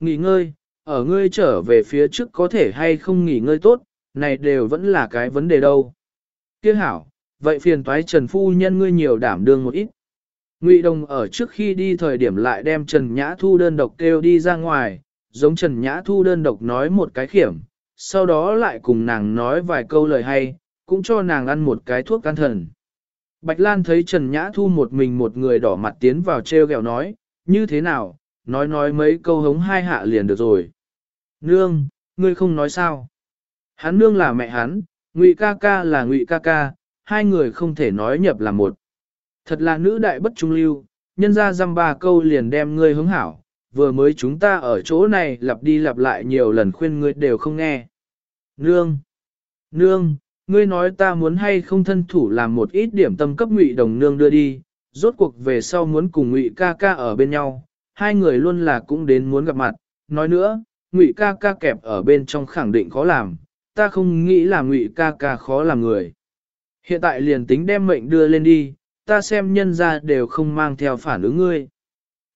nghỉ ngơi, ở ngươi trở về phía trước có thể hay không nghỉ ngơi tốt, này đều vẫn là cái vấn đề đâu. Kia hảo, vậy phiền toái Trần Phu Nhân ngươi nhiều đảm đương một ít. Ngụy Đồng ở trước khi đi thời điểm lại đem Trần Nhã Thu đơn độc kêu đi ra ngoài, giống Trần Nhã Thu đơn độc nói một cái khiểm, sau đó lại cùng nàng nói vài câu lời hay, cũng cho nàng ăn một cái thuốc can thần. Bạch Lan thấy Trần Nhã Thu một mình một người đỏ mặt tiến vào treo gẹo nói, như thế nào, nói nói mấy câu hống hai hạ liền được rồi. Nương, ngươi không nói sao. Hắn nương là mẹ hắn, Ngụy ca ca là Ngụy ca ca, hai người không thể nói nhập là một. Thật là nữ đại bất trung lưu, nhân ra dăm ba câu liền đem ngươi hướng hảo, vừa mới chúng ta ở chỗ này lặp đi lặp lại nhiều lần khuyên ngươi đều không nghe. Nương! Nương! Ngươi nói ta muốn hay không thân thủ làm một ít điểm tâm cấp ngụy đồng nương đưa đi, rốt cuộc về sau muốn cùng ngụy ca ca ở bên nhau, hai người luôn là cũng đến muốn gặp mặt, nói nữa, ngụy ca ca kẹp ở bên trong khẳng định khó làm, ta không nghĩ là ngụy ca ca khó làm người. Hiện tại liền tính đem mệnh đưa lên đi, ta xem nhân ra đều không mang theo phản ứng ngươi.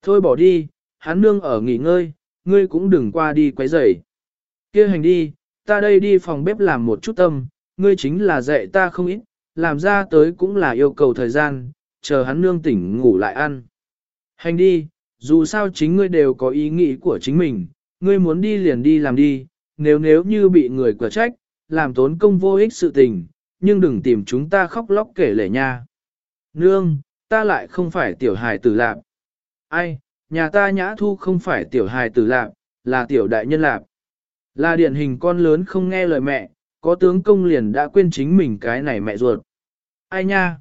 Thôi bỏ đi, hắn nương ở nghỉ ngơi, ngươi cũng đừng qua đi quấy rầy. kia hành đi, ta đây đi phòng bếp làm một chút tâm, ngươi chính là dạy ta không ít, làm ra tới cũng là yêu cầu thời gian, chờ hắn nương tỉnh ngủ lại ăn. Hành đi, dù sao chính ngươi đều có ý nghĩ của chính mình, ngươi muốn đi liền đi làm đi, nếu nếu như bị người quả trách, làm tốn công vô ích sự tình, nhưng đừng tìm chúng ta khóc lóc kể lể nha. Nương, ta lại không phải tiểu hài tử lạp. Ai, nhà ta nhã thu không phải tiểu hài tử lạp, là tiểu đại nhân lạp. Là điển hình con lớn không nghe lời mẹ, có tướng công liền đã quên chính mình cái này mẹ ruột. Ai nha?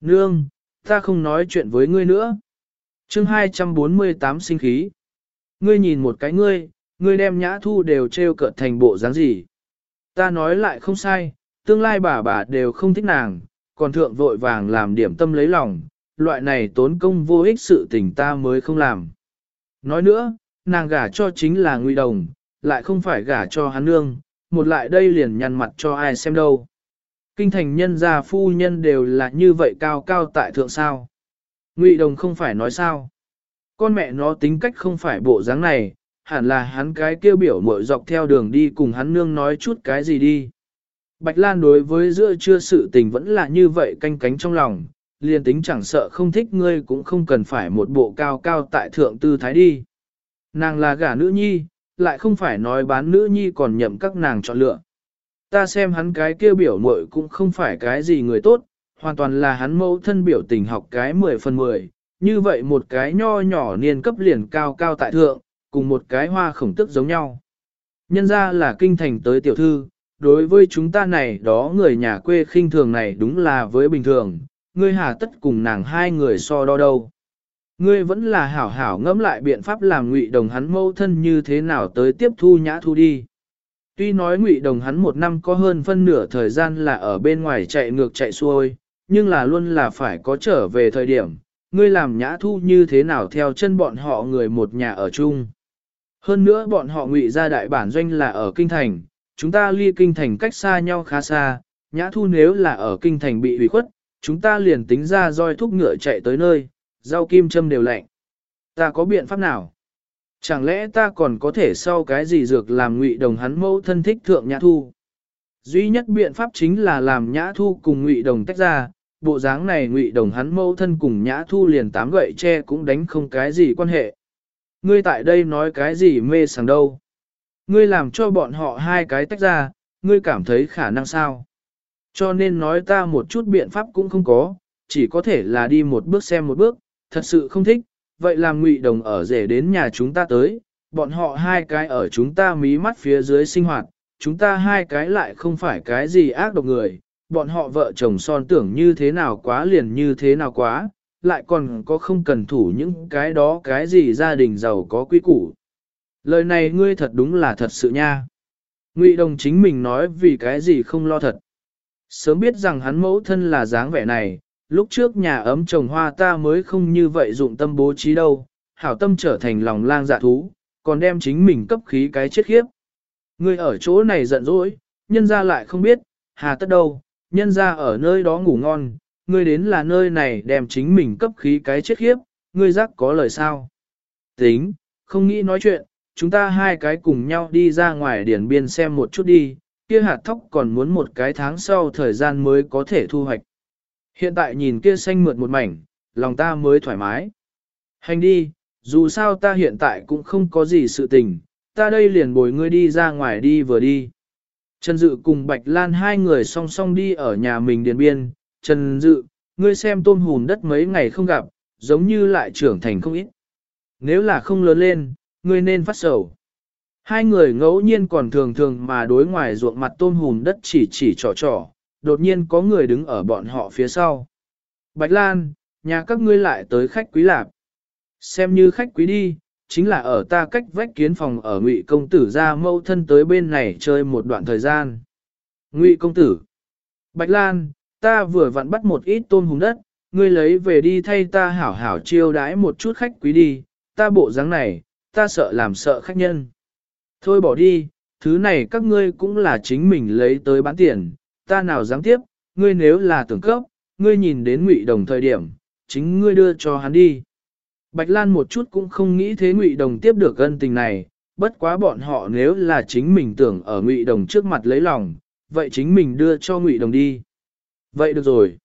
Nương, ta không nói chuyện với ngươi nữa chương 248 sinh khí. Ngươi nhìn một cái ngươi, ngươi đem nhã thu đều treo cợt thành bộ dáng gì. Ta nói lại không sai, tương lai bà bà đều không thích nàng, còn thượng vội vàng làm điểm tâm lấy lòng, loại này tốn công vô ích sự tình ta mới không làm. Nói nữa, nàng gả cho chính là nguy đồng, lại không phải gả cho hắn nương, một lại đây liền nhăn mặt cho ai xem đâu. Kinh thành nhân gia phu nhân đều là như vậy cao cao tại thượng sao. Ngụy đồng không phải nói sao. Con mẹ nó tính cách không phải bộ dáng này, hẳn là hắn cái kêu biểu mội dọc theo đường đi cùng hắn nương nói chút cái gì đi. Bạch Lan đối với giữa chưa sự tình vẫn là như vậy canh cánh trong lòng, liền tính chẳng sợ không thích ngươi cũng không cần phải một bộ cao cao tại thượng tư thái đi. Nàng là gả nữ nhi, lại không phải nói bán nữ nhi còn nhậm các nàng chọn lựa. Ta xem hắn cái kêu biểu muội cũng không phải cái gì người tốt, hoàn toàn là hắn mẫu thân biểu tình học cái 10 phần 10, như vậy một cái nho nhỏ niên cấp liền cao cao tại thượng, cùng một cái hoa khổng tức giống nhau. Nhân ra là kinh thành tới tiểu thư, đối với chúng ta này đó người nhà quê khinh thường này đúng là với bình thường, ngươi hà tất cùng nàng hai người so đo đâu. Ngươi vẫn là hảo hảo ngẫm lại biện pháp làm ngụy đồng hắn mâu thân như thế nào tới tiếp thu nhã thu đi. Tuy nói ngụy đồng hắn một năm có hơn phân nửa thời gian là ở bên ngoài chạy ngược chạy xuôi, nhưng là luôn là phải có trở về thời điểm, ngươi làm nhã thu như thế nào theo chân bọn họ người một nhà ở chung. Hơn nữa bọn họ ngụy ra đại bản doanh là ở kinh thành, chúng ta ly kinh thành cách xa nhau khá xa, nhã thu nếu là ở kinh thành bị hủy khuất, chúng ta liền tính ra roi thúc ngựa chạy tới nơi, rau kim châm đều lạnh. Ta có biện pháp nào? Chẳng lẽ ta còn có thể sau cái gì dược làm ngụy đồng hắn mẫu thân thích thượng nhã thu? Duy nhất biện pháp chính là làm nhã thu cùng ngụy đồng tách ra, bộ dáng này ngụy đồng hắn mẫu thân cùng nhã thu liền tám gậy tre cũng đánh không cái gì quan hệ. Ngươi tại đây nói cái gì mê sảng đâu? Ngươi làm cho bọn họ hai cái tách ra, ngươi cảm thấy khả năng sao? Cho nên nói ta một chút biện pháp cũng không có, chỉ có thể là đi một bước xem một bước, thật sự không thích, vậy làm ngụy đồng ở rể đến nhà chúng ta tới, bọn họ hai cái ở chúng ta mí mắt phía dưới sinh hoạt, chúng ta hai cái lại không phải cái gì ác độc người, bọn họ vợ chồng son tưởng như thế nào quá liền như thế nào quá, lại còn có không cần thủ những cái đó cái gì gia đình giàu có quý củ. Lời này ngươi thật đúng là thật sự nha. Ngụy đồng chính mình nói vì cái gì không lo thật. Sớm biết rằng hắn mẫu thân là dáng vẻ này, lúc trước nhà ấm trồng hoa ta mới không như vậy dụng tâm bố trí đâu, hảo tâm trở thành lòng lang dạ thú, còn đem chính mình cấp khí cái chết khiếp. Ngươi ở chỗ này giận dỗi, nhân ra lại không biết, hà tất đâu, nhân ra ở nơi đó ngủ ngon, ngươi đến là nơi này đem chính mình cấp khí cái chết khiếp, ngươi giác có lời sao. Tính, không nghĩ nói chuyện, chúng ta hai cái cùng nhau đi ra ngoài điển biên xem một chút đi, kia hạt thóc còn muốn một cái tháng sau thời gian mới có thể thu hoạch. Hiện tại nhìn kia xanh mượt một mảnh, lòng ta mới thoải mái. Hành đi, dù sao ta hiện tại cũng không có gì sự tình, ta đây liền bồi ngươi đi ra ngoài đi vừa đi. Trần Dự cùng Bạch Lan hai người song song đi ở nhà mình điền biên. Trần Dự, ngươi xem tôm hùn đất mấy ngày không gặp, giống như lại trưởng thành không ít. Nếu là không lớn lên, ngươi nên phát sầu. Hai người ngẫu nhiên còn thường thường mà đối ngoài ruộng mặt tôm hùn đất chỉ chỉ trò trò, đột nhiên có người đứng ở bọn họ phía sau. Bạch Lan, nhà các ngươi lại tới khách quý lạp. Xem như khách quý đi, chính là ở ta cách vách kiến phòng ở ngụy công tử ra mâu thân tới bên này chơi một đoạn thời gian. Ngụy công tử. Bạch Lan, ta vừa vặn bắt một ít tôm hùng đất, ngươi lấy về đi thay ta hảo hảo chiêu đãi một chút khách quý đi, ta bộ dáng này, ta sợ làm sợ khách nhân. Thôi bỏ đi, thứ này các ngươi cũng là chính mình lấy tới bán tiền, ta nào dám tiếp, ngươi nếu là tưởng cấp, ngươi nhìn đến ngụy đồng thời điểm, chính ngươi đưa cho hắn đi. Bạch Lan một chút cũng không nghĩ thế Ngụy Đồng tiếp được ân tình này, bất quá bọn họ nếu là chính mình tưởng ở Ngụy Đồng trước mặt lấy lòng, vậy chính mình đưa cho Ngụy Đồng đi. Vậy được rồi.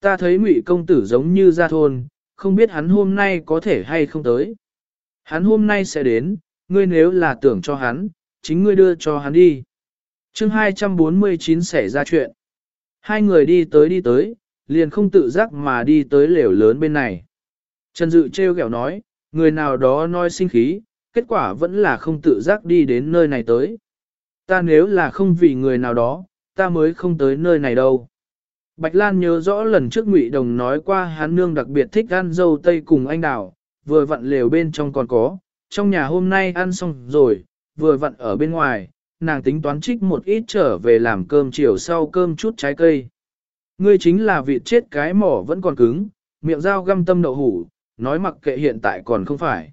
Ta thấy Ngụy công tử giống như ra thôn, không biết hắn hôm nay có thể hay không tới. Hắn hôm nay sẽ đến, ngươi nếu là tưởng cho hắn, chính ngươi đưa cho hắn đi. chương 249 xảy ra chuyện. Hai người đi tới đi tới, liền không tự giác mà đi tới lều lớn bên này. Trần Dự trêu ghẹo nói, người nào đó nói sinh khí, kết quả vẫn là không tự giác đi đến nơi này tới. Ta nếu là không vì người nào đó, ta mới không tới nơi này đâu. Bạch Lan nhớ rõ lần trước Ngụy Đồng nói qua hắn nương đặc biệt thích ăn dâu tây cùng anh đào, vừa vặn lều bên trong còn có, trong nhà hôm nay ăn xong rồi, vừa vặn ở bên ngoài, nàng tính toán trích một ít trở về làm cơm chiều sau cơm chút trái cây. Ngươi chính là vị chết cái mỏ vẫn còn cứng, miệng dao găm tâm đậu hủ, nói mặc kệ hiện tại còn không phải.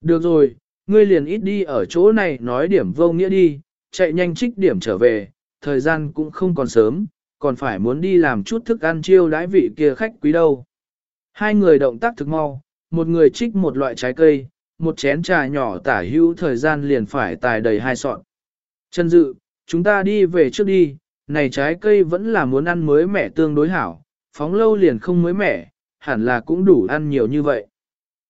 Được rồi, ngươi liền ít đi ở chỗ này nói điểm vô nghĩa đi, chạy nhanh trích điểm trở về, thời gian cũng không còn sớm, còn phải muốn đi làm chút thức ăn chiêu đãi vị kia khách quý đâu. Hai người động tác thực mau, một người trích một loại trái cây, một chén trà nhỏ tả hữu thời gian liền phải tài đầy hai sọn. Chân dự, chúng ta đi về trước đi, này trái cây vẫn là muốn ăn mới mẻ tương đối hảo, phóng lâu liền không mới mẻ, hẳn là cũng đủ ăn nhiều như vậy.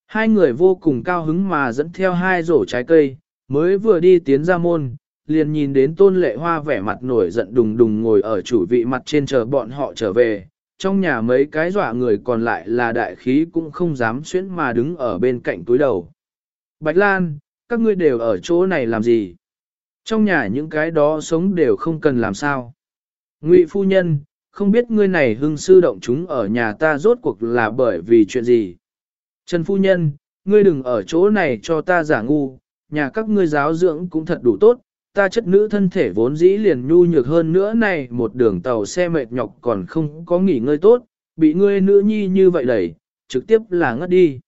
Hai người vô cùng cao hứng mà dẫn theo hai rổ trái cây, mới vừa đi tiến ra môn, liền nhìn đến tôn lệ hoa vẻ mặt nổi giận đùng đùng ngồi ở chủ vị mặt trên chờ bọn họ trở về. Trong nhà mấy cái dọa người còn lại là đại khí cũng không dám xuyến mà đứng ở bên cạnh túi đầu. Bạch Lan, các ngươi đều ở chỗ này làm gì? Trong nhà những cái đó sống đều không cần làm sao. Ngụy phu nhân, không biết ngươi này hưng sư động chúng ở nhà ta rốt cuộc là bởi vì chuyện gì. Trần Phu Nhân, ngươi đừng ở chỗ này cho ta giả ngu, nhà các ngươi giáo dưỡng cũng thật đủ tốt, ta chất nữ thân thể vốn dĩ liền nhu nhược hơn nữa này một đường tàu xe mệt nhọc còn không có nghỉ ngơi tốt, bị ngươi nữ nhi như vậy đẩy, trực tiếp là ngất đi.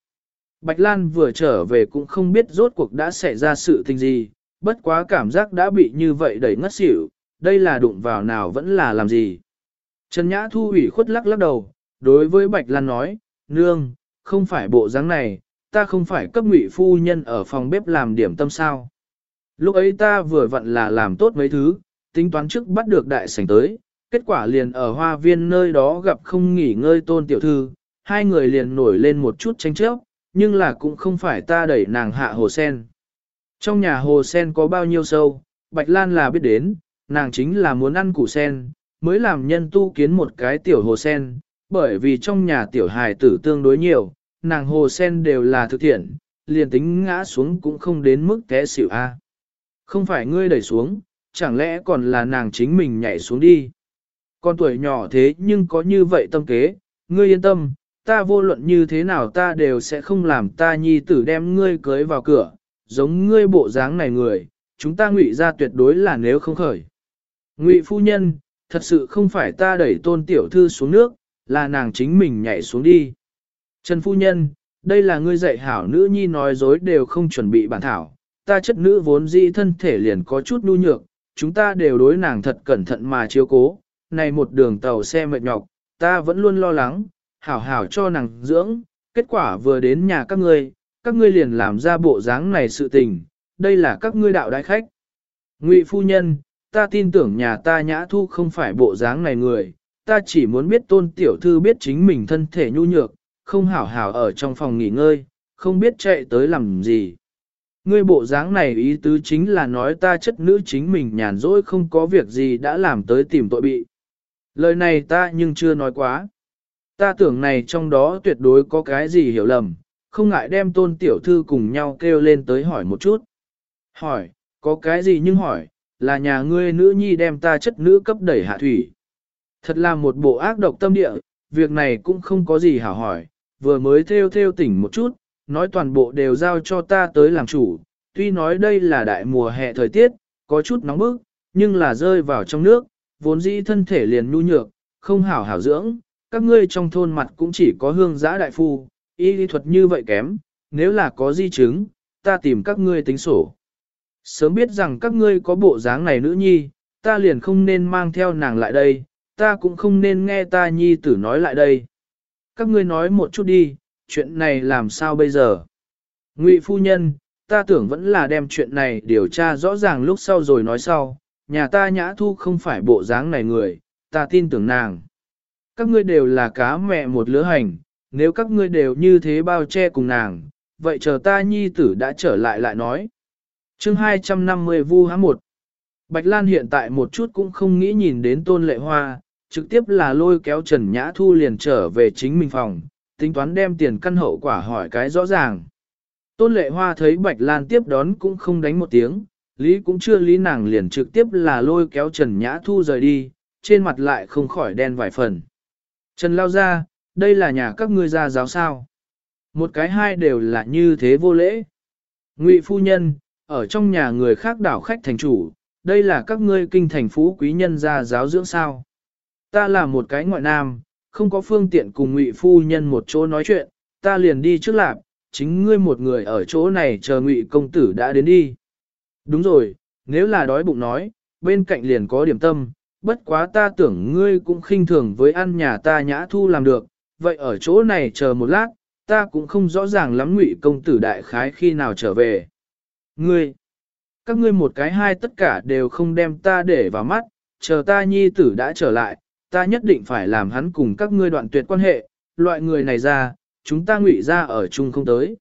Bạch Lan vừa trở về cũng không biết rốt cuộc đã xảy ra sự tình gì, bất quá cảm giác đã bị như vậy đẩy ngất xỉu, đây là đụng vào nào vẫn là làm gì. Trần Nhã Thu ủy khuất lắc lắc đầu, đối với Bạch Lan nói, nương, không phải bộ dáng này, ta không phải cấp ngụy phu nhân ở phòng bếp làm điểm tâm sao. Lúc ấy ta vừa vặn là làm tốt mấy thứ, tính toán trước bắt được đại sảnh tới, kết quả liền ở hoa viên nơi đó gặp không nghỉ ngơi tôn tiểu thư, hai người liền nổi lên một chút tranh chấp, nhưng là cũng không phải ta đẩy nàng hạ hồ sen. Trong nhà hồ sen có bao nhiêu sâu, Bạch Lan là biết đến, nàng chính là muốn ăn củ sen, mới làm nhân tu kiến một cái tiểu hồ sen, bởi vì trong nhà tiểu hài tử tương đối nhiều, nàng hồ sen đều là thực thiện, liền tính ngã xuống cũng không đến mức té xỉu a. Không phải ngươi đẩy xuống, chẳng lẽ còn là nàng chính mình nhảy xuống đi. Con tuổi nhỏ thế nhưng có như vậy tâm kế, ngươi yên tâm, ta vô luận như thế nào ta đều sẽ không làm ta nhi tử đem ngươi cưới vào cửa, giống ngươi bộ dáng này người, chúng ta ngụy ra tuyệt đối là nếu không khởi. Ngụy phu nhân, thật sự không phải ta đẩy tôn tiểu thư xuống nước, là nàng chính mình nhảy xuống đi. Trần Phu Nhân, đây là ngươi dạy hảo nữ nhi nói dối đều không chuẩn bị bản thảo, ta chất nữ vốn dĩ thân thể liền có chút nhu nhược, chúng ta đều đối nàng thật cẩn thận mà chiếu cố, này một đường tàu xe mệt nhọc, ta vẫn luôn lo lắng, hảo hảo cho nàng dưỡng, kết quả vừa đến nhà các ngươi, các ngươi liền làm ra bộ dáng này sự tình, đây là các ngươi đạo đại khách. Ngụy phu nhân, ta tin tưởng nhà ta nhã thu không phải bộ dáng này người, ta chỉ muốn biết tôn tiểu thư biết chính mình thân thể nhu nhược, không hảo hảo ở trong phòng nghỉ ngơi, không biết chạy tới làm gì. Ngươi bộ dáng này ý tứ chính là nói ta chất nữ chính mình nhàn rỗi không có việc gì đã làm tới tìm tội bị. Lời này ta nhưng chưa nói quá. Ta tưởng này trong đó tuyệt đối có cái gì hiểu lầm, không ngại đem tôn tiểu thư cùng nhau kêu lên tới hỏi một chút. Hỏi, có cái gì nhưng hỏi, là nhà ngươi nữ nhi đem ta chất nữ cấp đẩy hạ thủy. Thật là một bộ ác độc tâm địa, việc này cũng không có gì hảo hỏi, vừa mới theo theo tỉnh một chút, nói toàn bộ đều giao cho ta tới làm chủ, tuy nói đây là đại mùa hè thời tiết, có chút nóng bức, nhưng là rơi vào trong nước, vốn dĩ thân thể liền nhu nhược, không hảo hảo dưỡng, các ngươi trong thôn mặt cũng chỉ có hương giã đại phu, y lý thuật như vậy kém, nếu là có di chứng, ta tìm các ngươi tính sổ. Sớm biết rằng các ngươi có bộ dáng này nữ nhi, ta liền không nên mang theo nàng lại đây, ta cũng không nên nghe ta nhi tử nói lại đây. Các ngươi nói một chút đi, chuyện này làm sao bây giờ? Ngụy phu nhân, ta tưởng vẫn là đem chuyện này điều tra rõ ràng lúc sau rồi nói sau, nhà ta nhã thu không phải bộ dáng này người, ta tin tưởng nàng. Các ngươi đều là cá mẹ một lứa hành, nếu các ngươi đều như thế bao che cùng nàng, vậy chờ ta nhi tử đã trở lại lại nói chương 250 vu há một Bạch Lan hiện tại một chút cũng không nghĩ nhìn đến tôn lệ hoa, trực tiếp là lôi kéo Trần Nhã Thu liền trở về chính mình phòng, tính toán đem tiền căn hậu quả hỏi cái rõ ràng. Tôn lệ hoa thấy Bạch Lan tiếp đón cũng không đánh một tiếng, lý cũng chưa lý nàng liền trực tiếp là lôi kéo Trần Nhã Thu rời đi, trên mặt lại không khỏi đen vài phần. Trần lao ra, đây là nhà các ngươi gia giáo sao. Một cái hai đều là như thế vô lễ. Ngụy phu nhân, ở trong nhà người khác đảo khách thành chủ, đây là các ngươi kinh thành phú quý nhân gia giáo dưỡng sao. Ta là một cái ngoại nam, không có phương tiện cùng ngụy phu nhân một chỗ nói chuyện, ta liền đi trước lạp, chính ngươi một người ở chỗ này chờ ngụy công tử đã đến đi. Đúng rồi, nếu là đói bụng nói, bên cạnh liền có điểm tâm, bất quá ta tưởng ngươi cũng khinh thường với ăn nhà ta nhã thu làm được, vậy ở chỗ này chờ một lát, ta cũng không rõ ràng lắm ngụy công tử đại khái khi nào trở về. Ngươi, các ngươi một cái hai tất cả đều không đem ta để vào mắt, chờ ta nhi tử đã trở lại, ta nhất định phải làm hắn cùng các ngươi đoạn tuyệt quan hệ, loại người này ra, chúng ta ngụy ra ở chung không tới.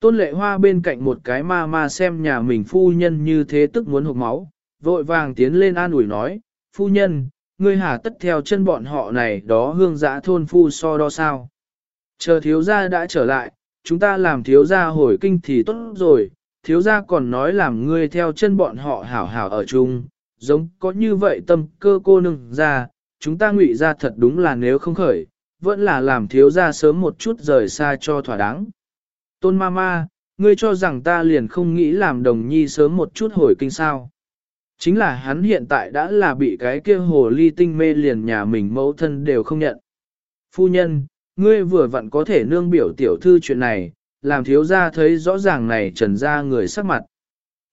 Tôn lệ hoa bên cạnh một cái ma ma xem nhà mình phu nhân như thế tức muốn hụt máu, vội vàng tiến lên an ủi nói, phu nhân, ngươi hà tất theo chân bọn họ này đó hương giã thôn phu so đo sao. Chờ thiếu gia đã trở lại, chúng ta làm thiếu gia hồi kinh thì tốt rồi, thiếu gia còn nói làm ngươi theo chân bọn họ hảo hảo ở chung, giống có như vậy tâm cơ cô nương ra, chúng ta ngụy ra thật đúng là nếu không khởi, vẫn là làm thiếu gia sớm một chút rời xa cho thỏa đáng. Tôn ma ma, ngươi cho rằng ta liền không nghĩ làm đồng nhi sớm một chút hồi kinh sao. Chính là hắn hiện tại đã là bị cái kia hồ ly tinh mê liền nhà mình mẫu thân đều không nhận. Phu nhân, ngươi vừa vặn có thể nương biểu tiểu thư chuyện này, làm thiếu gia thấy rõ ràng này trần ra người sắc mặt.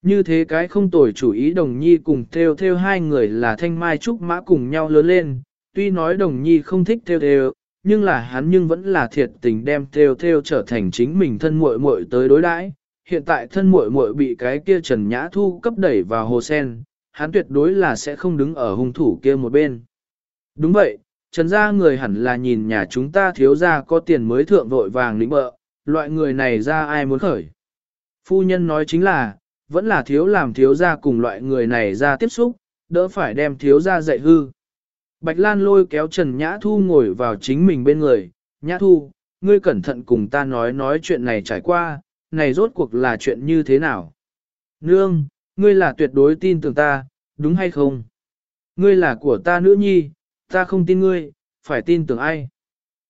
Như thế cái không tồi chủ ý đồng nhi cùng theo theo hai người là thanh mai trúc mã cùng nhau lớn lên, tuy nói đồng nhi không thích theo theo, nhưng là hắn nhưng vẫn là thiệt tình đem theo theo trở thành chính mình thân muội muội tới đối đãi. Hiện tại thân muội muội bị cái kia Trần Nhã Thu cấp đẩy vào hồ sen, hắn tuyệt đối là sẽ không đứng ở hung thủ kia một bên. Đúng vậy, Trần gia người hẳn là nhìn nhà chúng ta thiếu gia có tiền mới thượng vội vàng lĩnh bợ, loại người này ra ai muốn khởi. Phu nhân nói chính là, vẫn là thiếu làm thiếu gia cùng loại người này ra tiếp xúc, đỡ phải đem thiếu gia dạy hư. Bạch Lan lôi kéo Trần Nhã Thu ngồi vào chính mình bên người, Nhã Thu, ngươi cẩn thận cùng ta nói nói chuyện này trải qua, này rốt cuộc là chuyện như thế nào? Nương, ngươi là tuyệt đối tin tưởng ta, đúng hay không? Ngươi là của ta nữ nhi, ta không tin ngươi, phải tin tưởng ai?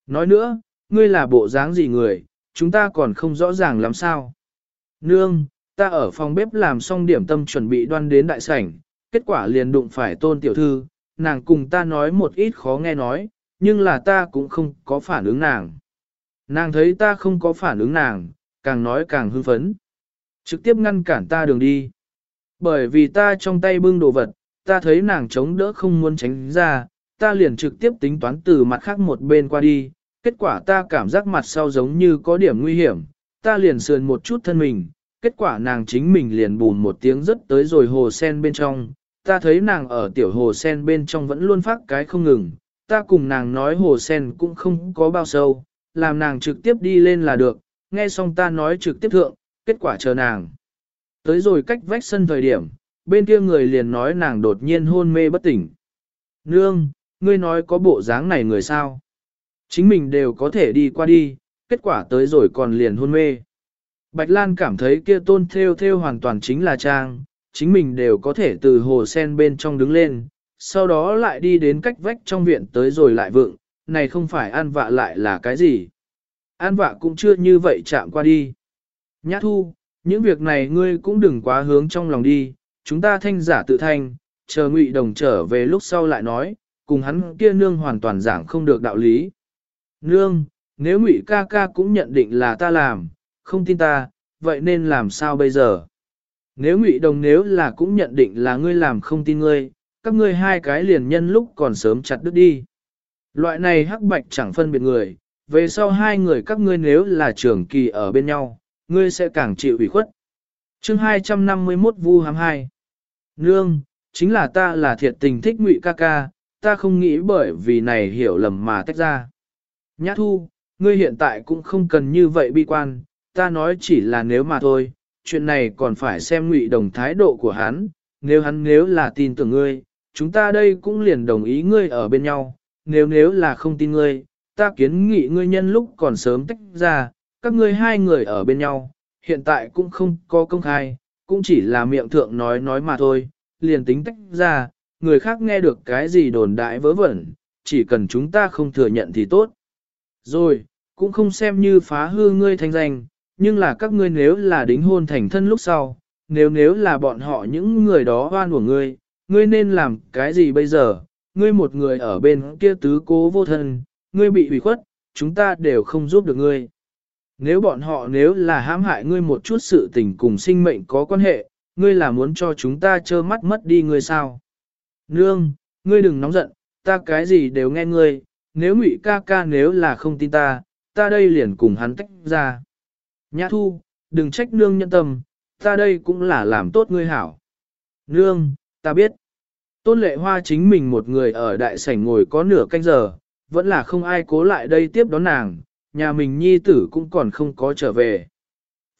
Nói nữa, ngươi là bộ dáng gì người, chúng ta còn không rõ ràng làm sao. Nương, ta ở phòng bếp làm xong điểm tâm chuẩn bị đoan đến đại sảnh, kết quả liền đụng phải tôn tiểu thư, nàng cùng ta nói một ít khó nghe nói, nhưng là ta cũng không có phản ứng nàng. Nàng thấy ta không có phản ứng nàng, càng nói càng hưng phấn. Trực tiếp ngăn cản ta đường đi. Bởi vì ta trong tay bưng đồ vật, ta thấy nàng chống đỡ không muốn tránh ra, ta liền trực tiếp tính toán từ mặt khác một bên qua đi. Kết quả ta cảm giác mặt sau giống như có điểm nguy hiểm, ta liền sườn một chút thân mình, kết quả nàng chính mình liền bùn một tiếng rất tới rồi hồ sen bên trong, ta thấy nàng ở tiểu hồ sen bên trong vẫn luôn phát cái không ngừng, ta cùng nàng nói hồ sen cũng không có bao sâu, làm nàng trực tiếp đi lên là được, nghe xong ta nói trực tiếp thượng, kết quả chờ nàng. Tới rồi cách vách sân thời điểm, bên kia người liền nói nàng đột nhiên hôn mê bất tỉnh. Nương, ngươi nói có bộ dáng này người sao? Chính mình đều có thể đi qua đi, kết quả tới rồi còn liền hôn mê. Bạch Lan cảm thấy kia tôn theo theo hoàn toàn chính là trang, chính mình đều có thể từ hồ sen bên trong đứng lên, sau đó lại đi đến cách vách trong viện tới rồi lại vượng, này không phải an vạ lại là cái gì. An vạ cũng chưa như vậy chạm qua đi. Nhã thu, những việc này ngươi cũng đừng quá hướng trong lòng đi, chúng ta thanh giả tự thanh, chờ ngụy đồng trở về lúc sau lại nói, cùng hắn kia nương hoàn toàn giảng không được đạo lý. Nương, nếu ngụy ca ca cũng nhận định là ta làm, không tin ta, vậy nên làm sao bây giờ? Nếu ngụy đồng nếu là cũng nhận định là ngươi làm không tin ngươi, các ngươi hai cái liền nhân lúc còn sớm chặt đứt đi. Loại này hắc bạch chẳng phân biệt người, về sau hai người các ngươi nếu là trưởng kỳ ở bên nhau, ngươi sẽ càng chịu ủy khuất. chương 251 Vu hám 2 Nương, chính là ta là thiệt tình thích ngụy ca ca, ta không nghĩ bởi vì này hiểu lầm mà tách ra. Nhã thu, ngươi hiện tại cũng không cần như vậy bi quan, ta nói chỉ là nếu mà thôi, chuyện này còn phải xem ngụy đồng thái độ của hắn, nếu hắn nếu là tin tưởng ngươi, chúng ta đây cũng liền đồng ý ngươi ở bên nhau, nếu nếu là không tin ngươi, ta kiến nghị ngươi nhân lúc còn sớm tách ra, các ngươi hai người ở bên nhau, hiện tại cũng không có công khai, cũng chỉ là miệng thượng nói nói mà thôi, liền tính tách ra, người khác nghe được cái gì đồn đại vớ vẩn, chỉ cần chúng ta không thừa nhận thì tốt. Rồi, cũng không xem như phá hư ngươi thành danh, nhưng là các ngươi nếu là đính hôn thành thân lúc sau, nếu nếu là bọn họ những người đó oan của ngươi, ngươi nên làm cái gì bây giờ? Ngươi một người ở bên kia tứ cố vô thân, ngươi bị hủy khuất, chúng ta đều không giúp được ngươi. Nếu bọn họ nếu là hãm hại ngươi một chút sự tình cùng sinh mệnh có quan hệ, ngươi là muốn cho chúng ta trơ mắt mất đi ngươi sao? Nương, ngươi đừng nóng giận, ta cái gì đều nghe ngươi, nếu ngụy ca ca nếu là không tin ta, ta đây liền cùng hắn tách ra. Nhã thu, đừng trách nương nhân tâm, ta đây cũng là làm tốt ngươi hảo. Nương, ta biết. Tôn lệ hoa chính mình một người ở đại sảnh ngồi có nửa canh giờ, vẫn là không ai cố lại đây tiếp đón nàng, nhà mình nhi tử cũng còn không có trở về.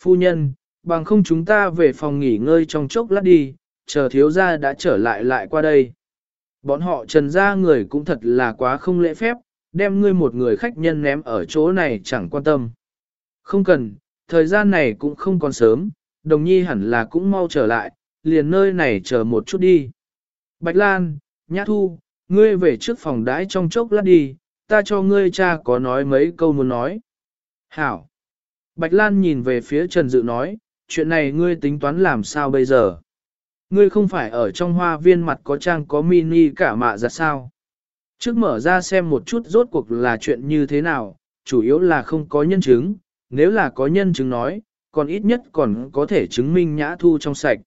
Phu nhân, bằng không chúng ta về phòng nghỉ ngơi trong chốc lát đi, chờ thiếu gia đã trở lại lại qua đây. Bọn họ trần ra người cũng thật là quá không lễ phép, đem ngươi một người khách nhân ném ở chỗ này chẳng quan tâm. Không cần, thời gian này cũng không còn sớm, đồng nhi hẳn là cũng mau trở lại, liền nơi này chờ một chút đi. Bạch Lan, Nhã Thu, ngươi về trước phòng đãi trong chốc lát đi, ta cho ngươi cha có nói mấy câu muốn nói. Hảo. Bạch Lan nhìn về phía Trần Dự nói, chuyện này ngươi tính toán làm sao bây giờ? Ngươi không phải ở trong hoa viên mặt có trang có mini cả mạ ra sao? Trước mở ra xem một chút rốt cuộc là chuyện như thế nào, chủ yếu là không có nhân chứng, nếu là có nhân chứng nói, còn ít nhất còn có thể chứng minh nhã thu trong sạch.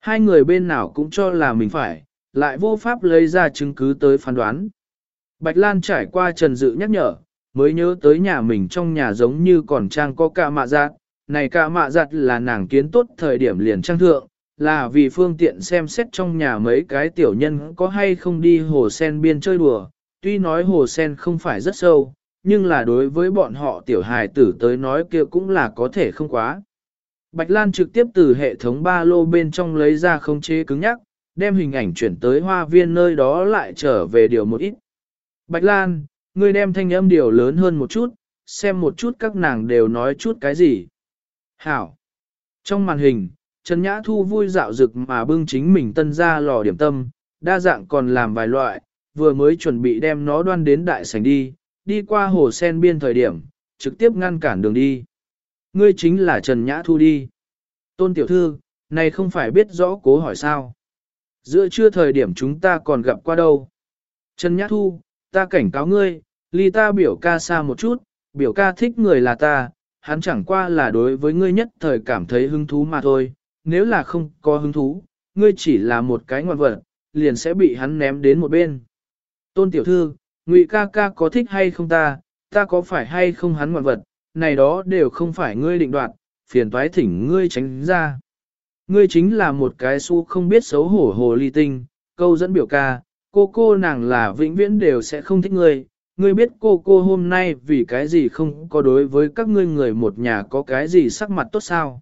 Hai người bên nào cũng cho là mình phải, lại vô pháp lấy ra chứng cứ tới phán đoán. Bạch Lan trải qua trần dự nhắc nhở, mới nhớ tới nhà mình trong nhà giống như còn trang có cả mạ giặt, này cả mạ giặt là nàng kiến tốt thời điểm liền trang thượng, là vì phương tiện xem xét trong nhà mấy cái tiểu nhân có hay không đi hồ sen biên chơi đùa, tuy nói hồ sen không phải rất sâu, nhưng là đối với bọn họ tiểu hài tử tới nói kia cũng là có thể không quá. Bạch Lan trực tiếp từ hệ thống ba lô bên trong lấy ra không chế cứng nhắc, đem hình ảnh chuyển tới hoa viên nơi đó lại trở về điều một ít. Bạch Lan, ngươi đem thanh âm điều lớn hơn một chút, xem một chút các nàng đều nói chút cái gì. Hảo. Trong màn hình, Trần Nhã Thu vui dạo dực mà bưng chính mình tân ra lò điểm tâm, đa dạng còn làm vài loại, vừa mới chuẩn bị đem nó đoan đến đại sảnh đi, đi qua hồ sen biên thời điểm, trực tiếp ngăn cản đường đi. Ngươi chính là Trần Nhã Thu đi. Tôn tiểu thư, này không phải biết rõ cố hỏi sao. Giữa trưa thời điểm chúng ta còn gặp qua đâu. Trần Nhã Thu, ta cảnh cáo ngươi, ly ta biểu ca xa một chút, biểu ca thích người là ta, hắn chẳng qua là đối với ngươi nhất thời cảm thấy hứng thú mà thôi, nếu là không có hứng thú, ngươi chỉ là một cái ngoan vật, liền sẽ bị hắn ném đến một bên. Tôn tiểu thư, ngụy ca ca có thích hay không ta, ta có phải hay không hắn ngoan vật, này đó đều không phải ngươi định đoạt, phiền toái thỉnh ngươi tránh ra. Ngươi chính là một cái su không biết xấu hổ hồ ly tinh, câu dẫn biểu ca, cô cô nàng là vĩnh viễn đều sẽ không thích ngươi. Ngươi biết cô cô hôm nay vì cái gì không có đối với các ngươi người một nhà có cái gì sắc mặt tốt sao?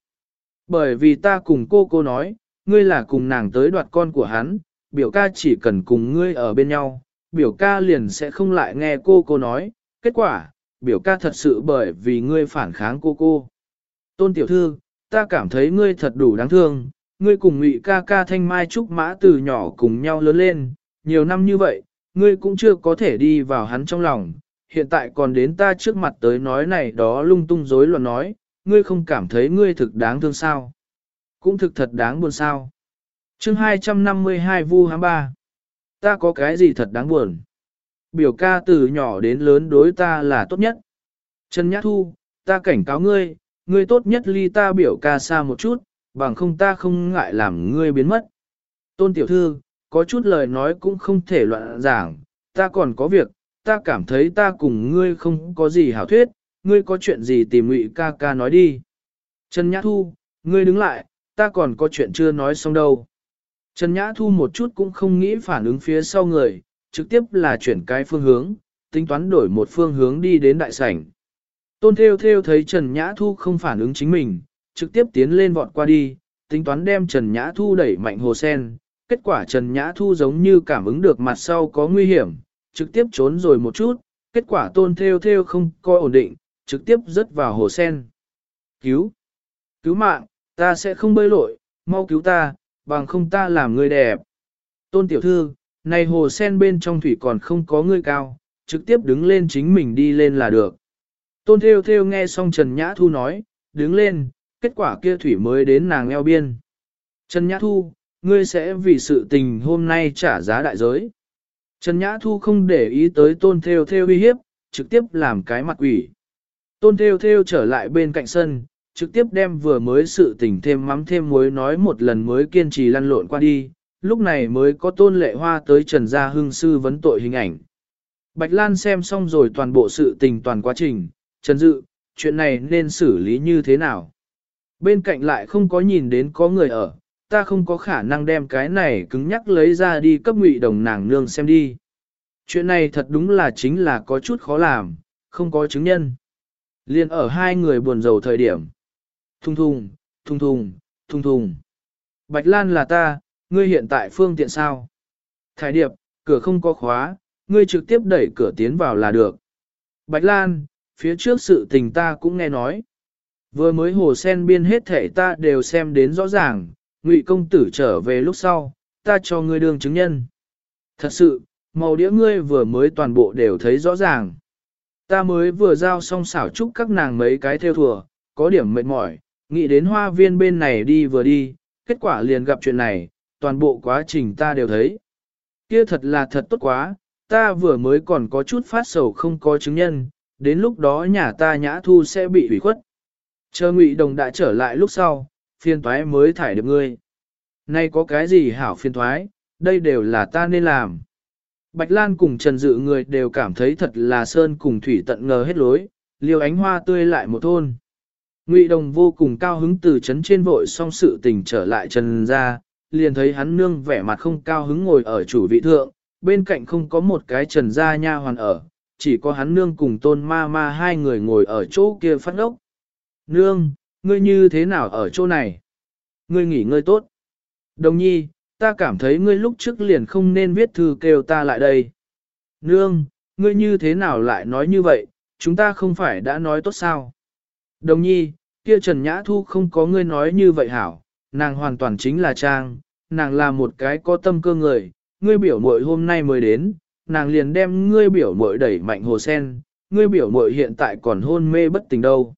Bởi vì ta cùng cô cô nói, ngươi là cùng nàng tới đoạt con của hắn, biểu ca chỉ cần cùng ngươi ở bên nhau, biểu ca liền sẽ không lại nghe cô cô nói, kết quả, biểu ca thật sự bởi vì ngươi phản kháng cô cô. Tôn tiểu thư, ta cảm thấy ngươi thật đủ đáng thương, ngươi cùng ngụy ca ca thanh mai trúc mã từ nhỏ cùng nhau lớn lên, nhiều năm như vậy, ngươi cũng chưa có thể đi vào hắn trong lòng, hiện tại còn đến ta trước mặt tới nói này đó lung tung rối loạn nói, ngươi không cảm thấy ngươi thực đáng thương sao? Cũng thực thật đáng buồn sao? chương 252 Vu Hám Ba Ta có cái gì thật đáng buồn? Biểu ca từ nhỏ đến lớn đối ta là tốt nhất. Trần Nhã Thu, ta cảnh cáo ngươi, ngươi tốt nhất ly ta biểu ca xa một chút, bằng không ta không ngại làm ngươi biến mất. Tôn Tiểu Thư, có chút lời nói cũng không thể loạn giảng, ta còn có việc, ta cảm thấy ta cùng ngươi không có gì hảo thuyết, ngươi có chuyện gì tìm ngụy ca ca nói đi. Trần Nhã Thu, ngươi đứng lại, ta còn có chuyện chưa nói xong đâu. Trần Nhã Thu một chút cũng không nghĩ phản ứng phía sau người, trực tiếp là chuyển cái phương hướng, tính toán đổi một phương hướng đi đến đại sảnh. Tôn Theo Theo thấy Trần Nhã Thu không phản ứng chính mình, trực tiếp tiến lên vọt qua đi, tính toán đem Trần Nhã Thu đẩy mạnh hồ sen. Kết quả Trần Nhã Thu giống như cảm ứng được mặt sau có nguy hiểm, trực tiếp trốn rồi một chút, kết quả Tôn Theo Theo không coi ổn định, trực tiếp rớt vào hồ sen. Cứu! Cứu mạng, ta sẽ không bơi lội, mau cứu ta, bằng không ta làm người đẹp. Tôn tiểu thư, này hồ sen bên trong thủy còn không có người cao, trực tiếp đứng lên chính mình đi lên là được. Tôn theo theo nghe xong Trần Nhã Thu nói, đứng lên, kết quả kia thủy mới đến nàng eo biên. Trần Nhã Thu, ngươi sẽ vì sự tình hôm nay trả giá đại giới. Trần Nhã Thu không để ý tới tôn theo theo uy hiếp, trực tiếp làm cái mặt quỷ. Tôn theo theo trở lại bên cạnh sân, trực tiếp đem vừa mới sự tình thêm mắm thêm muối nói một lần mới kiên trì lăn lộn qua đi, lúc này mới có tôn lệ hoa tới Trần Gia Hưng Sư vấn tội hình ảnh. Bạch Lan xem xong rồi toàn bộ sự tình toàn quá trình, Trần Dự, chuyện này nên xử lý như thế nào? Bên cạnh lại không có nhìn đến có người ở, ta không có khả năng đem cái này cứng nhắc lấy ra đi cấp ngụy đồng nàng nương xem đi. Chuyện này thật đúng là chính là có chút khó làm, không có chứng nhân. Liên ở hai người buồn rầu thời điểm. Thung thùng, thung thùng, thung thùng. Bạch Lan là ta, ngươi hiện tại phương tiện sao? Thái điệp, cửa không có khóa, ngươi trực tiếp đẩy cửa tiến vào là được. Bạch Lan, phía trước sự tình ta cũng nghe nói. Vừa mới hồ sen biên hết thể ta đều xem đến rõ ràng, ngụy công tử trở về lúc sau, ta cho ngươi đương chứng nhân. Thật sự, màu đĩa ngươi vừa mới toàn bộ đều thấy rõ ràng. Ta mới vừa giao xong xảo chúc các nàng mấy cái theo thừa, có điểm mệt mỏi, nghĩ đến hoa viên bên này đi vừa đi, kết quả liền gặp chuyện này, toàn bộ quá trình ta đều thấy. Kia thật là thật tốt quá, ta vừa mới còn có chút phát sầu không có chứng nhân, đến lúc đó nhà ta nhã thu sẽ bị hủy khuất. Chờ ngụy đồng đã trở lại lúc sau, phiên toái mới thải được ngươi. Nay có cái gì hảo phiên thoái, đây đều là ta nên làm. Bạch Lan cùng Trần Dự người đều cảm thấy thật là Sơn cùng Thủy tận ngờ hết lối, liều ánh hoa tươi lại một thôn. Ngụy Đồng vô cùng cao hứng từ chấn trên vội xong sự tình trở lại Trần ra, liền thấy hắn nương vẻ mặt không cao hứng ngồi ở chủ vị thượng, bên cạnh không có một cái Trần gia nha hoàn ở, chỉ có hắn nương cùng tôn ma ma hai người ngồi ở chỗ kia phát ốc. Nương, ngươi như thế nào ở chỗ này? Ngươi nghỉ ngơi tốt. Đồng nhi, ta cảm thấy ngươi lúc trước liền không nên viết thư kêu ta lại đây. Nương, ngươi như thế nào lại nói như vậy, chúng ta không phải đã nói tốt sao? Đồng nhi, kia Trần Nhã Thu không có ngươi nói như vậy hảo, nàng hoàn toàn chính là Trang, nàng là một cái có tâm cơ người, ngươi biểu muội hôm nay mới đến, nàng liền đem ngươi biểu muội đẩy mạnh hồ sen, ngươi biểu muội hiện tại còn hôn mê bất tỉnh đâu.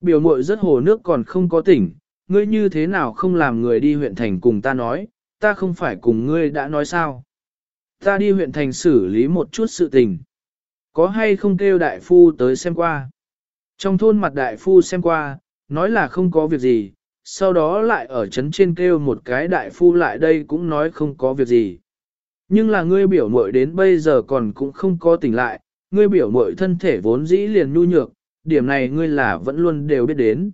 Biểu muội rất hồ nước còn không có tỉnh, ngươi như thế nào không làm người đi huyện thành cùng ta nói, ta không phải cùng ngươi đã nói sao. Ta đi huyện thành xử lý một chút sự tình. Có hay không kêu đại phu tới xem qua. Trong thôn mặt đại phu xem qua, nói là không có việc gì, sau đó lại ở trấn trên kêu một cái đại phu lại đây cũng nói không có việc gì. Nhưng là ngươi biểu muội đến bây giờ còn cũng không có tỉnh lại, ngươi biểu muội thân thể vốn dĩ liền nhu nhược, điểm này ngươi là vẫn luôn đều biết đến.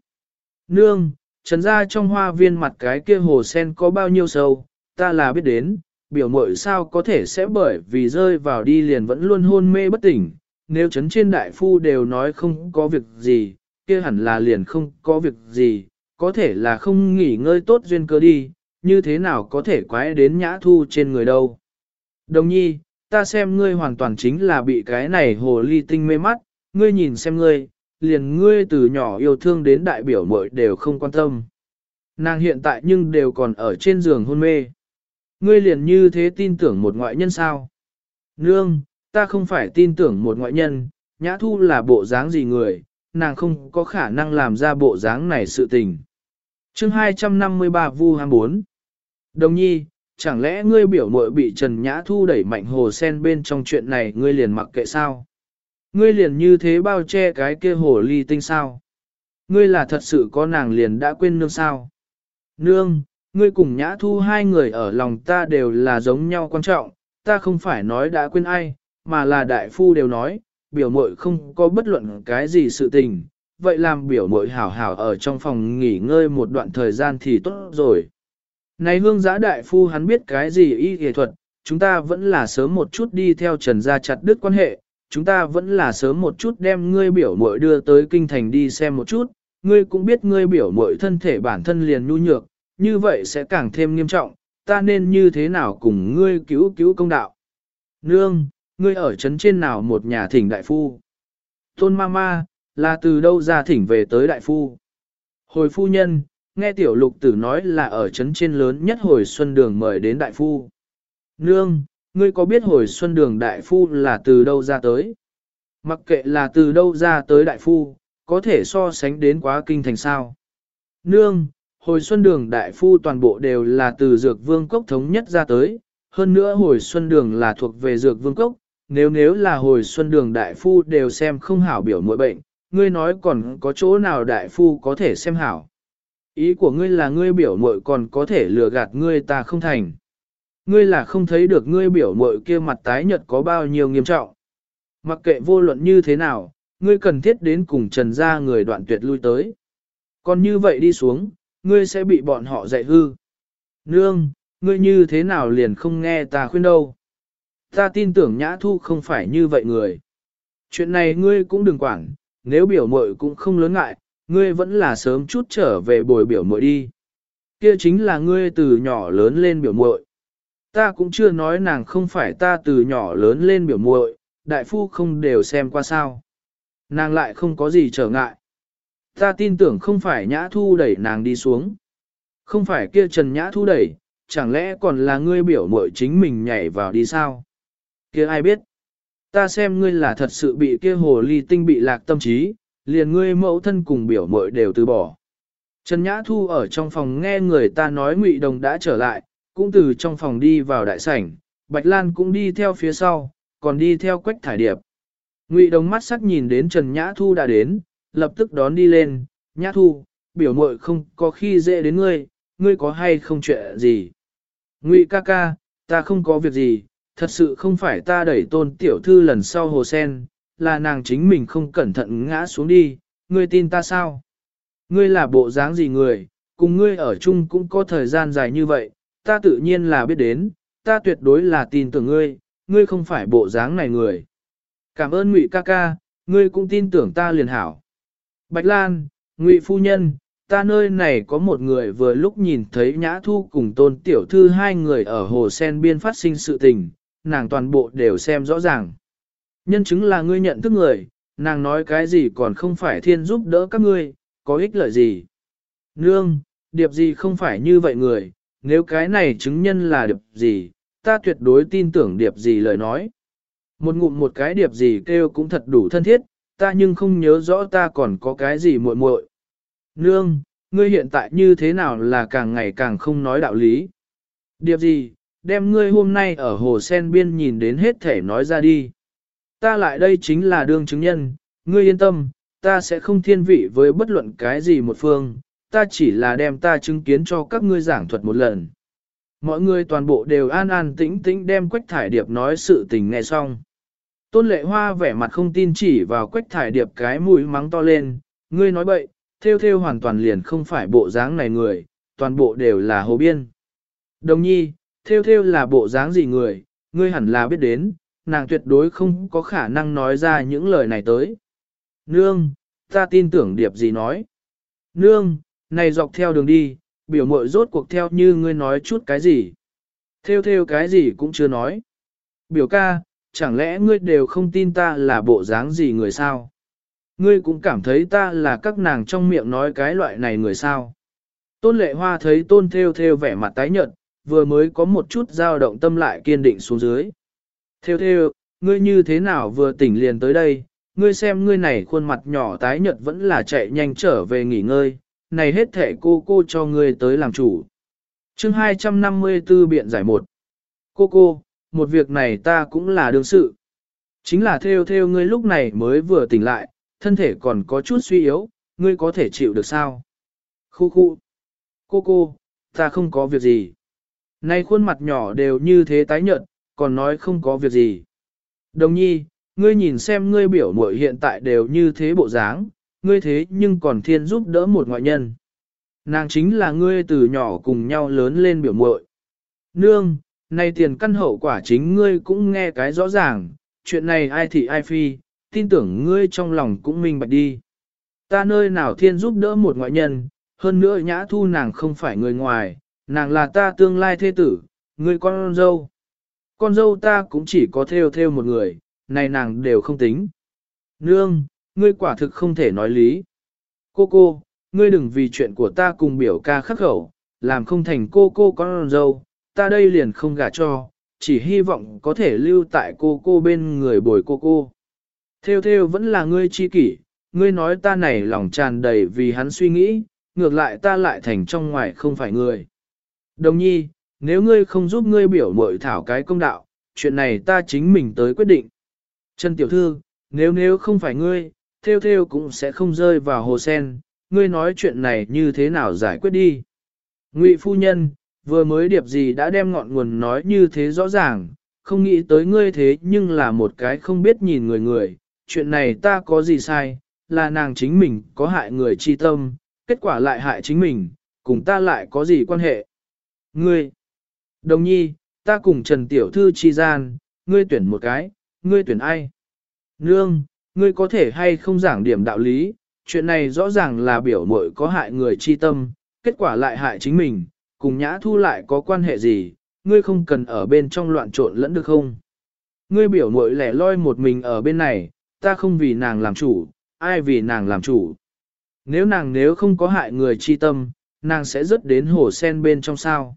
Nương, trần ra trong hoa viên mặt cái kia hồ sen có bao nhiêu sâu, ta là biết đến, biểu mội sao có thể sẽ bởi vì rơi vào đi liền vẫn luôn hôn mê bất tỉnh, nếu chấn trên đại phu đều nói không có việc gì, kia hẳn là liền không có việc gì, có thể là không nghỉ ngơi tốt duyên cơ đi, như thế nào có thể quái đến nhã thu trên người đâu. Đồng nhi, ta xem ngươi hoàn toàn chính là bị cái này hồ ly tinh mê mắt, ngươi nhìn xem ngươi, liền ngươi từ nhỏ yêu thương đến đại biểu mội đều không quan tâm. Nàng hiện tại nhưng đều còn ở trên giường hôn mê. Ngươi liền như thế tin tưởng một ngoại nhân sao? Nương, ta không phải tin tưởng một ngoại nhân, nhã thu là bộ dáng gì người, nàng không có khả năng làm ra bộ dáng này sự tình. chương 253 Vu 24 Đồng nhi, chẳng lẽ ngươi biểu muội bị Trần Nhã Thu đẩy mạnh hồ sen bên trong chuyện này ngươi liền mặc kệ sao? Ngươi liền như thế bao che cái kia hồ ly tinh sao? Ngươi là thật sự có nàng liền đã quên nương sao? Nương, ngươi cùng Nhã Thu hai người ở lòng ta đều là giống nhau quan trọng, ta không phải nói đã quên ai, mà là đại phu đều nói, biểu muội không có bất luận cái gì sự tình, vậy làm biểu muội hảo hảo ở trong phòng nghỉ ngơi một đoạn thời gian thì tốt rồi. Này hương giã đại phu hắn biết cái gì y y thuật, chúng ta vẫn là sớm một chút đi theo trần gia chặt đứt quan hệ, chúng ta vẫn là sớm một chút đem ngươi biểu muội đưa tới kinh thành đi xem một chút, ngươi cũng biết ngươi biểu muội thân thể bản thân liền nhu nhược, như vậy sẽ càng thêm nghiêm trọng, ta nên như thế nào cùng ngươi cứu cứu công đạo. Nương, ngươi ở trấn trên nào một nhà thỉnh đại phu? Tôn ma ma, là từ đâu ra thỉnh về tới đại phu? Hồi phu nhân, nghe tiểu lục tử nói là ở trấn trên lớn nhất hồi xuân đường mời đến đại phu. Nương, ngươi có biết hồi xuân đường đại phu là từ đâu ra tới? Mặc kệ là từ đâu ra tới đại phu, có thể so sánh đến quá kinh thành sao. Nương, hồi xuân đường đại phu toàn bộ đều là từ dược vương cốc thống nhất ra tới, hơn nữa hồi xuân đường là thuộc về dược vương cốc, nếu nếu là hồi xuân đường đại phu đều xem không hảo biểu mỗi bệnh, ngươi nói còn có chỗ nào đại phu có thể xem hảo. Ý của ngươi là ngươi biểu muội còn có thể lừa gạt ngươi ta không thành. Ngươi là không thấy được ngươi biểu muội kia mặt tái nhợt có bao nhiêu nghiêm trọng. Mặc kệ vô luận như thế nào, ngươi cần thiết đến cùng trần ra người đoạn tuyệt lui tới. Còn như vậy đi xuống, ngươi sẽ bị bọn họ dạy hư. Nương, ngươi như thế nào liền không nghe ta khuyên đâu. Ta tin tưởng Nhã Thu không phải như vậy người. Chuyện này ngươi cũng đừng quản, nếu biểu muội cũng không lớn ngại, ngươi vẫn là sớm chút trở về bồi biểu muội đi. Kia chính là ngươi từ nhỏ lớn lên biểu muội. Ta cũng chưa nói nàng không phải ta từ nhỏ lớn lên biểu muội, đại phu không đều xem qua sao. Nàng lại không có gì trở ngại. Ta tin tưởng không phải nhã thu đẩy nàng đi xuống. Không phải kia trần nhã thu đẩy, chẳng lẽ còn là ngươi biểu muội chính mình nhảy vào đi sao? Kia ai biết? Ta xem ngươi là thật sự bị kia hồ ly tinh bị lạc tâm trí, liền ngươi mẫu thân cùng biểu muội đều từ bỏ. Trần Nhã Thu ở trong phòng nghe người ta nói Ngụy Đồng đã trở lại, cũng từ trong phòng đi vào đại sảnh, Bạch Lan cũng đi theo phía sau, còn đi theo Quách Thải Điệp. Ngụy Đồng mắt sắc nhìn đến Trần Nhã Thu đã đến, lập tức đón đi lên, Nhã Thu, biểu muội không có khi dễ đến ngươi, ngươi có hay không chuyện gì. Ngụy ca ca, ta không có việc gì, thật sự không phải ta đẩy tôn tiểu thư lần sau hồ sen, là nàng chính mình không cẩn thận ngã xuống đi, ngươi tin ta sao? Ngươi là bộ dáng gì người, cùng ngươi ở chung cũng có thời gian dài như vậy, ta tự nhiên là biết đến, ta tuyệt đối là tin tưởng ngươi, ngươi không phải bộ dáng này người. Cảm ơn Ngụy ca ca, ngươi cũng tin tưởng ta liền hảo. Bạch Lan, Ngụy phu nhân, ta nơi này có một người vừa lúc nhìn thấy Nhã Thu cùng Tôn Tiểu Thư hai người ở hồ sen biên phát sinh sự tình, nàng toàn bộ đều xem rõ ràng. Nhân chứng là ngươi nhận thức người, nàng nói cái gì còn không phải thiên giúp đỡ các ngươi, có ích lợi gì. Nương, điệp gì không phải như vậy người, nếu cái này chứng nhân là điệp gì, ta tuyệt đối tin tưởng điệp gì lời nói. Một ngụm một cái điệp gì kêu cũng thật đủ thân thiết, ta nhưng không nhớ rõ ta còn có cái gì muội muội. Nương, ngươi hiện tại như thế nào là càng ngày càng không nói đạo lý. Điệp gì, đem ngươi hôm nay ở hồ sen biên nhìn đến hết thể nói ra đi ta lại đây chính là đương chứng nhân, ngươi yên tâm, ta sẽ không thiên vị với bất luận cái gì một phương, ta chỉ là đem ta chứng kiến cho các ngươi giảng thuật một lần. Mọi người toàn bộ đều an an tĩnh tĩnh đem Quách Thải Điệp nói sự tình nghe xong. Tôn Lệ Hoa vẻ mặt không tin chỉ vào Quách Thải Điệp cái mũi mắng to lên, ngươi nói bậy, theo theo hoàn toàn liền không phải bộ dáng này người, toàn bộ đều là hồ biên. Đồng nhi, theo theo là bộ dáng gì người, ngươi hẳn là biết đến, nàng tuyệt đối không có khả năng nói ra những lời này tới. Nương, ta tin tưởng điệp gì nói. Nương, này dọc theo đường đi, biểu mội rốt cuộc theo như ngươi nói chút cái gì. Theo theo cái gì cũng chưa nói. Biểu ca, chẳng lẽ ngươi đều không tin ta là bộ dáng gì người sao? Ngươi cũng cảm thấy ta là các nàng trong miệng nói cái loại này người sao? Tôn lệ hoa thấy tôn theo theo vẻ mặt tái nhợt, vừa mới có một chút dao động tâm lại kiên định xuống dưới. Theo theo, ngươi như thế nào vừa tỉnh liền tới đây, ngươi xem ngươi này khuôn mặt nhỏ tái nhợt vẫn là chạy nhanh trở về nghỉ ngơi, này hết thể cô cô cho ngươi tới làm chủ. chương 254 biện giải một. Cô cô, một việc này ta cũng là đương sự. Chính là theo theo ngươi lúc này mới vừa tỉnh lại, thân thể còn có chút suy yếu, ngươi có thể chịu được sao? Khu khu. Cô cô, ta không có việc gì. Nay khuôn mặt nhỏ đều như thế tái nhợt, còn nói không có việc gì. Đồng nhi, ngươi nhìn xem ngươi biểu muội hiện tại đều như thế bộ dáng, ngươi thế nhưng còn thiên giúp đỡ một ngoại nhân. Nàng chính là ngươi từ nhỏ cùng nhau lớn lên biểu muội. Nương, này tiền căn hậu quả chính ngươi cũng nghe cái rõ ràng, chuyện này ai thị ai phi, tin tưởng ngươi trong lòng cũng minh bạch đi. Ta nơi nào thiên giúp đỡ một ngoại nhân, hơn nữa nhã thu nàng không phải người ngoài, nàng là ta tương lai thế tử, ngươi con dâu. Con dâu ta cũng chỉ có theo theo một người, này nàng đều không tính. Nương, ngươi quả thực không thể nói lý. Cô cô, ngươi đừng vì chuyện của ta cùng biểu ca khắc khẩu, làm không thành cô cô con dâu, ta đây liền không gả cho, chỉ hy vọng có thể lưu tại cô cô bên người bồi cô cô. Theo theo vẫn là ngươi chi kỷ, ngươi nói ta này lòng tràn đầy vì hắn suy nghĩ, ngược lại ta lại thành trong ngoài không phải người. Đồng nhi, nếu ngươi không giúp ngươi biểu mội thảo cái công đạo, chuyện này ta chính mình tới quyết định. Trần Tiểu Thư, nếu nếu không phải ngươi, theo theo cũng sẽ không rơi vào hồ sen, ngươi nói chuyện này như thế nào giải quyết đi. Ngụy phu nhân, vừa mới điệp gì đã đem ngọn nguồn nói như thế rõ ràng, không nghĩ tới ngươi thế nhưng là một cái không biết nhìn người người, chuyện này ta có gì sai, là nàng chính mình có hại người chi tâm, kết quả lại hại chính mình, cùng ta lại có gì quan hệ. Ngươi, đồng nhi, ta cùng Trần Tiểu Thư chi gian, ngươi tuyển một cái, ngươi tuyển ai? Nương, ngươi có thể hay không giảng điểm đạo lý, chuyện này rõ ràng là biểu mội có hại người chi tâm, kết quả lại hại chính mình, cùng nhã thu lại có quan hệ gì, ngươi không cần ở bên trong loạn trộn lẫn được không? Ngươi biểu mội lẻ loi một mình ở bên này, ta không vì nàng làm chủ, ai vì nàng làm chủ. Nếu nàng nếu không có hại người chi tâm, nàng sẽ rớt đến hồ sen bên trong sao.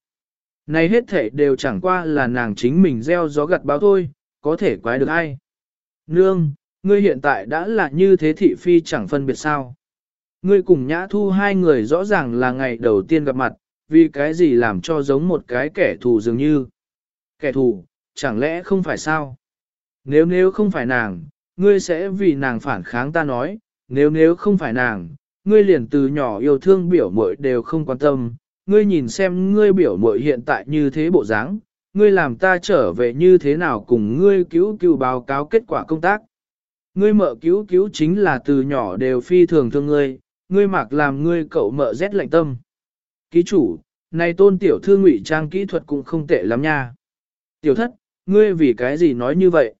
Này hết thể đều chẳng qua là nàng chính mình gieo gió gặt báo thôi, có thể quái được ai. Nương, ngươi hiện tại đã là như thế thị phi chẳng phân biệt sao. Ngươi cùng nhã thu hai người rõ ràng là ngày đầu tiên gặp mặt, vì cái gì làm cho giống một cái kẻ thù dường như. Kẻ thù, chẳng lẽ không phải sao? Nếu nếu không phải nàng, ngươi sẽ vì nàng phản kháng ta nói, nếu nếu không phải nàng, ngươi liền từ nhỏ yêu thương biểu muội đều không quan tâm, ngươi nhìn xem ngươi biểu muội hiện tại như thế bộ dáng, ngươi làm ta trở về như thế nào cùng ngươi cứu cứu báo cáo kết quả công tác. Ngươi mợ cứu cứu chính là từ nhỏ đều phi thường thương ngươi, ngươi mặc làm ngươi cậu mợ rét lạnh tâm. Ký chủ, này tôn tiểu thư ngụy trang kỹ thuật cũng không tệ lắm nha. Tiểu thất, ngươi vì cái gì nói như vậy?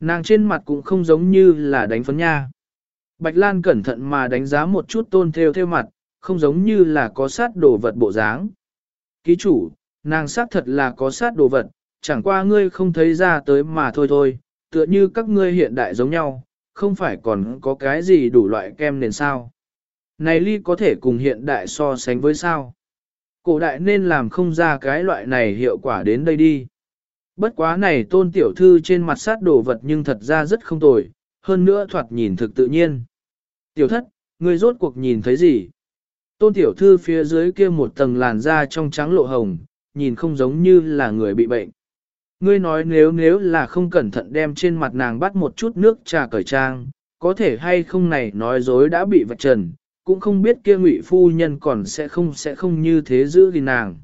Nàng trên mặt cũng không giống như là đánh phấn nha. Bạch Lan cẩn thận mà đánh giá một chút tôn theo theo mặt, không giống như là có sát đồ vật bộ dáng. Ký chủ, nàng sát thật là có sát đồ vật, chẳng qua ngươi không thấy ra tới mà thôi thôi, tựa như các ngươi hiện đại giống nhau, không phải còn có cái gì đủ loại kem nền sao. Này ly có thể cùng hiện đại so sánh với sao. Cổ đại nên làm không ra cái loại này hiệu quả đến đây đi. Bất quá này tôn tiểu thư trên mặt sát đồ vật nhưng thật ra rất không tồi, hơn nữa thoạt nhìn thực tự nhiên. Tiểu thất, ngươi rốt cuộc nhìn thấy gì? Tôn tiểu thư phía dưới kia một tầng làn da trong trắng lộ hồng, nhìn không giống như là người bị bệnh. Ngươi nói nếu nếu là không cẩn thận đem trên mặt nàng bắt một chút nước trà cởi trang, có thể hay không này nói dối đã bị vạch trần, cũng không biết kia ngụy phu nhân còn sẽ không sẽ không như thế giữ gìn nàng.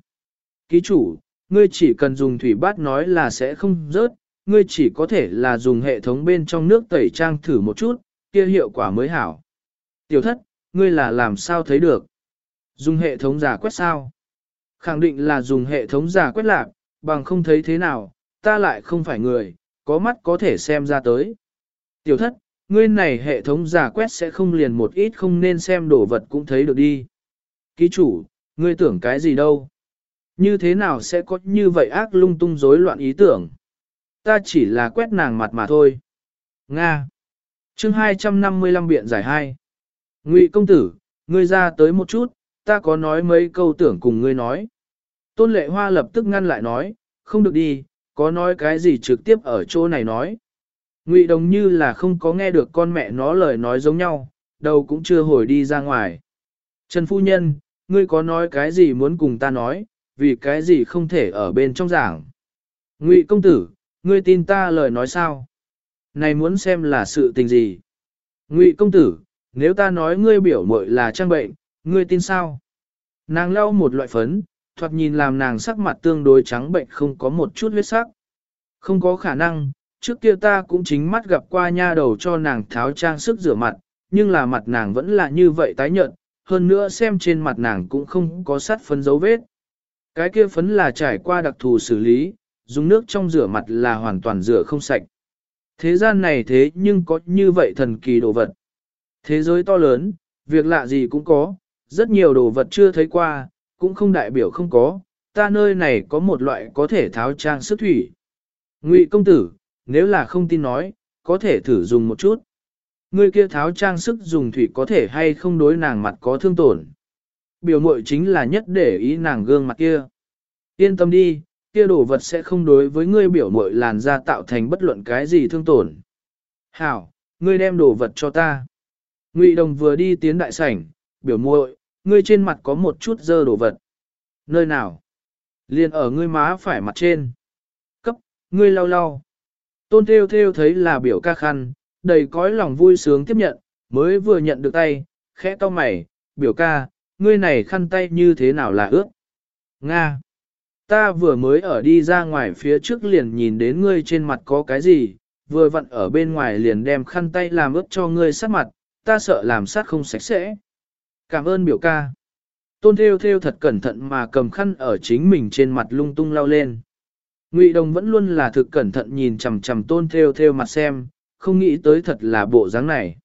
Ký chủ, ngươi chỉ cần dùng thủy bát nói là sẽ không rớt, ngươi chỉ có thể là dùng hệ thống bên trong nước tẩy trang thử một chút, kia hiệu quả mới hảo. Tiểu thất, ngươi là làm sao thấy được? Dùng hệ thống giả quét sao? Khẳng định là dùng hệ thống giả quét lạc, bằng không thấy thế nào, ta lại không phải người, có mắt có thể xem ra tới. Tiểu thất, ngươi này hệ thống giả quét sẽ không liền một ít không nên xem đồ vật cũng thấy được đi. Ký chủ, ngươi tưởng cái gì đâu? Như thế nào sẽ có như vậy ác lung tung rối loạn ý tưởng? Ta chỉ là quét nàng mặt mà thôi. Nga. Chương 255 biện giải hai. Ngụy công tử, ngươi ra tới một chút, ta có nói mấy câu tưởng cùng ngươi nói. Tôn lệ hoa lập tức ngăn lại nói, không được đi, có nói cái gì trực tiếp ở chỗ này nói. Ngụy đồng như là không có nghe được con mẹ nó lời nói giống nhau, đầu cũng chưa hồi đi ra ngoài. Trần Phu Nhân, ngươi có nói cái gì muốn cùng ta nói, vì cái gì không thể ở bên trong giảng. Ngụy công tử, ngươi tin ta lời nói sao? Này muốn xem là sự tình gì? Ngụy công tử, nếu ta nói ngươi biểu muội là trang bệnh, ngươi tin sao? Nàng lau một loại phấn, thoạt nhìn làm nàng sắc mặt tương đối trắng bệnh không có một chút huyết sắc. Không có khả năng, trước kia ta cũng chính mắt gặp qua nha đầu cho nàng tháo trang sức rửa mặt, nhưng là mặt nàng vẫn là như vậy tái nhợt, hơn nữa xem trên mặt nàng cũng không có sát phấn dấu vết. Cái kia phấn là trải qua đặc thù xử lý, dùng nước trong rửa mặt là hoàn toàn rửa không sạch. Thế gian này thế nhưng có như vậy thần kỳ đồ vật. Thế giới to lớn, việc lạ gì cũng có, rất nhiều đồ vật chưa thấy qua, cũng không đại biểu không có, ta nơi này có một loại có thể tháo trang sức thủy. Ngụy công tử, nếu là không tin nói, có thể thử dùng một chút. Người kia tháo trang sức dùng thủy có thể hay không đối nàng mặt có thương tổn. Biểu mội chính là nhất để ý nàng gương mặt kia. Yên tâm đi, kia đồ vật sẽ không đối với ngươi biểu mội làn da tạo thành bất luận cái gì thương tổn. Hảo, ngươi đem đồ vật cho ta. Ngụy đồng vừa đi tiến đại sảnh, biểu muội, ngươi trên mặt có một chút dơ đồ vật. Nơi nào? Liền ở ngươi má phải mặt trên. Cấp, ngươi lau lau. Tôn theo theo thấy là biểu ca khăn, đầy cõi lòng vui sướng tiếp nhận, mới vừa nhận được tay, khẽ to mày, biểu ca, ngươi này khăn tay như thế nào là ướt? Nga. Ta vừa mới ở đi ra ngoài phía trước liền nhìn đến ngươi trên mặt có cái gì, vừa vặn ở bên ngoài liền đem khăn tay làm ướt cho ngươi sát mặt, ta sợ làm sát không sạch sẽ. Cảm ơn biểu ca. Tôn theo theo thật cẩn thận mà cầm khăn ở chính mình trên mặt lung tung lao lên. Ngụy Đồng vẫn luôn là thực cẩn thận nhìn chằm chằm tôn theo theo mặt xem, không nghĩ tới thật là bộ dáng này.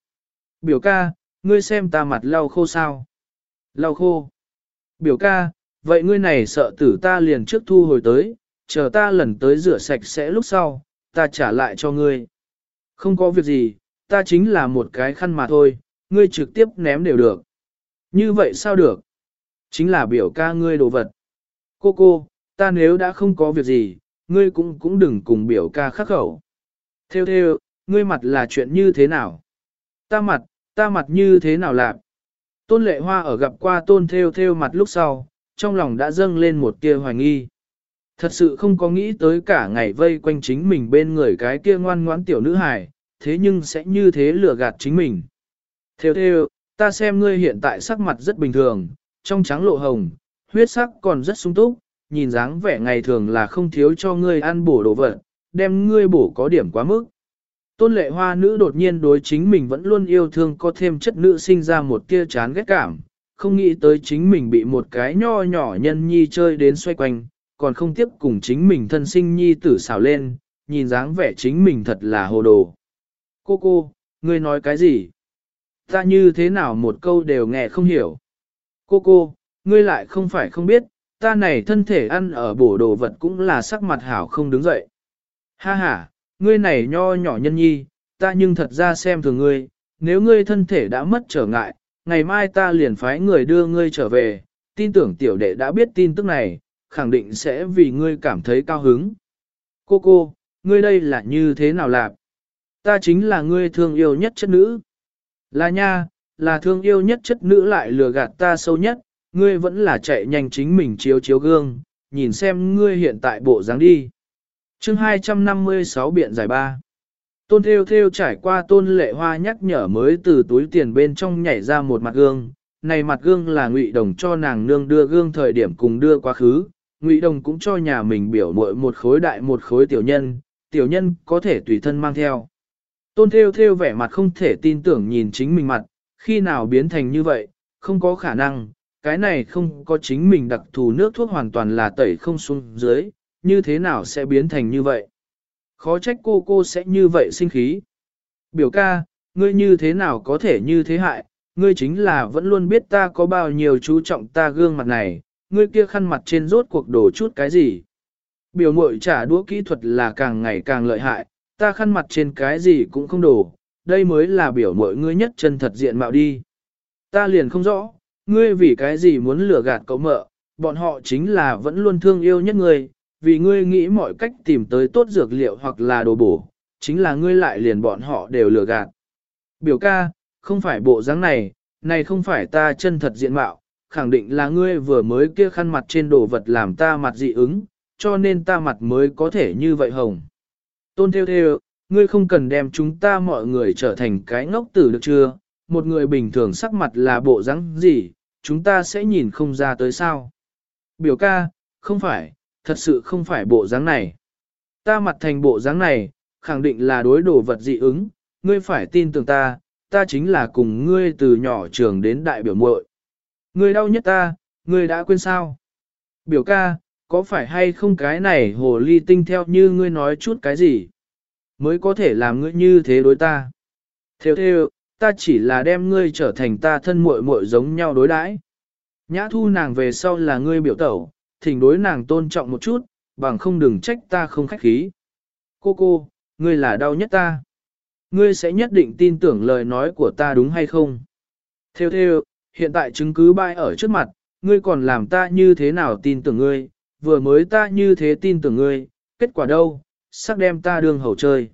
Biểu ca, ngươi xem ta mặt lau khô sao? Lau khô. Biểu ca, vậy ngươi này sợ tử ta liền trước thu hồi tới, chờ ta lần tới rửa sạch sẽ lúc sau, ta trả lại cho ngươi. Không có việc gì, ta chính là một cái khăn mà thôi, ngươi trực tiếp ném đều được. Như vậy sao được? Chính là biểu ca ngươi đồ vật. Cô cô, ta nếu đã không có việc gì, ngươi cũng cũng đừng cùng biểu ca khắc khẩu. Theo theo, ngươi mặt là chuyện như thế nào? Ta mặt, ta mặt như thế nào lạc? Tôn lệ hoa ở gặp qua tôn theo theo mặt lúc sau, trong lòng đã dâng lên một tia hoài nghi. Thật sự không có nghĩ tới cả ngày vây quanh chính mình bên người cái kia ngoan ngoãn tiểu nữ hài, thế nhưng sẽ như thế lừa gạt chính mình. Theo theo, ta xem ngươi hiện tại sắc mặt rất bình thường, trong trắng lộ hồng, huyết sắc còn rất sung túc, nhìn dáng vẻ ngày thường là không thiếu cho ngươi ăn bổ đồ vật, đem ngươi bổ có điểm quá mức. Tôn lệ hoa nữ đột nhiên đối chính mình vẫn luôn yêu thương có thêm chất nữ sinh ra một tia chán ghét cảm, không nghĩ tới chính mình bị một cái nho nhỏ nhân nhi chơi đến xoay quanh, còn không tiếp cùng chính mình thân sinh nhi tử xào lên, nhìn dáng vẻ chính mình thật là hồ đồ. Cô cô, ngươi nói cái gì? Ta như thế nào một câu đều nghe không hiểu. Cô cô, ngươi lại không phải không biết, ta này thân thể ăn ở bổ đồ vật cũng là sắc mặt hảo không đứng dậy. Ha ha, ngươi này nho nhỏ nhân nhi, ta nhưng thật ra xem thường ngươi, nếu ngươi thân thể đã mất trở ngại, ngày mai ta liền phái người đưa ngươi trở về, tin tưởng tiểu đệ đã biết tin tức này, khẳng định sẽ vì ngươi cảm thấy cao hứng. Cô cô, ngươi đây là như thế nào lạp? Ta chính là ngươi thương yêu nhất chất nữ. Là nha, là thương yêu nhất chất nữ lại lừa gạt ta sâu nhất, ngươi vẫn là chạy nhanh chính mình chiếu chiếu gương, nhìn xem ngươi hiện tại bộ dáng đi. chương 256 biện giải ba. Tôn theo theo trải qua tôn lệ hoa nhắc nhở mới từ túi tiền bên trong nhảy ra một mặt gương. Này mặt gương là ngụy đồng cho nàng nương đưa gương thời điểm cùng đưa quá khứ. Ngụy đồng cũng cho nhà mình biểu muội một khối đại một khối tiểu nhân, tiểu nhân có thể tùy thân mang theo. Tôn theo theo vẻ mặt không thể tin tưởng nhìn chính mình mặt, khi nào biến thành như vậy, không có khả năng, cái này không có chính mình đặc thù nước thuốc hoàn toàn là tẩy không xuống dưới, như thế nào sẽ biến thành như vậy. Khó trách cô cô sẽ như vậy sinh khí. Biểu ca, ngươi như thế nào có thể như thế hại, ngươi chính là vẫn luôn biết ta có bao nhiêu chú trọng ta gương mặt này, ngươi kia khăn mặt trên rốt cuộc đổ chút cái gì. Biểu mội trả đũa kỹ thuật là càng ngày càng lợi hại, ta khăn mặt trên cái gì cũng không đổ, đây mới là biểu mội ngươi nhất chân thật diện mạo đi. Ta liền không rõ, ngươi vì cái gì muốn lừa gạt cậu mợ, bọn họ chính là vẫn luôn thương yêu nhất ngươi, vì ngươi nghĩ mọi cách tìm tới tốt dược liệu hoặc là đồ bổ, chính là ngươi lại liền bọn họ đều lừa gạt. Biểu ca, không phải bộ dáng này, này không phải ta chân thật diện mạo, khẳng định là ngươi vừa mới kia khăn mặt trên đồ vật làm ta mặt dị ứng, cho nên ta mặt mới có thể như vậy hồng. Tôn theo theo, ngươi không cần đem chúng ta mọi người trở thành cái ngốc tử được chưa? Một người bình thường sắc mặt là bộ dáng gì, chúng ta sẽ nhìn không ra tới sao. Biểu ca, không phải, thật sự không phải bộ dáng này. Ta mặt thành bộ dáng này, khẳng định là đối đồ vật dị ứng, ngươi phải tin tưởng ta, ta chính là cùng ngươi từ nhỏ trường đến đại biểu muội. Ngươi đau nhất ta, ngươi đã quên sao? Biểu ca, có phải hay không cái này hồ ly tinh theo như ngươi nói chút cái gì? Mới có thể làm ngươi như thế đối ta. Theo theo, ta chỉ là đem ngươi trở thành ta thân muội muội giống nhau đối đãi. Nhã thu nàng về sau là ngươi biểu tẩu, thỉnh đối nàng tôn trọng một chút, bằng không đừng trách ta không khách khí. Cô cô, ngươi là đau nhất ta. Ngươi sẽ nhất định tin tưởng lời nói của ta đúng hay không? Theo theo, hiện tại chứng cứ bay ở trước mặt, ngươi còn làm ta như thế nào tin tưởng ngươi, vừa mới ta như thế tin tưởng ngươi, kết quả đâu, sắc đem ta đường hầu chơi.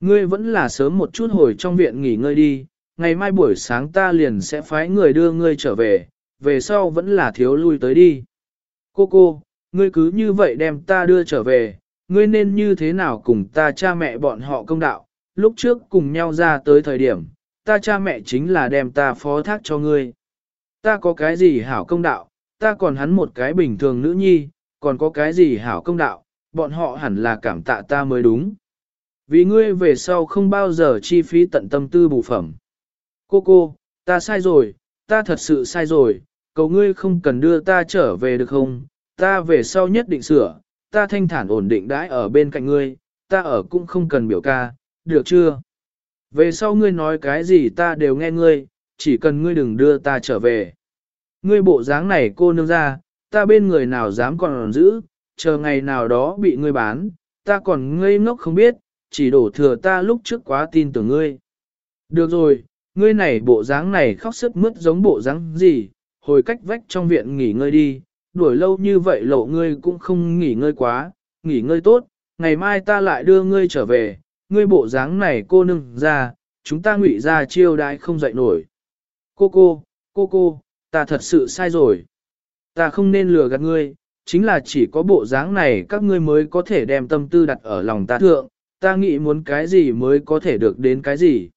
Ngươi vẫn là sớm một chút hồi trong viện nghỉ ngơi đi, ngày mai buổi sáng ta liền sẽ phái người đưa ngươi trở về, về sau vẫn là thiếu lui tới đi. Cô cô, ngươi cứ như vậy đem ta đưa trở về, ngươi nên như thế nào cùng ta cha mẹ bọn họ công đạo, lúc trước cùng nhau ra tới thời điểm, ta cha mẹ chính là đem ta phó thác cho ngươi. Ta có cái gì hảo công đạo, ta còn hắn một cái bình thường nữ nhi, còn có cái gì hảo công đạo, bọn họ hẳn là cảm tạ ta mới đúng. Vì ngươi về sau không bao giờ chi phí tận tâm tư bù phẩm. Cô cô, ta sai rồi, ta thật sự sai rồi, cầu ngươi không cần đưa ta trở về được không, ta về sau nhất định sửa, ta thanh thản ổn định đãi ở bên cạnh ngươi, ta ở cũng không cần biểu ca, được chưa? Về sau ngươi nói cái gì ta đều nghe ngươi, chỉ cần ngươi đừng đưa ta trở về. Ngươi bộ dáng này cô nương ra, ta bên người nào dám còn giữ, chờ ngày nào đó bị ngươi bán, ta còn ngây ngốc không biết, chỉ đổ thừa ta lúc trước quá tin tưởng ngươi. Được rồi, ngươi này bộ dáng này khóc sức mướt giống bộ dáng gì, hồi cách vách trong viện nghỉ ngơi đi, đuổi lâu như vậy lộ ngươi cũng không nghỉ ngơi quá, nghỉ ngơi tốt, ngày mai ta lại đưa ngươi trở về, ngươi bộ dáng này cô nương ra, chúng ta ngụy ra chiêu đãi không dậy nổi. Cô cô, cô cô, ta thật sự sai rồi. Ta không nên lừa gạt ngươi, chính là chỉ có bộ dáng này các ngươi mới có thể đem tâm tư đặt ở lòng ta thượng, ta nghĩ muốn cái gì mới có thể được đến cái gì.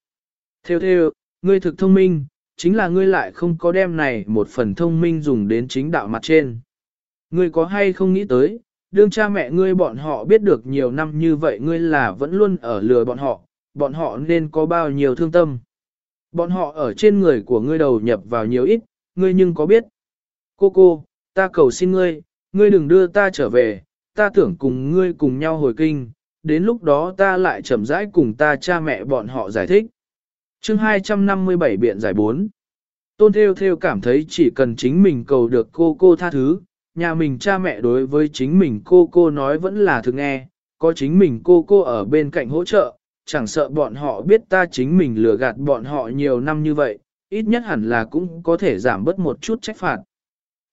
Theo theo, ngươi thực thông minh, chính là ngươi lại không có đem này một phần thông minh dùng đến chính đạo mặt trên. Ngươi có hay không nghĩ tới, đương cha mẹ ngươi bọn họ biết được nhiều năm như vậy ngươi là vẫn luôn ở lừa bọn họ, bọn họ nên có bao nhiêu thương tâm. Bọn họ ở trên người của ngươi đầu nhập vào nhiều ít, ngươi nhưng có biết. Cô cô, ta cầu xin ngươi, ngươi đừng đưa ta trở về, ta tưởng cùng ngươi cùng nhau hồi kinh, đến lúc đó ta lại chậm rãi cùng ta cha mẹ bọn họ giải thích. chương 257 biện giải 4 Tôn Theo Theo cảm thấy chỉ cần chính mình cầu được cô cô tha thứ, nhà mình cha mẹ đối với chính mình cô cô nói vẫn là thực nghe, có chính mình cô cô ở bên cạnh hỗ trợ, chẳng sợ bọn họ biết ta chính mình lừa gạt bọn họ nhiều năm như vậy, ít nhất hẳn là cũng có thể giảm bớt một chút trách phạt.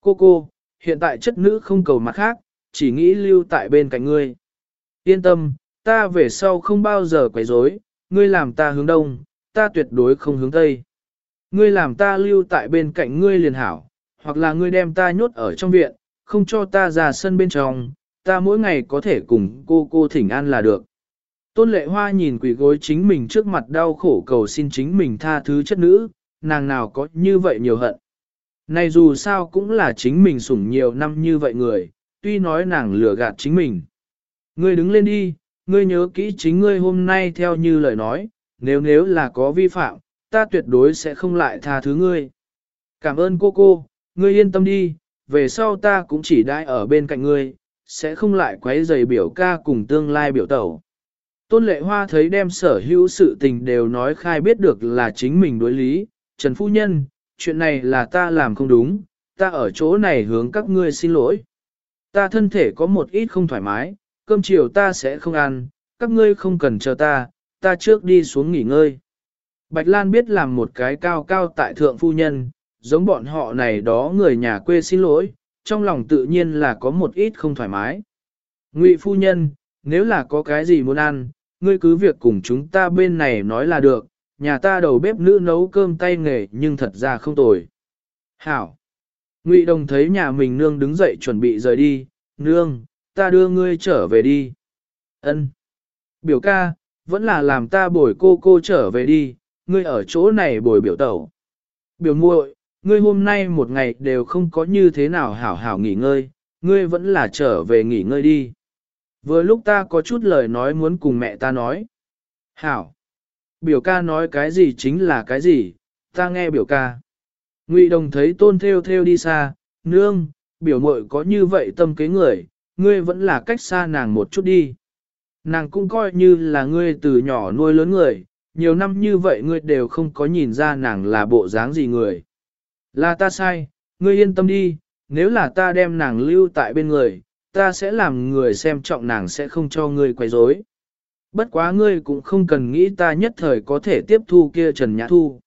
Cô cô, hiện tại chất nữ không cầu mặt khác, chỉ nghĩ lưu tại bên cạnh ngươi. Yên tâm, ta về sau không bao giờ quấy rối, ngươi làm ta hướng đông, ta tuyệt đối không hướng tây. Ngươi làm ta lưu tại bên cạnh ngươi liền hảo, hoặc là ngươi đem ta nhốt ở trong viện, không cho ta ra sân bên trong, ta mỗi ngày có thể cùng cô cô thỉnh an là được. Tôn lệ hoa nhìn quỷ gối chính mình trước mặt đau khổ cầu xin chính mình tha thứ chất nữ, nàng nào có như vậy nhiều hận. Này dù sao cũng là chính mình sủng nhiều năm như vậy người, tuy nói nàng lừa gạt chính mình. Ngươi đứng lên đi, ngươi nhớ kỹ chính ngươi hôm nay theo như lời nói, nếu nếu là có vi phạm, ta tuyệt đối sẽ không lại tha thứ ngươi. Cảm ơn cô cô, ngươi yên tâm đi, về sau ta cũng chỉ đai ở bên cạnh ngươi, sẽ không lại quấy rầy biểu ca cùng tương lai biểu tẩu. Tôn lệ hoa thấy đem sở hữu sự tình đều nói khai biết được là chính mình đối lý, Trần Phu Nhân, chuyện này là ta làm không đúng, ta ở chỗ này hướng các ngươi xin lỗi. Ta thân thể có một ít không thoải mái, cơm chiều ta sẽ không ăn, các ngươi không cần chờ ta, ta trước đi xuống nghỉ ngơi. Bạch Lan biết làm một cái cao cao tại thượng phu nhân, giống bọn họ này đó người nhà quê xin lỗi, trong lòng tự nhiên là có một ít không thoải mái. Ngụy phu nhân, nếu là có cái gì muốn ăn, ngươi cứ việc cùng chúng ta bên này nói là được, nhà ta đầu bếp nữ nấu cơm tay nghề nhưng thật ra không tồi. Hảo! Ngụy đồng thấy nhà mình nương đứng dậy chuẩn bị rời đi, nương, ta đưa ngươi trở về đi. Ân. Biểu ca, vẫn là làm ta bồi cô cô trở về đi, ngươi ở chỗ này bồi biểu tẩu. Biểu muội, ngươi hôm nay một ngày đều không có như thế nào hảo hảo nghỉ ngơi, ngươi vẫn là trở về nghỉ ngơi đi. Vừa lúc ta có chút lời nói muốn cùng mẹ ta nói. Hảo. Biểu ca nói cái gì chính là cái gì, ta nghe biểu ca. Ngụy đồng thấy tôn theo theo đi xa, nương, biểu muội có như vậy tâm kế người, ngươi vẫn là cách xa nàng một chút đi. Nàng cũng coi như là ngươi từ nhỏ nuôi lớn người, nhiều năm như vậy ngươi đều không có nhìn ra nàng là bộ dáng gì người. Là ta sai, ngươi yên tâm đi, nếu là ta đem nàng lưu tại bên người, ta sẽ làm người xem trọng nàng sẽ không cho ngươi quấy rối. Bất quá ngươi cũng không cần nghĩ ta nhất thời có thể tiếp thu kia Trần Nhã Thu.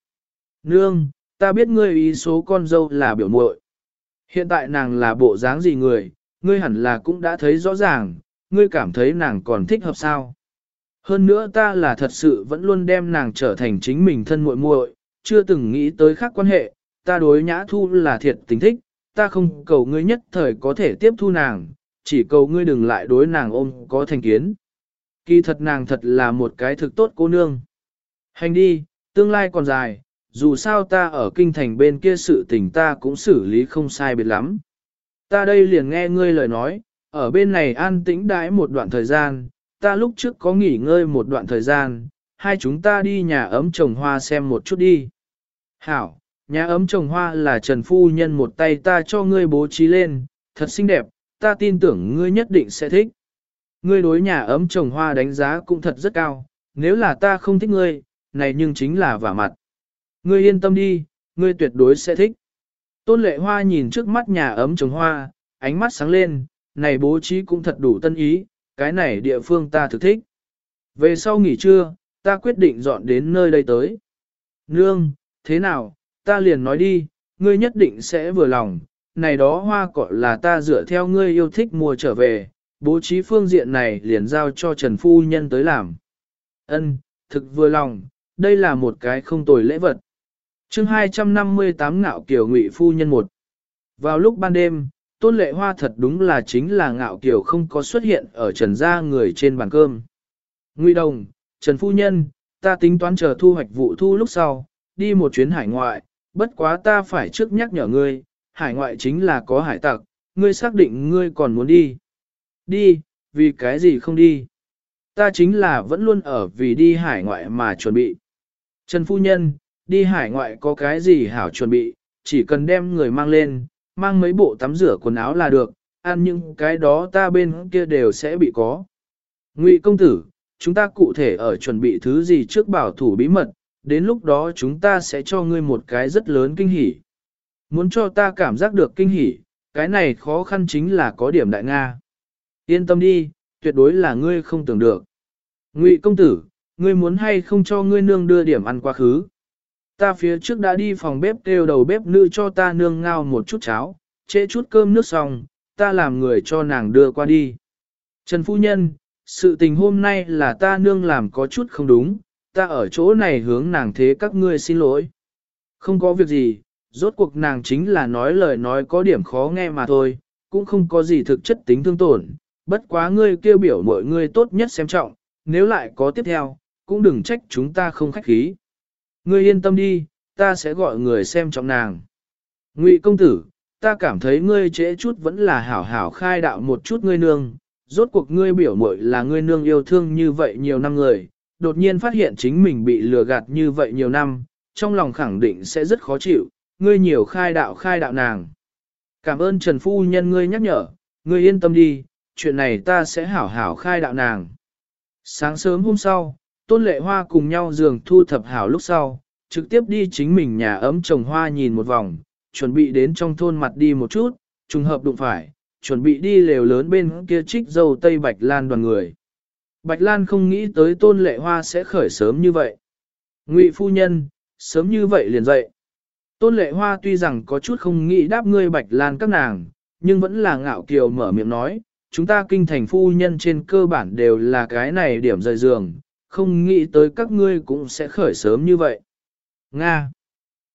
Nương, ta biết ngươi ý số con dâu là biểu muội. Hiện tại nàng là bộ dáng gì người, ngươi hẳn là cũng đã thấy rõ ràng, ngươi cảm thấy nàng còn thích hợp sao. Hơn nữa ta là thật sự vẫn luôn đem nàng trở thành chính mình thân muội muội, chưa từng nghĩ tới khác quan hệ, ta đối nhã thu là thiệt tình thích, ta không cầu ngươi nhất thời có thể tiếp thu nàng, chỉ cầu ngươi đừng lại đối nàng ôm có thành kiến. Kỳ thật nàng thật là một cái thực tốt cô nương. Hành đi, tương lai còn dài, dù sao ta ở kinh thành bên kia sự tình ta cũng xử lý không sai biệt lắm. Ta đây liền nghe ngươi lời nói, ở bên này an tĩnh đãi một đoạn thời gian, ta lúc trước có nghỉ ngơi một đoạn thời gian, hai chúng ta đi nhà ấm trồng hoa xem một chút đi. Hảo, nhà ấm trồng hoa là Trần Phu Nhân một tay ta cho ngươi bố trí lên, thật xinh đẹp, ta tin tưởng ngươi nhất định sẽ thích. Ngươi đối nhà ấm trồng hoa đánh giá cũng thật rất cao, nếu là ta không thích ngươi, này nhưng chính là vả mặt. Ngươi yên tâm đi, ngươi tuyệt đối sẽ thích. Tôn lệ hoa nhìn trước mắt nhà ấm trồng hoa, ánh mắt sáng lên, này bố trí cũng thật đủ tân ý, cái này địa phương ta thực thích. Về sau nghỉ trưa, ta quyết định dọn đến nơi đây tới. Nương, thế nào, ta liền nói đi, ngươi nhất định sẽ vừa lòng, này đó hoa cỏ là ta dựa theo ngươi yêu thích mua trở về, bố trí phương diện này liền giao cho Trần Phu Nhân tới làm. Ân, thực vừa lòng, đây là một cái không tồi lễ vật chương 258 ngạo kiểu ngụy Phu Nhân một Vào lúc ban đêm, Tôn Lệ Hoa thật đúng là chính là ngạo kiểu không có xuất hiện ở Trần gia người trên bàn cơm. Ngụy Đồng, Trần Phu Nhân, ta tính toán chờ thu hoạch vụ thu lúc sau, đi một chuyến hải ngoại, bất quá ta phải trước nhắc nhở ngươi, hải ngoại chính là có hải tặc, ngươi xác định ngươi còn muốn đi. Đi, vì cái gì không đi? Ta chính là vẫn luôn ở vì đi hải ngoại mà chuẩn bị. Trần Phu Nhân, đi hải ngoại có cái gì hảo chuẩn bị, chỉ cần đem người mang lên, mang mấy bộ tắm rửa quần áo là được, ăn những cái đó ta bên kia đều sẽ bị có. Ngụy công tử, chúng ta cụ thể ở chuẩn bị thứ gì trước bảo thủ bí mật, đến lúc đó chúng ta sẽ cho ngươi một cái rất lớn kinh hỉ. Muốn cho ta cảm giác được kinh hỉ, cái này khó khăn chính là có điểm đại Nga. Yên tâm đi, tuyệt đối là ngươi không tưởng được. Ngụy công tử, ngươi muốn hay không cho ngươi nương đưa điểm ăn quá khứ. Ta phía trước đã đi phòng bếp kêu đầu bếp nữ cho ta nương ngao một chút cháo, trễ chút cơm nước xong, ta làm người cho nàng đưa qua đi. Trần Phu Nhân, sự tình hôm nay là ta nương làm có chút không đúng, ta ở chỗ này hướng nàng thế các ngươi xin lỗi. Không có việc gì, rốt cuộc nàng chính là nói lời nói có điểm khó nghe mà thôi, cũng không có gì thực chất tính thương tổn, bất quá ngươi kêu biểu mọi người tốt nhất xem trọng, nếu lại có tiếp theo, cũng đừng trách chúng ta không khách khí. Ngươi yên tâm đi, ta sẽ gọi người xem trọng nàng. Ngụy công tử, ta cảm thấy ngươi trễ chút vẫn là hảo hảo khai đạo một chút ngươi nương, rốt cuộc ngươi biểu muội là ngươi nương yêu thương như vậy nhiều năm người, đột nhiên phát hiện chính mình bị lừa gạt như vậy nhiều năm, trong lòng khẳng định sẽ rất khó chịu, ngươi nhiều khai đạo khai đạo nàng. Cảm ơn Trần Phu Nhân ngươi nhắc nhở, ngươi yên tâm đi, chuyện này ta sẽ hảo hảo khai đạo nàng. Sáng sớm hôm sau, Tôn Lệ Hoa cùng nhau giường thu thập hảo lúc sau, trực tiếp đi chính mình nhà ấm trồng hoa nhìn một vòng, chuẩn bị đến trong thôn mặt đi một chút, trùng hợp đụng phải, chuẩn bị đi lều lớn bên kia trích dâu Tây Bạch Lan đoàn người. Bạch Lan không nghĩ tới Tôn Lệ Hoa sẽ khởi sớm như vậy. Ngụy phu nhân, sớm như vậy liền dậy. Tôn Lệ Hoa tuy rằng có chút không nghĩ đáp ngươi Bạch Lan các nàng, nhưng vẫn là ngạo kiều mở miệng nói, chúng ta kinh thành phu nhân trên cơ bản đều là cái này điểm rời giường, không nghĩ tới các ngươi cũng sẽ khởi sớm như vậy. Nga.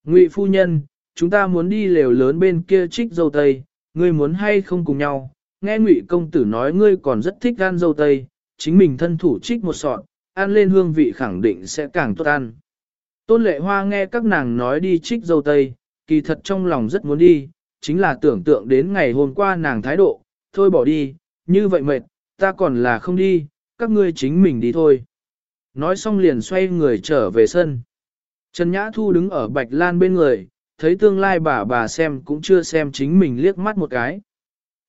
Ngụy phu nhân, chúng ta muốn đi lều lớn bên kia trích dâu tây, ngươi muốn hay không cùng nhau? Nghe Ngụy công tử nói ngươi còn rất thích ăn dâu tây, chính mình thân thủ trích một sọt, ăn lên hương vị khẳng định sẽ càng tốt ăn. Tôn lệ hoa nghe các nàng nói đi trích dâu tây, kỳ thật trong lòng rất muốn đi, chính là tưởng tượng đến ngày hôm qua nàng thái độ, thôi bỏ đi, như vậy mệt, ta còn là không đi, các ngươi chính mình đi thôi. Nói xong liền xoay người trở về sân. Trần Nhã Thu đứng ở Bạch Lan bên người, thấy tương lai bà bà xem cũng chưa xem chính mình liếc mắt một cái.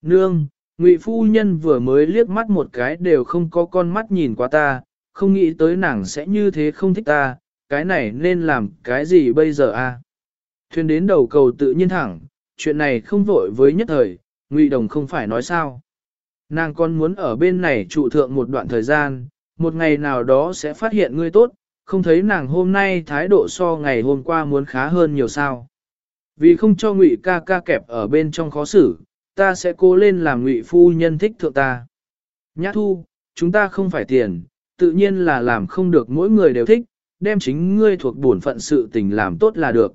Nương, Ngụy Phu Nhân vừa mới liếc mắt một cái đều không có con mắt nhìn qua ta, không nghĩ tới nàng sẽ như thế không thích ta, cái này nên làm cái gì bây giờ a? Thuyền đến đầu cầu tự nhiên thẳng, chuyện này không vội với nhất thời, Ngụy Đồng không phải nói sao. Nàng còn muốn ở bên này trụ thượng một đoạn thời gian, một ngày nào đó sẽ phát hiện ngươi tốt, không thấy nàng hôm nay thái độ so ngày hôm qua muốn khá hơn nhiều sao. Vì không cho ngụy ca ca kẹp ở bên trong khó xử, ta sẽ cố lên làm ngụy phu nhân thích thượng ta. Nhã thu, chúng ta không phải tiền, tự nhiên là làm không được mỗi người đều thích, đem chính ngươi thuộc bổn phận sự tình làm tốt là được.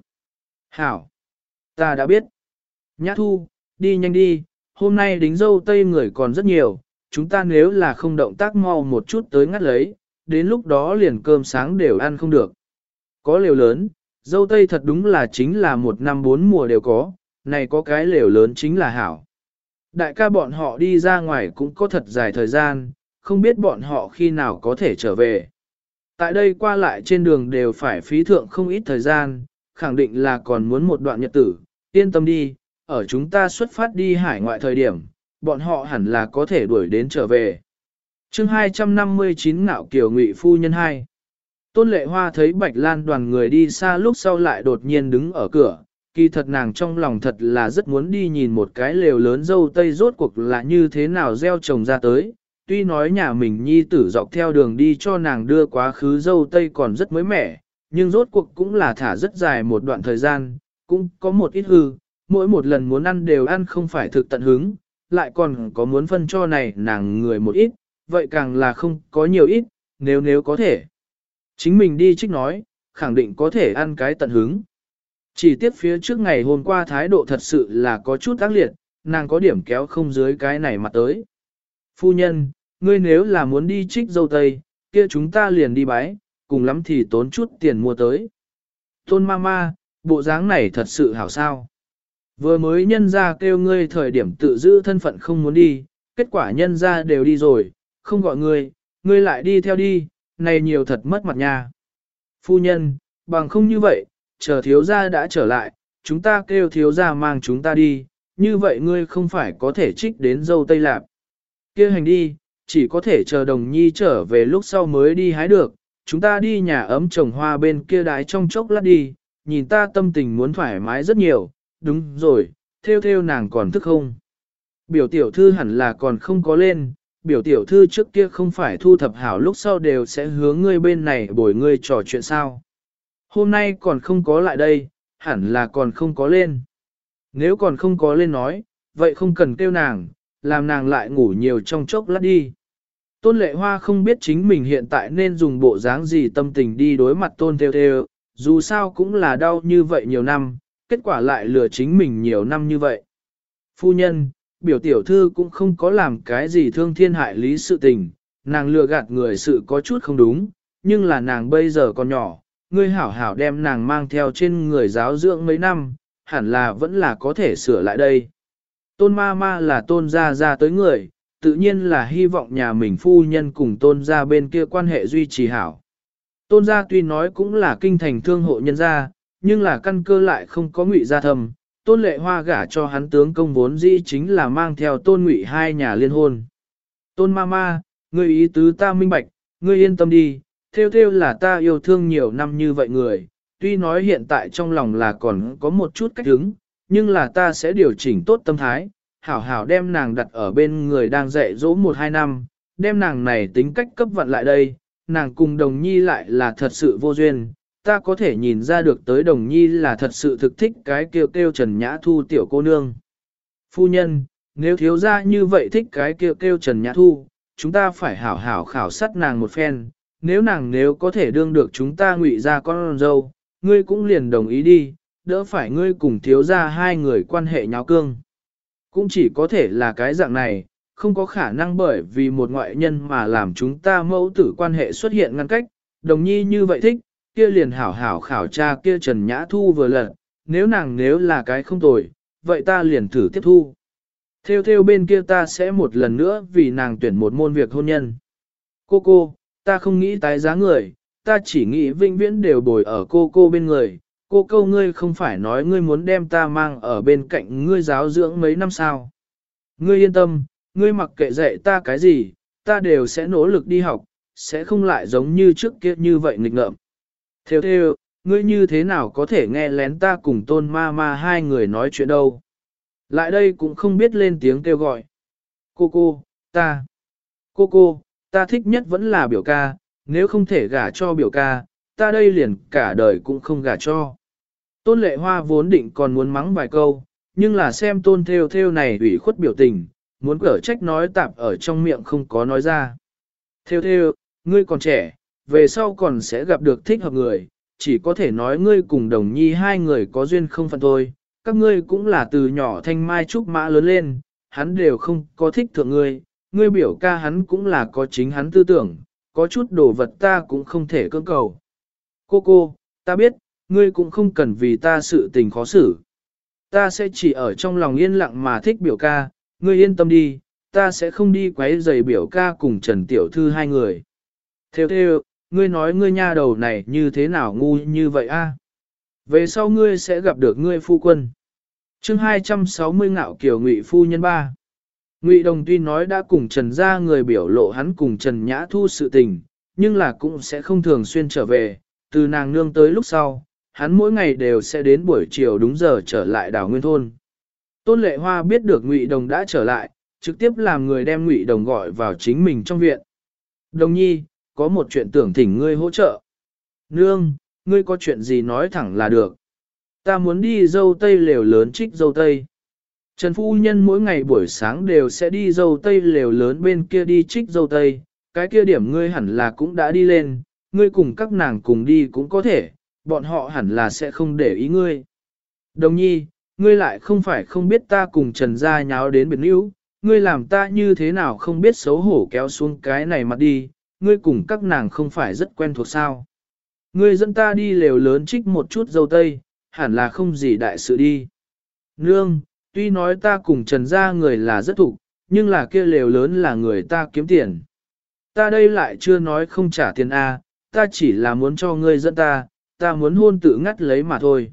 Hảo, ta đã biết. Nhã thu, đi nhanh đi, hôm nay đính dâu tây người còn rất nhiều, chúng ta nếu là không động tác mau một chút tới ngắt lấy, đến lúc đó liền cơm sáng đều ăn không được. Có lều lớn, dâu tây thật đúng là chính là một năm bốn mùa đều có, này có cái lều lớn chính là hảo. Đại ca bọn họ đi ra ngoài cũng có thật dài thời gian, không biết bọn họ khi nào có thể trở về. Tại đây qua lại trên đường đều phải phí thượng không ít thời gian, khẳng định là còn muốn một đoạn nhật tử, yên tâm đi, ở chúng ta xuất phát đi hải ngoại thời điểm, bọn họ hẳn là có thể đuổi đến trở về. chương 259 ngạo kiểu ngụy phu nhân 2 Tôn lệ hoa thấy bạch lan đoàn người đi xa lúc sau lại đột nhiên đứng ở cửa, kỳ thật nàng trong lòng thật là rất muốn đi nhìn một cái lều lớn dâu tây rốt cuộc là như thế nào gieo trồng ra tới. Tuy nói nhà mình nhi tử dọc theo đường đi cho nàng đưa quá khứ dâu tây còn rất mới mẻ, nhưng rốt cuộc cũng là thả rất dài một đoạn thời gian, cũng có một ít hư, mỗi một lần muốn ăn đều ăn không phải thực tận hứng, lại còn có muốn phân cho này nàng người một ít, vậy càng là không có nhiều ít, nếu nếu có thể. Chính mình đi trích nói, khẳng định có thể ăn cái tận hứng. Chỉ tiếp phía trước ngày hôm qua thái độ thật sự là có chút ác liệt, nàng có điểm kéo không dưới cái này mặt tới. Phu nhân, ngươi nếu là muốn đi trích dâu tây, kia chúng ta liền đi bái, cùng lắm thì tốn chút tiền mua tới. Tôn ma ma, bộ dáng này thật sự hảo sao. Vừa mới nhân ra kêu ngươi thời điểm tự giữ thân phận không muốn đi, kết quả nhân ra đều đi rồi, không gọi ngươi, ngươi lại đi theo đi, này nhiều thật mất mặt nha. Phu nhân, bằng không như vậy, chờ thiếu gia đã trở lại, chúng ta kêu thiếu gia mang chúng ta đi, như vậy ngươi không phải có thể trích đến dâu tây lạp. kia hành đi, chỉ có thể chờ đồng nhi trở về lúc sau mới đi hái được, chúng ta đi nhà ấm trồng hoa bên kia đái trong chốc lát đi, nhìn ta tâm tình muốn thoải mái rất nhiều, đúng rồi, theo theo nàng còn thức không? Biểu tiểu thư hẳn là còn không có lên, biểu tiểu thư trước kia không phải thu thập hảo lúc sau đều sẽ hướng ngươi bên này bồi ngươi trò chuyện sao. Hôm nay còn không có lại đây, hẳn là còn không có lên. Nếu còn không có lên nói, vậy không cần kêu nàng, làm nàng lại ngủ nhiều trong chốc lát đi. Tôn lệ hoa không biết chính mình hiện tại nên dùng bộ dáng gì tâm tình đi đối mặt tôn theo theo, dù sao cũng là đau như vậy nhiều năm, kết quả lại lừa chính mình nhiều năm như vậy. Phu nhân, biểu tiểu thư cũng không có làm cái gì thương thiên hại lý sự tình, nàng lừa gạt người sự có chút không đúng, nhưng là nàng bây giờ còn nhỏ, ngươi hảo hảo đem nàng mang theo trên người giáo dưỡng mấy năm, hẳn là vẫn là có thể sửa lại đây. Tôn ma ma là tôn gia gia tới người, tự nhiên là hy vọng nhà mình phu nhân cùng tôn gia bên kia quan hệ duy trì hảo. Tôn gia tuy nói cũng là kinh thành thương hộ nhân gia, nhưng là căn cơ lại không có ngụy gia thầm. Tôn lệ hoa gả cho hắn tướng công vốn dĩ chính là mang theo tôn ngụy hai nhà liên hôn. Tôn ma ma, ngươi ý tứ ta minh bạch, ngươi yên tâm đi, theo theo là ta yêu thương nhiều năm như vậy người, tuy nói hiện tại trong lòng là còn có một chút cách hứng, nhưng là ta sẽ điều chỉnh tốt tâm thái, hảo hảo đem nàng đặt ở bên người đang dạy dỗ một hai năm, đem nàng này tính cách cấp vận lại đây, nàng cùng đồng nhi lại là thật sự vô duyên, ta có thể nhìn ra được tới đồng nhi là thật sự thực thích cái kêu kêu Trần Nhã Thu tiểu cô nương. Phu nhân, nếu thiếu ra như vậy thích cái kêu kêu Trần Nhã Thu, chúng ta phải hảo hảo khảo sát nàng một phen, nếu nàng nếu có thể đương được chúng ta ngụy ra con dâu, ngươi cũng liền đồng ý đi, đỡ phải ngươi cùng thiếu ra hai người quan hệ nháo cương. Cũng chỉ có thể là cái dạng này, không có khả năng bởi vì một ngoại nhân mà làm chúng ta mẫu tử quan hệ xuất hiện ngăn cách, đồng nhi như vậy thích, kia liền hảo hảo khảo tra kia Trần Nhã Thu vừa lần, nếu nàng nếu là cái không tồi, vậy ta liền thử tiếp thu. Theo theo bên kia ta sẽ một lần nữa vì nàng tuyển một môn việc hôn nhân. Cô cô, ta không nghĩ tái giá người, ta chỉ nghĩ vinh viễn đều bồi ở cô cô bên người. Cô câu ngươi không phải nói ngươi muốn đem ta mang ở bên cạnh ngươi giáo dưỡng mấy năm sao. Ngươi yên tâm, ngươi mặc kệ dạy ta cái gì, ta đều sẽ nỗ lực đi học, sẽ không lại giống như trước kia như vậy nghịch ngợm. Theo theo, ngươi như thế nào có thể nghe lén ta cùng tôn ma ma hai người nói chuyện đâu. Lại đây cũng không biết lên tiếng kêu gọi. Cô cô, ta. Cô cô, ta thích nhất vẫn là biểu ca, nếu không thể gả cho biểu ca, ta đây liền cả đời cũng không gả cho. Tôn lệ hoa vốn định còn muốn mắng vài câu, nhưng là xem tôn theo theo này ủy khuất biểu tình, muốn cở trách nói tạp ở trong miệng không có nói ra. Theo theo, ngươi còn trẻ, về sau còn sẽ gặp được thích hợp người, chỉ có thể nói ngươi cùng đồng nhi hai người có duyên không phận thôi, các ngươi cũng là từ nhỏ thanh mai trúc mã lớn lên, hắn đều không có thích thượng ngươi, ngươi biểu ca hắn cũng là có chính hắn tư tưởng, có chút đồ vật ta cũng không thể cưỡng cầu. Cô cô, ta biết, ngươi cũng không cần vì ta sự tình khó xử. Ta sẽ chỉ ở trong lòng yên lặng mà thích biểu ca, ngươi yên tâm đi, ta sẽ không đi quấy rầy biểu ca cùng Trần Tiểu Thư hai người. Theo theo, ngươi nói ngươi nha đầu này như thế nào ngu như vậy a? Về sau ngươi sẽ gặp được ngươi phu quân. chương 260 ngạo kiểu ngụy phu nhân ba. Ngụy Đồng tuy nói đã cùng Trần gia người biểu lộ hắn cùng Trần Nhã Thu sự tình, nhưng là cũng sẽ không thường xuyên trở về, từ nàng nương tới lúc sau, hắn mỗi ngày đều sẽ đến buổi chiều đúng giờ trở lại đảo Nguyên Thôn. Tôn Lệ Hoa biết được Ngụy Đồng đã trở lại, trực tiếp làm người đem Ngụy Đồng gọi vào chính mình trong viện. Đồng nhi, có một chuyện tưởng thỉnh ngươi hỗ trợ. Nương, ngươi có chuyện gì nói thẳng là được. Ta muốn đi dâu tây lều lớn trích dâu tây. Trần Phu Nhân mỗi ngày buổi sáng đều sẽ đi dâu tây lều lớn bên kia đi trích dâu tây, cái kia điểm ngươi hẳn là cũng đã đi lên, ngươi cùng các nàng cùng đi cũng có thể, bọn họ hẳn là sẽ không để ý ngươi. Đồng nhi, ngươi lại không phải không biết ta cùng Trần Gia nháo đến biệt níu, ngươi làm ta như thế nào không biết xấu hổ kéo xuống cái này mặt đi, ngươi cùng các nàng không phải rất quen thuộc sao. Ngươi dẫn ta đi lều lớn trích một chút dâu tây, hẳn là không gì đại sự đi. Nương, tuy nói ta cùng trần gia người là rất thục, nhưng là kia lều lớn là người ta kiếm tiền. Ta đây lại chưa nói không trả tiền A, ta chỉ là muốn cho ngươi dẫn ta, ta muốn hôn tự ngắt lấy mà thôi.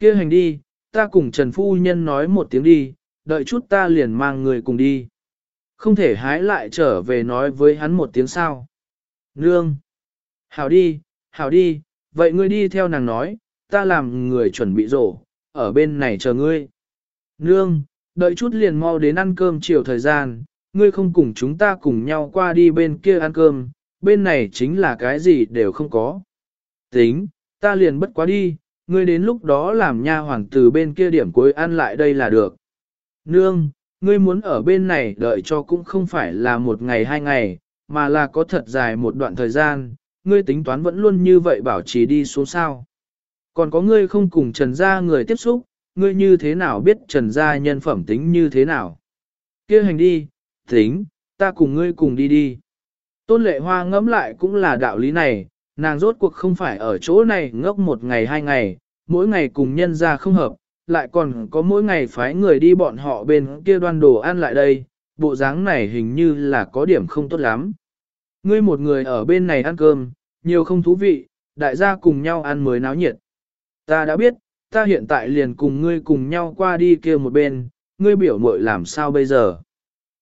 Kia hành đi, ta cùng Trần Phu Nhân nói một tiếng đi, đợi chút ta liền mang người cùng đi. Không thể hái lại trở về nói với hắn một tiếng sao. Nương! Hảo đi, hảo đi, vậy ngươi đi theo nàng nói, ta làm người chuẩn bị rổ, ở bên này chờ ngươi. Nương, đợi chút liền mau đến ăn cơm chiều thời gian, ngươi không cùng chúng ta cùng nhau qua đi bên kia ăn cơm, bên này chính là cái gì đều không có. Tính, ta liền bất quá đi, ngươi đến lúc đó làm nha hoàng từ bên kia điểm cuối ăn lại đây là được. Nương, ngươi muốn ở bên này đợi cho cũng không phải là một ngày hai ngày, mà là có thật dài một đoạn thời gian, ngươi tính toán vẫn luôn như vậy bảo trì đi xuống sao. Còn có ngươi không cùng trần gia người tiếp xúc, ngươi như thế nào biết trần gia nhân phẩm tính như thế nào. kia hành đi, tính, ta cùng ngươi cùng đi đi. Tôn lệ hoa ngẫm lại cũng là đạo lý này, nàng rốt cuộc không phải ở chỗ này ngốc một ngày hai ngày, mỗi ngày cùng nhân gia không hợp, lại còn có mỗi ngày phái người đi bọn họ bên kia đoan đồ ăn lại đây, bộ dáng này hình như là có điểm không tốt lắm. Ngươi một người ở bên này ăn cơm, nhiều không thú vị, đại gia cùng nhau ăn mới náo nhiệt. Ta đã biết, ta hiện tại liền cùng ngươi cùng nhau qua đi kia một bên, ngươi biểu muội làm sao bây giờ.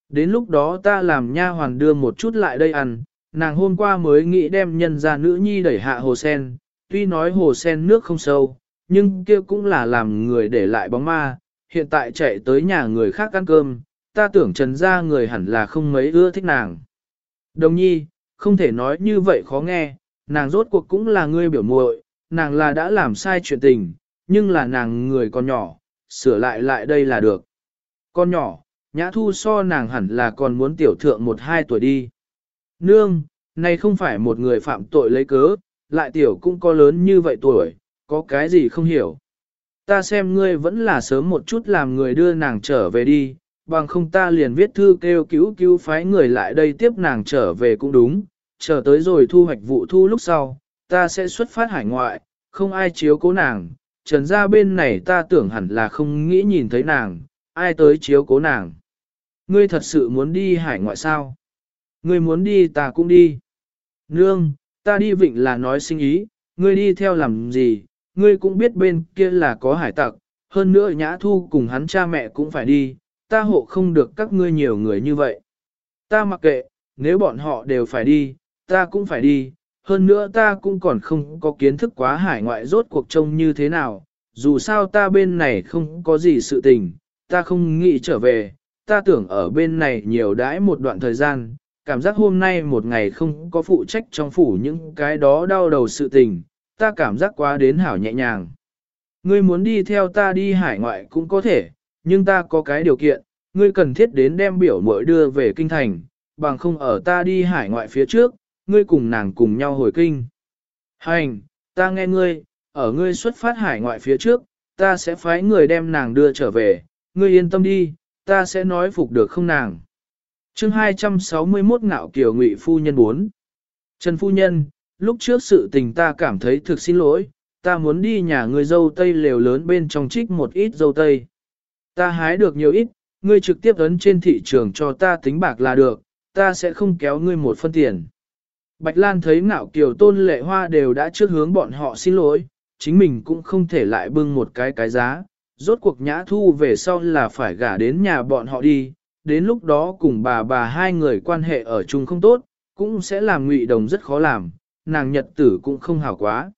Đến lúc đó ta làm nha hoàn đưa một chút lại đây ăn, nàng hôm qua mới nghĩ đem nhân ra nữ nhi đẩy hạ hồ sen, tuy nói hồ sen nước không sâu, nhưng kia cũng là làm người để lại bóng ma, hiện tại chạy tới nhà người khác ăn cơm, ta tưởng trần ra người hẳn là không mấy ưa thích nàng. Đồng nhi, không thể nói như vậy khó nghe, nàng rốt cuộc cũng là ngươi biểu muội, nàng là đã làm sai chuyện tình, nhưng là nàng người còn nhỏ, sửa lại lại đây là được. Con nhỏ, nhã thu so nàng hẳn là còn muốn tiểu thượng một hai tuổi đi. Nương, này không phải một người phạm tội lấy cớ, lại tiểu cũng có lớn như vậy tuổi, có cái gì không hiểu. Ta xem ngươi vẫn là sớm một chút làm người đưa nàng trở về đi, bằng không ta liền viết thư kêu cứu cứu phái người lại đây tiếp nàng trở về cũng đúng, chờ tới rồi thu hoạch vụ thu lúc sau, ta sẽ xuất phát hải ngoại, không ai chiếu cố nàng, trần ra bên này ta tưởng hẳn là không nghĩ nhìn thấy nàng, ai tới chiếu cố nàng. Ngươi thật sự muốn đi hải ngoại sao? Ngươi muốn đi ta cũng đi. Nương, ta đi vịnh là nói sinh ý, ngươi đi theo làm gì, ngươi cũng biết bên kia là có hải tặc, hơn nữa nhã thu cùng hắn cha mẹ cũng phải đi, ta hộ không được các ngươi nhiều người như vậy. Ta mặc kệ, nếu bọn họ đều phải đi, ta cũng phải đi, hơn nữa ta cũng còn không có kiến thức quá hải ngoại rốt cuộc trông như thế nào, dù sao ta bên này không có gì sự tình, ta không nghĩ trở về, ta tưởng ở bên này nhiều đãi một đoạn thời gian, cảm giác hôm nay một ngày không có phụ trách trong phủ những cái đó đau đầu sự tình, ta cảm giác quá đến hảo nhẹ nhàng. Ngươi muốn đi theo ta đi hải ngoại cũng có thể, nhưng ta có cái điều kiện, ngươi cần thiết đến đem biểu muội đưa về kinh thành, bằng không ở ta đi hải ngoại phía trước, ngươi cùng nàng cùng nhau hồi kinh. Hành, ta nghe ngươi, ở ngươi xuất phát hải ngoại phía trước, ta sẽ phái người đem nàng đưa trở về, ngươi yên tâm đi, ta sẽ nói phục được không nàng. chương 261 ngạo kiều ngụy phu nhân 4. Trần phu nhân, lúc trước sự tình ta cảm thấy thực xin lỗi, ta muốn đi nhà người dâu tây lều lớn bên trong trích một ít dâu tây. Ta hái được nhiều ít, ngươi trực tiếp ấn trên thị trường cho ta tính bạc là được, ta sẽ không kéo ngươi một phân tiền. Bạch Lan thấy ngạo kiều tôn lệ hoa đều đã trước hướng bọn họ xin lỗi, chính mình cũng không thể lại bưng một cái cái giá, rốt cuộc nhã thu về sau là phải gả đến nhà bọn họ đi, đến lúc đó cùng bà bà hai người quan hệ ở chung không tốt, cũng sẽ làm ngụy đồng rất khó làm, nàng nhật tử cũng không hảo quá.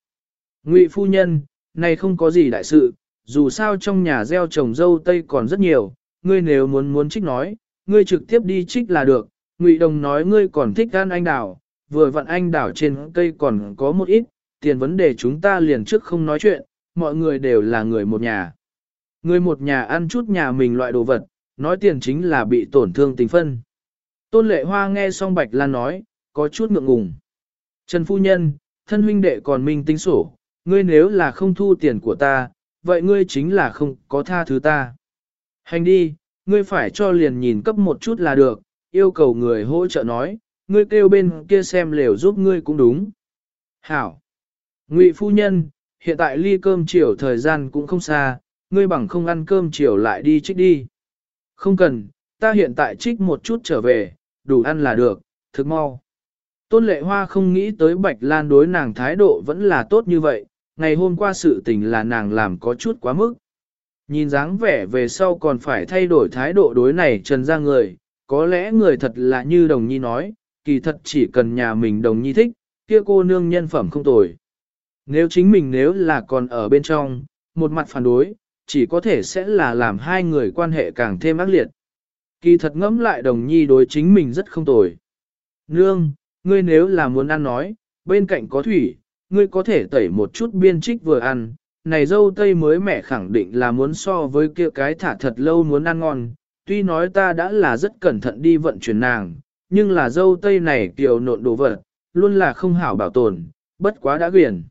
Ngụy phu nhân, này không có gì đại sự, dù sao trong nhà gieo trồng dâu tây còn rất nhiều, ngươi nếu muốn muốn trích nói, ngươi trực tiếp đi trích là được, ngụy đồng nói ngươi còn thích ăn anh đào, vừa vặn anh đào trên cây còn có một ít, tiền vấn đề chúng ta liền trước không nói chuyện, mọi người đều là người một nhà. Người một nhà ăn chút nhà mình loại đồ vật, nói tiền chính là bị tổn thương tình phân. Tôn lệ hoa nghe xong Bạch Lan nói, có chút ngượng ngùng. Trần Phu Nhân, thân huynh đệ còn minh tính sổ, ngươi nếu là không thu tiền của ta, vậy ngươi chính là không có tha thứ ta. Hành đi, ngươi phải cho liền nhìn cấp một chút là được, yêu cầu người hỗ trợ nói, ngươi kêu bên kia xem lều giúp ngươi cũng đúng. Hảo. Ngụy phu nhân, hiện tại ly cơm chiều thời gian cũng không xa, ngươi bằng không ăn cơm chiều lại đi trích đi. Không cần, ta hiện tại trích một chút trở về, đủ ăn là được, thực mau. Tôn lệ hoa không nghĩ tới Bạch Lan đối nàng thái độ vẫn là tốt như vậy, ngày hôm qua sự tình là nàng làm có chút quá mức. Nhìn dáng vẻ về sau còn phải thay đổi thái độ đối này trần ra người, có lẽ người thật là như đồng nhi nói, kỳ thật chỉ cần nhà mình đồng nhi thích, kia cô nương nhân phẩm không tồi. Nếu chính mình nếu là còn ở bên trong, một mặt phản đối, chỉ có thể sẽ là làm hai người quan hệ càng thêm ác liệt. Kỳ thật ngẫm lại đồng nhi đối chính mình rất không tồi. Nương, ngươi nếu là muốn ăn nói, bên cạnh có thủy, ngươi có thể tẩy một chút biên trích vừa ăn. Này dâu tây mới mẹ khẳng định là muốn so với kia cái thả thật lâu muốn ăn ngon. Tuy nói ta đã là rất cẩn thận đi vận chuyển nàng, nhưng là dâu tây này kiểu nộn đồ vật, luôn là không hảo bảo tồn, bất quá đã quyển.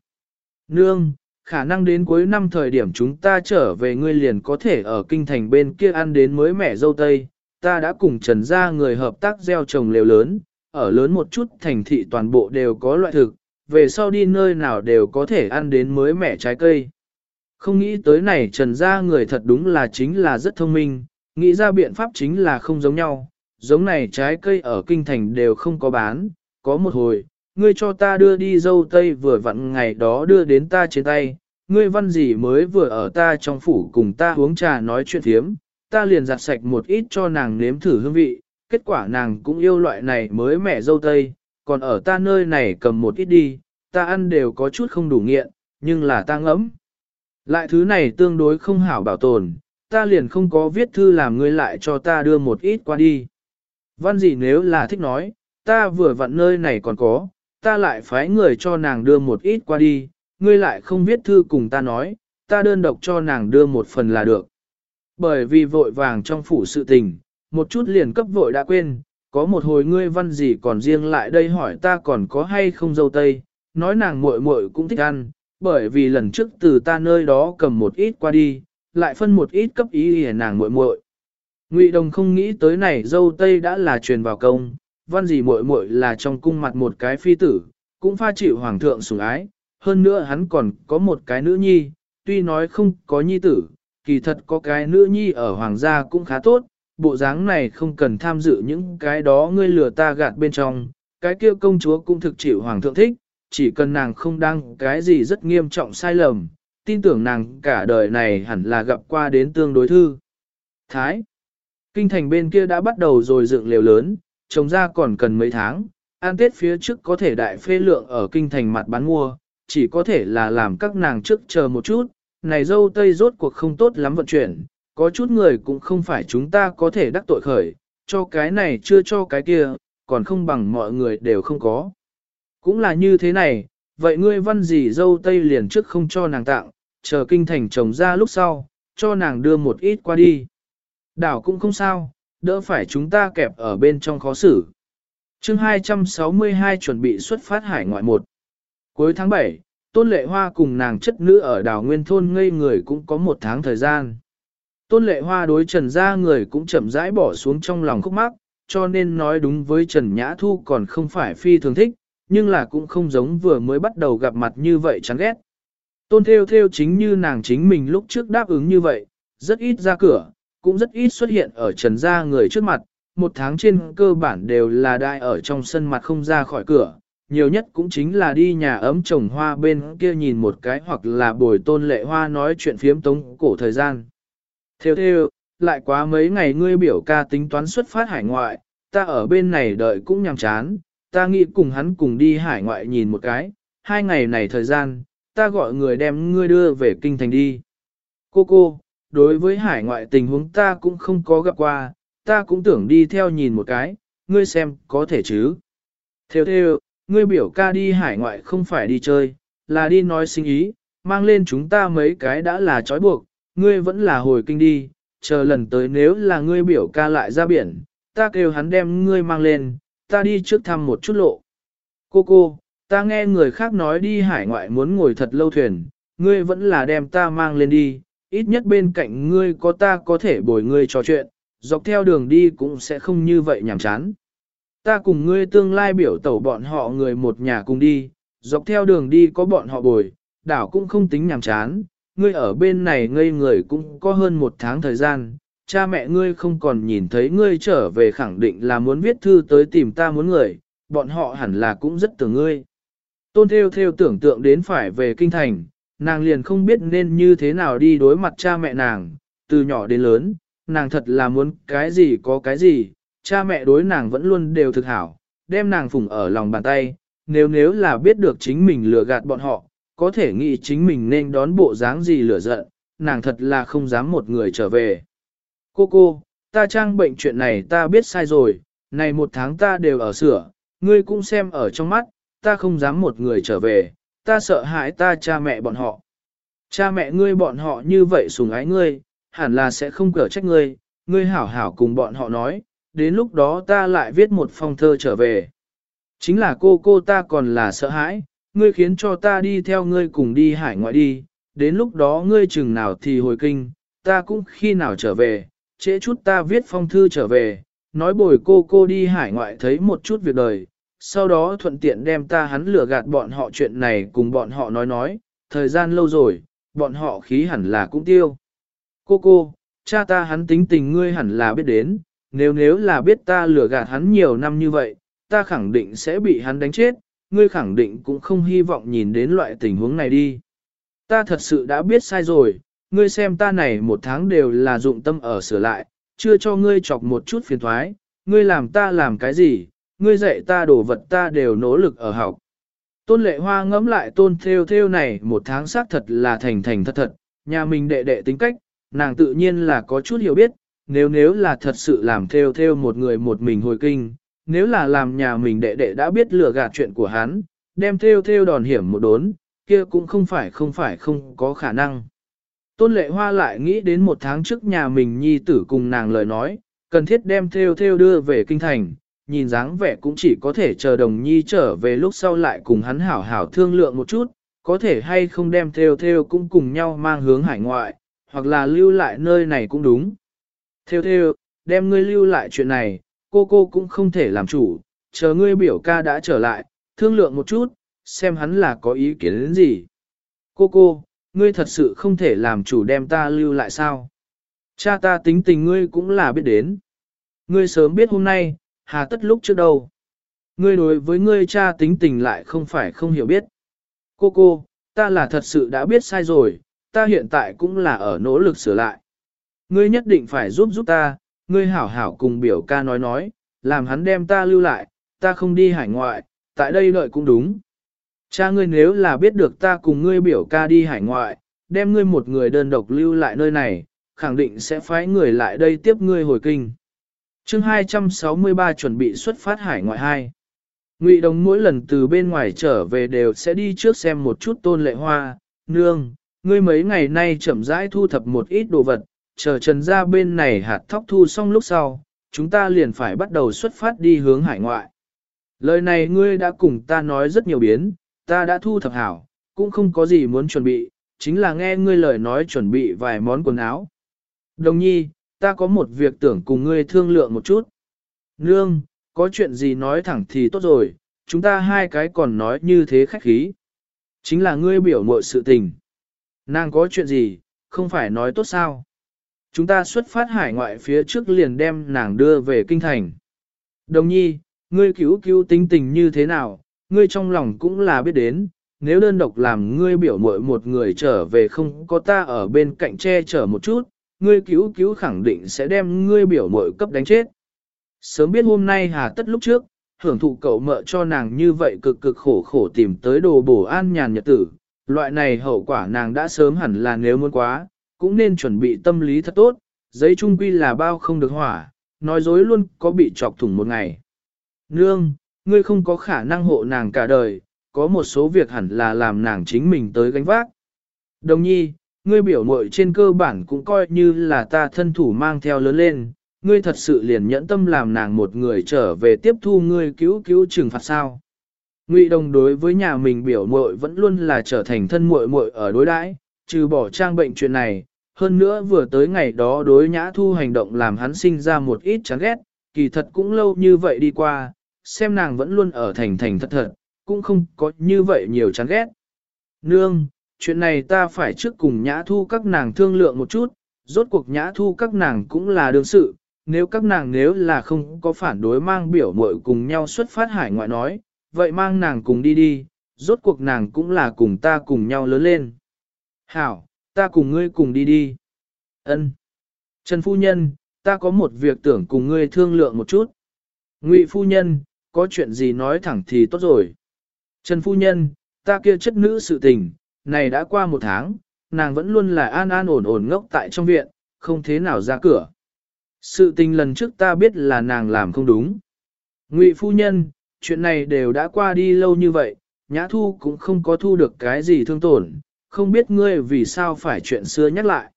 Nương, khả năng đến cuối năm thời điểm chúng ta trở về ngươi liền có thể ở kinh thành bên kia ăn đến mới mẻ dâu tây, ta đã cùng trần ra người hợp tác gieo trồng lều lớn, ở lớn một chút thành thị toàn bộ đều có loại thực, về sau đi nơi nào đều có thể ăn đến mới mẻ trái cây. Không nghĩ tới này trần gia người thật đúng là chính là rất thông minh, nghĩ ra biện pháp chính là không giống nhau, giống này trái cây ở kinh thành đều không có bán, có một hồi, ngươi cho ta đưa đi dâu tây vừa vặn ngày đó đưa đến ta trên tay, ngươi văn gì mới vừa ở ta trong phủ cùng ta uống trà nói chuyện thiếm, ta liền giặt sạch một ít cho nàng nếm thử hương vị, kết quả nàng cũng yêu loại này mới mẻ dâu tây, còn ở ta nơi này cầm một ít đi, ta ăn đều có chút không đủ nghiện, nhưng là ta ngẫm. Lại thứ này tương đối không hảo bảo tồn, ta liền không có viết thư làm ngươi lại cho ta đưa một ít qua đi. Văn gì nếu là thích nói, ta vừa vặn nơi này còn có, ta lại phái người cho nàng đưa một ít qua đi, ngươi lại không viết thư cùng ta nói, ta đơn độc cho nàng đưa một phần là được. Bởi vì vội vàng trong phủ sự tình, một chút liền cấp vội đã quên, có một hồi ngươi văn gì còn riêng lại đây hỏi ta còn có hay không dâu tây, nói nàng muội muội cũng thích ăn, bởi vì lần trước từ ta nơi đó cầm một ít qua đi, lại phân một ít cấp ý để nàng muội muội. Ngụy Đồng không nghĩ tới này dâu tây đã là truyền vào công, văn gì muội muội là trong cung mặt một cái phi tử, cũng pha chịu hoàng thượng sủng ái, hơn nữa hắn còn có một cái nữ nhi, tuy nói không có nhi tử, kỳ thật có cái nữ nhi ở hoàng gia cũng khá tốt, bộ dáng này không cần tham dự những cái đó ngươi lừa ta gạt bên trong, cái kia công chúa cũng thực chịu hoàng thượng thích, chỉ cần nàng không đăng cái gì rất nghiêm trọng sai lầm, tin tưởng nàng cả đời này hẳn là gặp qua đến tương đối thư. Thái Kinh thành bên kia đã bắt đầu rồi dựng lều lớn, trồng ra còn cần mấy tháng, an tết phía trước có thể đại phê lượng ở kinh thành mặt bán mua, chỉ có thể là làm các nàng trước chờ một chút, này dâu tây rốt cuộc không tốt lắm vận chuyển, có chút người cũng không phải chúng ta có thể đắc tội khởi, cho cái này chưa cho cái kia, còn không bằng mọi người đều không có. Cũng là như thế này, vậy ngươi văn gì dâu tây liền trước không cho nàng tặng, chờ kinh thành chồng ra lúc sau, cho nàng đưa một ít qua đi. Đảo cũng không sao, đỡ phải chúng ta kẹp ở bên trong khó xử. chương 262 chuẩn bị xuất phát hải ngoại một. Cuối tháng 7, Tôn Lệ Hoa cùng nàng chất nữ ở đảo Nguyên Thôn ngây người cũng có một tháng thời gian. Tôn Lệ Hoa đối Trần gia người cũng chậm rãi bỏ xuống trong lòng khúc mắc, cho nên nói đúng với Trần Nhã Thu còn không phải phi thường thích, nhưng là cũng không giống vừa mới bắt đầu gặp mặt như vậy chán ghét. Tôn Theo Theo chính như nàng chính mình lúc trước đáp ứng như vậy, rất ít ra cửa, cũng rất ít xuất hiện ở trần gia người trước mặt, một tháng trên cơ bản đều là đại ở trong sân mặt không ra khỏi cửa, nhiều nhất cũng chính là đi nhà ấm trồng hoa bên kia nhìn một cái hoặc là bồi tôn lệ hoa nói chuyện phiếm tống cổ thời gian. Theo theo, lại quá mấy ngày ngươi biểu ca tính toán xuất phát hải ngoại, ta ở bên này đợi cũng nhằm chán, ta nghĩ cùng hắn cùng đi hải ngoại nhìn một cái, hai ngày này thời gian, ta gọi người đem ngươi đưa về kinh thành đi. Cô cô, đối với hải ngoại tình huống ta cũng không có gặp qua, ta cũng tưởng đi theo nhìn một cái, ngươi xem có thể chứ. Theo theo, ngươi biểu ca đi hải ngoại không phải đi chơi, là đi nói sinh ý, mang lên chúng ta mấy cái đã là trói buộc, ngươi vẫn là hồi kinh đi, chờ lần tới nếu là ngươi biểu ca lại ra biển, ta kêu hắn đem ngươi mang lên, ta đi trước thăm một chút lộ. Cô cô, ta nghe người khác nói đi hải ngoại muốn ngồi thật lâu thuyền, ngươi vẫn là đem ta mang lên đi, ít nhất bên cạnh ngươi có ta có thể bồi ngươi trò chuyện, dọc theo đường đi cũng sẽ không như vậy nhàm chán. Ta cùng ngươi tương lai biểu tẩu bọn họ người một nhà cùng đi, dọc theo đường đi có bọn họ bồi, đảo cũng không tính nhàm chán, ngươi ở bên này ngây người cũng có hơn một tháng thời gian, cha mẹ ngươi không còn nhìn thấy ngươi trở về khẳng định là muốn viết thư tới tìm ta muốn người, bọn họ hẳn là cũng rất tưởng ngươi. Tôn theo theo tưởng tượng đến phải về kinh thành, nàng liền không biết nên như thế nào đi đối mặt cha mẹ nàng, từ nhỏ đến lớn, nàng thật là muốn cái gì có cái gì, cha mẹ đối nàng vẫn luôn đều thực hảo, đem nàng phụng ở lòng bàn tay, nếu nếu là biết được chính mình lừa gạt bọn họ, có thể nghĩ chính mình nên đón bộ dáng gì lửa giận, nàng thật là không dám một người trở về. Cô cô, ta trang bệnh chuyện này ta biết sai rồi, này một tháng ta đều ở sửa, ngươi cũng xem ở trong mắt, ta không dám một người trở về, ta sợ hãi ta cha mẹ bọn họ. Cha mẹ ngươi bọn họ như vậy sùng ái ngươi, hẳn là sẽ không cở trách ngươi, ngươi hảo hảo cùng bọn họ nói, đến lúc đó ta lại viết một phong thơ trở về. Chính là cô cô ta còn là sợ hãi, ngươi khiến cho ta đi theo ngươi cùng đi hải ngoại đi, đến lúc đó ngươi chừng nào thì hồi kinh, ta cũng khi nào trở về, trễ chút ta viết phong thư trở về, nói bồi cô cô đi hải ngoại thấy một chút việc đời, sau đó thuận tiện đem ta hắn lừa gạt bọn họ chuyện này cùng bọn họ nói nói, thời gian lâu rồi, bọn họ khí hẳn là cũng tiêu. Cô cô, cha ta hắn tính tình ngươi hẳn là biết đến, nếu nếu là biết ta lừa gạt hắn nhiều năm như vậy, ta khẳng định sẽ bị hắn đánh chết, ngươi khẳng định cũng không hy vọng nhìn đến loại tình huống này đi. Ta thật sự đã biết sai rồi, ngươi xem ta này một tháng đều là dụng tâm ở sửa lại, chưa cho ngươi chọc một chút phiền thoái, ngươi làm ta làm cái gì, ngươi dạy ta đổ vật ta đều nỗ lực ở học. Tôn lệ hoa ngẫm lại tôn theo theo này một tháng xác thật là thành thành thật thật, nhà mình đệ đệ tính cách, nàng tự nhiên là có chút hiểu biết, nếu nếu là thật sự làm theo theo một người một mình hồi kinh, nếu là làm nhà mình đệ đệ đã biết lừa gạt chuyện của hắn, đem theo theo đòn hiểm một đốn, kia cũng không phải không phải không có khả năng. Tôn lệ hoa lại nghĩ đến một tháng trước nhà mình nhi tử cùng nàng lời nói, cần thiết đem theo theo đưa về kinh thành, nhìn dáng vẻ cũng chỉ có thể chờ đồng nhi trở về lúc sau lại cùng hắn hảo hảo thương lượng một chút, có thể hay không đem theo theo cũng cùng nhau mang hướng hải ngoại, hoặc là lưu lại nơi này cũng đúng. Theo theo, đem ngươi lưu lại chuyện này, cô cô cũng không thể làm chủ, chờ ngươi biểu ca đã trở lại, thương lượng một chút, xem hắn là có ý kiến đến gì. Cô cô, ngươi thật sự không thể làm chủ đem ta lưu lại sao? Cha ta tính tình ngươi cũng là biết đến. Ngươi sớm biết hôm nay, hà tất lúc trước đâu. Ngươi đối với ngươi cha tính tình lại không phải không hiểu biết. Cô cô, ta là thật sự đã biết sai rồi, ta hiện tại cũng là ở nỗ lực sửa lại. Ngươi nhất định phải giúp giúp ta, ngươi hảo hảo cùng biểu ca nói nói, làm hắn đem ta lưu lại, ta không đi hải ngoại, tại đây đợi cũng đúng. Cha ngươi nếu là biết được ta cùng ngươi biểu ca đi hải ngoại, đem ngươi một người đơn độc lưu lại nơi này, khẳng định sẽ phái người lại đây tiếp ngươi hồi kinh. chương 263 chuẩn bị xuất phát hải ngoại 2. Ngụy Đồng mỗi lần từ bên ngoài trở về đều sẽ đi trước xem một chút tôn lệ hoa, nương, ngươi mấy ngày nay chậm rãi thu thập một ít đồ vật, chờ trần ra bên này hạt thóc thu xong lúc sau, chúng ta liền phải bắt đầu xuất phát đi hướng hải ngoại. Lời này ngươi đã cùng ta nói rất nhiều biến, ta đã thu thập hảo, cũng không có gì muốn chuẩn bị, chính là nghe ngươi lời nói chuẩn bị vài món quần áo. Đồng nhi, ta có một việc tưởng cùng ngươi thương lượng một chút. Nương, có chuyện gì nói thẳng thì tốt rồi, chúng ta hai cái còn nói như thế khách khí. Chính là ngươi biểu mội sự tình. Nàng có chuyện gì, không phải nói tốt sao. Chúng ta xuất phát hải ngoại phía trước liền đem nàng đưa về kinh thành. Đồng nhi, ngươi cứu cứu tính tình như thế nào, ngươi trong lòng cũng là biết đến, nếu đơn độc làm ngươi biểu muội một người trở về không có ta ở bên cạnh che chở một chút, ngươi cứu cứu khẳng định sẽ đem ngươi biểu muội cấp đánh chết. Sớm biết hôm nay hà tất lúc trước, hưởng thụ cậu mợ cho nàng như vậy cực cực khổ khổ tìm tới đồ bổ an nhàn nhật tử, loại này hậu quả nàng đã sớm hẳn là nếu muốn quá, cũng nên chuẩn bị tâm lý thật tốt, giấy trung quy là bao không được hỏa, nói dối luôn có bị chọc thủng một ngày. Nương, ngươi không có khả năng hộ nàng cả đời, có một số việc hẳn là làm nàng chính mình tới gánh vác. Đồng nhi, ngươi biểu muội trên cơ bản cũng coi như là ta thân thủ mang theo lớn lên, ngươi thật sự liền nhẫn tâm làm nàng một người trở về tiếp thu ngươi cứu cứu trừng phạt sao. Ngụy đồng đối với nhà mình biểu muội vẫn luôn là trở thành thân muội muội ở đối đãi, trừ bỏ trang bệnh chuyện này, hơn nữa vừa tới ngày đó đối nhã thu hành động làm hắn sinh ra một ít chán ghét, kỳ thật cũng lâu như vậy đi qua, xem nàng vẫn luôn ở thành thành thật thật, cũng không có như vậy nhiều chán ghét. Nương, chuyện này ta phải trước cùng nhã thu các nàng thương lượng một chút, rốt cuộc nhã thu các nàng cũng là đương sự, nếu các nàng nếu là không có phản đối mang biểu muội cùng nhau xuất phát hải ngoại nói, vậy mang nàng cùng đi đi, rốt cuộc nàng cũng là cùng ta cùng nhau lớn lên. Hảo, ta cùng ngươi cùng đi đi. Ân. Trần Phu Nhân, ta có một việc tưởng cùng ngươi thương lượng một chút. Ngụy Phu Nhân, có chuyện gì nói thẳng thì tốt rồi. Trần Phu Nhân, ta kia chất nữ sự tình, này đã qua một tháng, nàng vẫn luôn là an an ổn ổn ngốc tại trong viện, không thế nào ra cửa. Sự tình lần trước ta biết là nàng làm không đúng. Ngụy Phu Nhân, chuyện này đều đã qua đi lâu như vậy, Nhã Thu cũng không có thu được cái gì thương tổn, không biết ngươi vì sao phải chuyện xưa nhắc lại.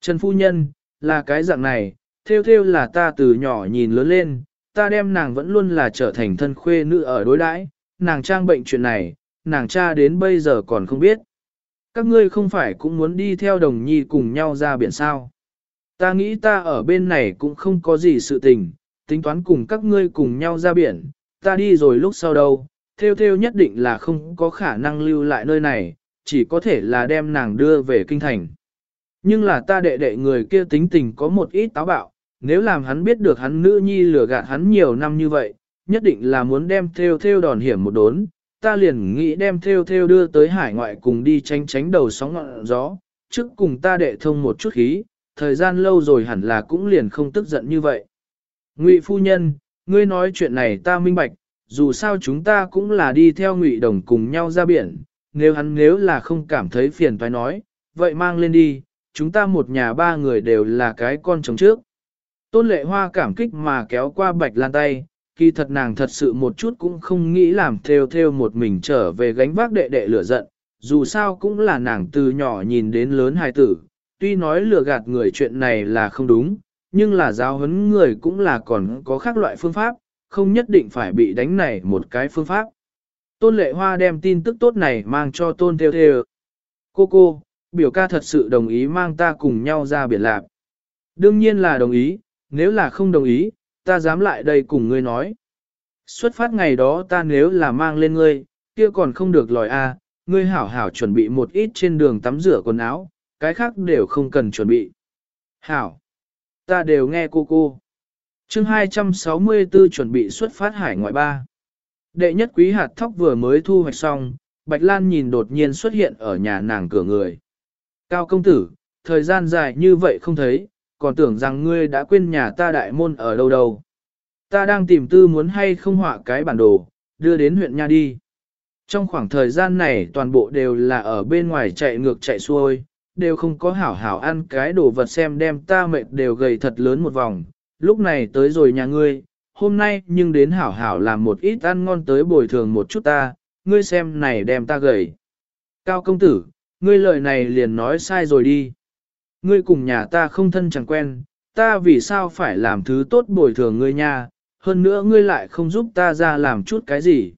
Trần Phu Nhân, là cái dạng này, theo theo là ta từ nhỏ nhìn lớn lên, ta đem nàng vẫn luôn là trở thành thân khuê nữ ở đối đãi, nàng trang bệnh chuyện này, nàng cha đến bây giờ còn không biết. Các ngươi không phải cũng muốn đi theo đồng nhi cùng nhau ra biển sao. Ta nghĩ ta ở bên này cũng không có gì sự tình, tính toán cùng các ngươi cùng nhau ra biển, ta đi rồi lúc sau đâu, theo theo nhất định là không có khả năng lưu lại nơi này, chỉ có thể là đem nàng đưa về kinh thành. Nhưng là ta đệ đệ người kia tính tình có một ít táo bạo, nếu làm hắn biết được hắn nữ nhi lừa gạt hắn nhiều năm như vậy, nhất định là muốn đem theo theo đòn hiểm một đốn, ta liền nghĩ đem theo theo đưa tới hải ngoại cùng đi tránh tránh đầu sóng ngọn gió, trước cùng ta đệ thông một chút khí, thời gian lâu rồi hẳn là cũng liền không tức giận như vậy. Ngụy phu nhân, ngươi nói chuyện này ta minh bạch, dù sao chúng ta cũng là đi theo ngụy đồng cùng nhau ra biển, nếu hắn nếu là không cảm thấy phiền toái nói, vậy mang lên đi, chúng ta một nhà ba người đều là cái con chồng trước. Tôn lệ hoa cảm kích mà kéo qua bạch lan tay, kỳ thật nàng thật sự một chút cũng không nghĩ làm theo theo một mình trở về gánh vác đệ đệ lửa giận, dù sao cũng là nàng từ nhỏ nhìn đến lớn hài tử, tuy nói lừa gạt người chuyện này là không đúng, nhưng là giáo huấn người cũng là còn có khác loại phương pháp, không nhất định phải bị đánh này một cái phương pháp. Tôn lệ hoa đem tin tức tốt này mang cho tôn theo theo. Cô cô, biểu ca thật sự đồng ý mang ta cùng nhau ra biển lạc. Đương nhiên là đồng ý, nếu là không đồng ý, ta dám lại đây cùng ngươi nói. Xuất phát ngày đó ta nếu là mang lên ngươi, kia còn không được lòi a, ngươi hảo hảo chuẩn bị một ít trên đường tắm rửa quần áo, cái khác đều không cần chuẩn bị. Hảo, ta đều nghe cô cô. chương 264 chuẩn bị xuất phát hải ngoại ba. Đệ nhất quý hạt thóc vừa mới thu hoạch xong, Bạch Lan nhìn đột nhiên xuất hiện ở nhà nàng cửa người. Cao công tử, thời gian dài như vậy không thấy, còn tưởng rằng ngươi đã quên nhà ta đại môn ở đâu đâu. Ta đang tìm tư muốn hay không họa cái bản đồ, đưa đến huyện nha đi. Trong khoảng thời gian này toàn bộ đều là ở bên ngoài chạy ngược chạy xuôi, đều không có hảo hảo ăn cái đồ vật xem đem ta mệt đều gầy thật lớn một vòng. Lúc này tới rồi nhà ngươi, hôm nay nhưng đến hảo hảo làm một ít ăn ngon tới bồi thường một chút ta, ngươi xem này đem ta gầy. Cao công tử, ngươi lời này liền nói sai rồi đi. Ngươi cùng nhà ta không thân chẳng quen, ta vì sao phải làm thứ tốt bồi thường ngươi nha, hơn nữa ngươi lại không giúp ta ra làm chút cái gì.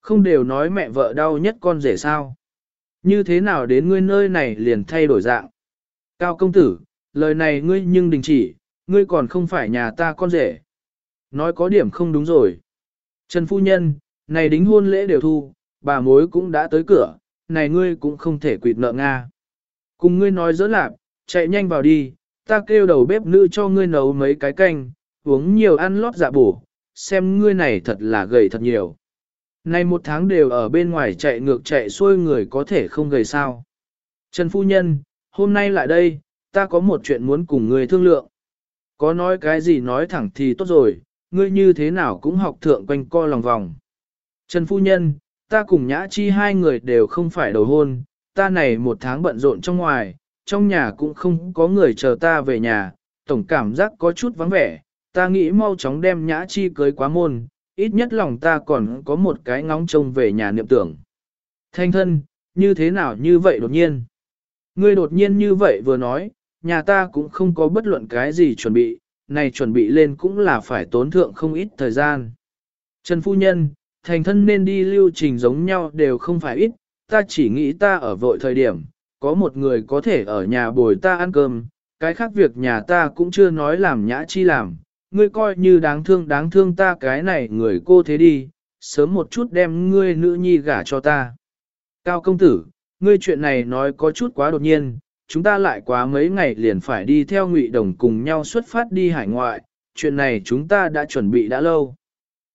Không đều nói mẹ vợ đau nhất con rể sao. Như thế nào đến ngươi nơi này liền thay đổi dạng. Cao công tử, lời này ngươi nhưng đình chỉ, ngươi còn không phải nhà ta con rể. Nói có điểm không đúng rồi. Trần Phu Nhân, này đính hôn lễ đều thu, bà mối cũng đã tới cửa, này ngươi cũng không thể quỵt nợ Nga. Cùng ngươi nói dỡ lạp, chạy nhanh vào đi, ta kêu đầu bếp nữ cho ngươi nấu mấy cái canh, uống nhiều ăn lót dạ bổ, xem ngươi này thật là gầy thật nhiều. Này một tháng đều ở bên ngoài chạy ngược chạy xuôi người có thể không gầy sao. Trần Phu Nhân, hôm nay lại đây, ta có một chuyện muốn cùng ngươi thương lượng. Có nói cái gì nói thẳng thì tốt rồi, ngươi như thế nào cũng học thượng quanh co lòng vòng. Trần Phu Nhân, ta cùng Nhã Chi hai người đều không phải đầu hôn, ta này một tháng bận rộn trong ngoài, trong nhà cũng không có người chờ ta về nhà, tổng cảm giác có chút vắng vẻ, ta nghĩ mau chóng đem Nhã Chi cưới quá môn, ít nhất lòng ta còn có một cái ngóng trông về nhà niệm tưởng. Thanh thân, như thế nào như vậy đột nhiên? Ngươi đột nhiên như vậy vừa nói, nhà ta cũng không có bất luận cái gì chuẩn bị, này chuẩn bị lên cũng là phải tốn thượng không ít thời gian. Trần Phu Nhân, thành thân nên đi lưu trình giống nhau đều không phải ít, ta chỉ nghĩ ta ở vội thời điểm, có một người có thể ở nhà bồi ta ăn cơm, cái khác việc nhà ta cũng chưa nói làm nhã chi làm, ngươi coi như đáng thương đáng thương ta cái này người cô thế đi, sớm một chút đem ngươi nữ nhi gả cho ta. Cao công tử, ngươi chuyện này nói có chút quá đột nhiên, chúng ta lại quá mấy ngày liền phải đi theo ngụy đồng cùng nhau xuất phát đi hải ngoại, chuyện này chúng ta đã chuẩn bị đã lâu.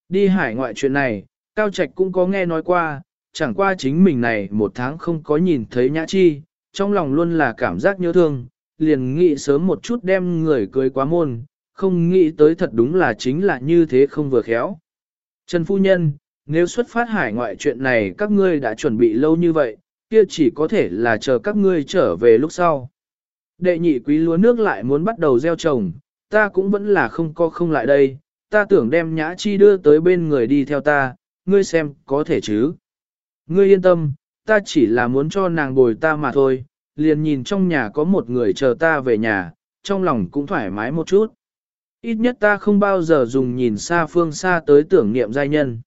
Đi hải ngoại chuyện này, Cao Trạch cũng có nghe nói qua, chẳng qua chính mình này một tháng không có nhìn thấy nhã chi, trong lòng luôn là cảm giác nhớ thương, liền nghĩ sớm một chút đem người cưới quá môn, không nghĩ tới thật đúng là chính là như thế không vừa khéo. Trần Phu Nhân, nếu xuất phát hải ngoại chuyện này các ngươi đã chuẩn bị lâu như vậy, kia chỉ có thể là chờ các ngươi trở về lúc sau. Đệ nhị quý lúa nước lại muốn bắt đầu gieo trồng, ta cũng vẫn là không có không lại đây, ta tưởng đem nhã chi đưa tới bên người đi theo ta, ngươi xem có thể chứ. Ngươi yên tâm, ta chỉ là muốn cho nàng bồi ta mà thôi, liền nhìn trong nhà có một người chờ ta về nhà, trong lòng cũng thoải mái một chút. Ít nhất ta không bao giờ dùng nhìn xa phương xa tới tưởng niệm giai nhân.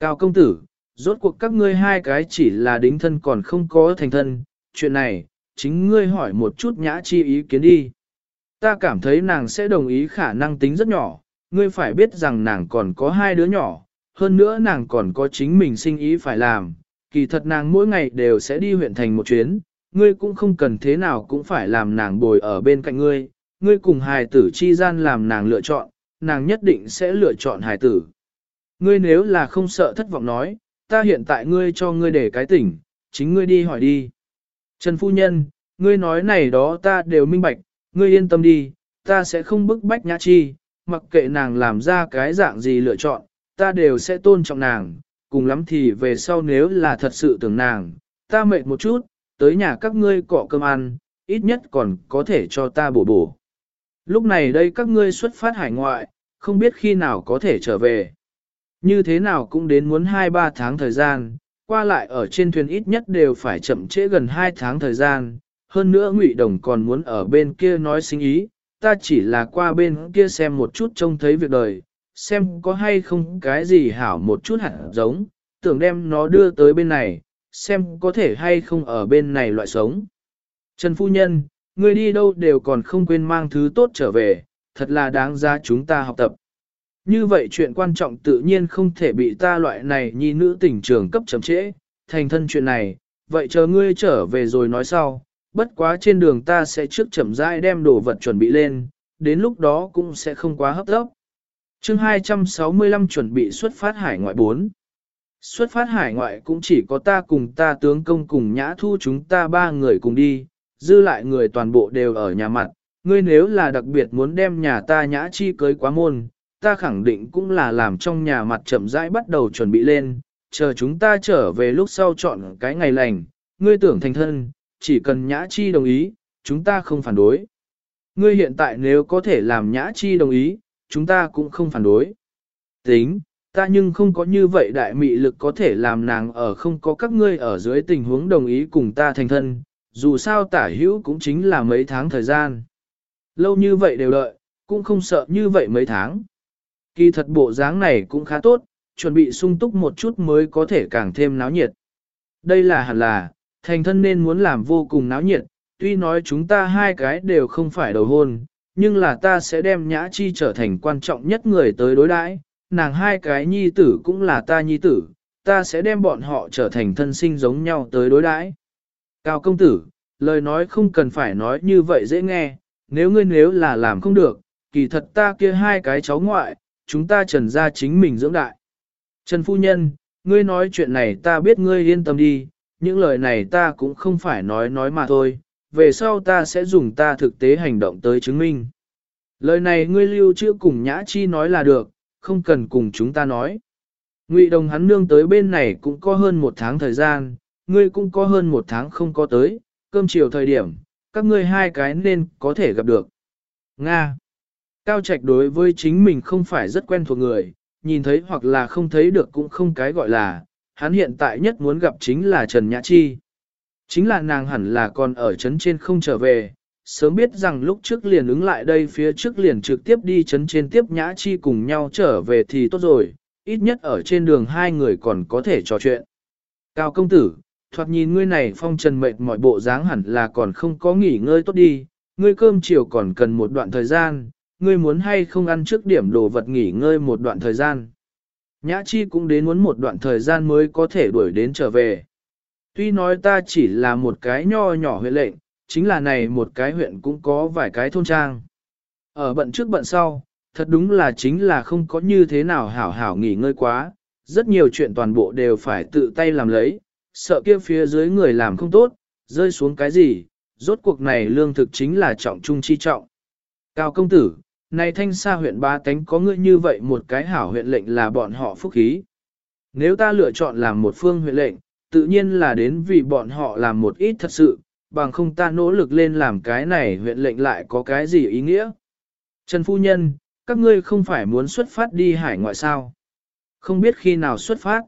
Cao công tử, rốt cuộc các ngươi hai cái chỉ là đính thân còn không có thành thân, chuyện này, chính ngươi hỏi một chút nhã chi ý kiến đi. Ta cảm thấy nàng sẽ đồng ý khả năng tính rất nhỏ, ngươi phải biết rằng nàng còn có hai đứa nhỏ, hơn nữa nàng còn có chính mình sinh ý phải làm, kỳ thật nàng mỗi ngày đều sẽ đi huyện thành một chuyến, ngươi cũng không cần thế nào cũng phải làm nàng bồi ở bên cạnh ngươi, ngươi cùng hài tử chi gian làm nàng lựa chọn, nàng nhất định sẽ lựa chọn hài tử. Ngươi nếu là không sợ thất vọng nói, ta hiện tại ngươi cho ngươi để cái tỉnh, chính ngươi đi hỏi đi. Trần Phu Nhân, ngươi nói này đó ta đều minh bạch, ngươi yên tâm đi, ta sẽ không bức bách nhã chi, mặc kệ nàng làm ra cái dạng gì lựa chọn, ta đều sẽ tôn trọng nàng, cùng lắm thì về sau nếu là thật sự tưởng nàng, ta mệt một chút, tới nhà các ngươi cọ cơm ăn, ít nhất còn có thể cho ta bổ bổ. Lúc này đây các ngươi xuất phát hải ngoại, không biết khi nào có thể trở về. Như thế nào cũng đến muốn 2-3 tháng thời gian, qua lại ở trên thuyền ít nhất đều phải chậm trễ gần 2 tháng thời gian, hơn nữa Ngụy Đồng còn muốn ở bên kia nói sinh ý, ta chỉ là qua bên kia xem một chút trông thấy việc đời, xem có hay không cái gì hảo một chút hẳn giống, tưởng đem nó đưa tới bên này, xem có thể hay không ở bên này loại sống. Trần Phu Nhân, người đi đâu đều còn không quên mang thứ tốt trở về, thật là đáng giá chúng ta học tập. Như vậy chuyện quan trọng tự nhiên không thể bị ta loại này nhi nữ tỉnh trường cấp chấm trễ, thành thân chuyện này, vậy chờ ngươi trở về rồi nói sau, bất quá trên đường ta sẽ trước chậm rãi đem đồ vật chuẩn bị lên, đến lúc đó cũng sẽ không quá hấp tốc. chương 265 chuẩn bị xuất phát hải ngoại 4. Xuất phát hải ngoại cũng chỉ có ta cùng ta tướng công cùng nhã thu chúng ta ba người cùng đi, dư lại người toàn bộ đều ở nhà mặt. Ngươi nếu là đặc biệt muốn đem nhà ta nhã chi cưới quá môn, ta khẳng định cũng là làm trong nhà mặt chậm rãi bắt đầu chuẩn bị lên, chờ chúng ta trở về lúc sau chọn cái ngày lành, ngươi tưởng thành thân, chỉ cần nhã chi đồng ý, chúng ta không phản đối. Ngươi hiện tại nếu có thể làm nhã chi đồng ý, chúng ta cũng không phản đối. Tính, ta nhưng không có như vậy đại mị lực có thể làm nàng ở không có các ngươi ở dưới tình huống đồng ý cùng ta thành thân, dù sao tả hữu cũng chính là mấy tháng thời gian. Lâu như vậy đều đợi, cũng không sợ như vậy mấy tháng. Kỳ thật bộ dáng này cũng khá tốt, chuẩn bị sung túc một chút mới có thể càng thêm náo nhiệt. Đây là hẳn là, thành thân nên muốn làm vô cùng náo nhiệt, tuy nói chúng ta hai cái đều không phải đầu hôn, nhưng là ta sẽ đem nhã chi trở thành quan trọng nhất người tới đối đãi, nàng hai cái nhi tử cũng là ta nhi tử, ta sẽ đem bọn họ trở thành thân sinh giống nhau tới đối đãi. Cao công tử, lời nói không cần phải nói như vậy dễ nghe, nếu ngươi nếu là làm không được, kỳ thật ta kia hai cái cháu ngoại, chúng ta trần ra chính mình dưỡng đại. Trần Phu Nhân, ngươi nói chuyện này ta biết ngươi yên tâm đi, những lời này ta cũng không phải nói nói mà thôi, về sau ta sẽ dùng ta thực tế hành động tới chứng minh. Lời này ngươi lưu chưa cùng Nhã Chi nói là được, không cần cùng chúng ta nói. Ngụy đồng hắn nương tới bên này cũng có hơn một tháng thời gian, ngươi cũng có hơn một tháng không có tới, cơm chiều thời điểm, các ngươi hai cái nên có thể gặp được. Nga Cao Trạch đối với chính mình không phải rất quen thuộc người, nhìn thấy hoặc là không thấy được cũng không cái gọi là, hắn hiện tại nhất muốn gặp chính là Trần Nhã Chi. Chính là nàng hẳn là còn ở trấn trên không trở về, sớm biết rằng lúc trước liền ứng lại đây phía trước liền trực tiếp đi trấn trên tiếp Nhã Chi cùng nhau trở về thì tốt rồi, ít nhất ở trên đường hai người còn có thể trò chuyện. Cao công tử, thoạt nhìn ngươi này phong trần mệt mọi bộ dáng hẳn là còn không có nghỉ ngơi tốt đi, ngươi cơm chiều còn cần một đoạn thời gian, ngươi muốn hay không ăn trước điểm đồ vật nghỉ ngơi một đoạn thời gian. Nhã Chi cũng đến muốn một đoạn thời gian mới có thể đuổi đến trở về. Tuy nói ta chỉ là một cái nho nhỏ huyện lệnh, chính là này một cái huyện cũng có vài cái thôn trang. Ở bận trước bận sau, thật đúng là chính là không có như thế nào hảo hảo nghỉ ngơi quá, rất nhiều chuyện toàn bộ đều phải tự tay làm lấy, sợ kia phía dưới người làm không tốt, rơi xuống cái gì, rốt cuộc này lương thực chính là trọng trung chi trọng. Cao công tử, này thanh xa huyện ba tánh có ngươi như vậy một cái hảo huyện lệnh là bọn họ phúc khí. Nếu ta lựa chọn làm một phương huyện lệnh, tự nhiên là đến vì bọn họ làm một ít thật sự, bằng không ta nỗ lực lên làm cái này huyện lệnh lại có cái gì ý nghĩa. Trần Phu Nhân, các ngươi không phải muốn xuất phát đi hải ngoại sao? Không biết khi nào xuất phát.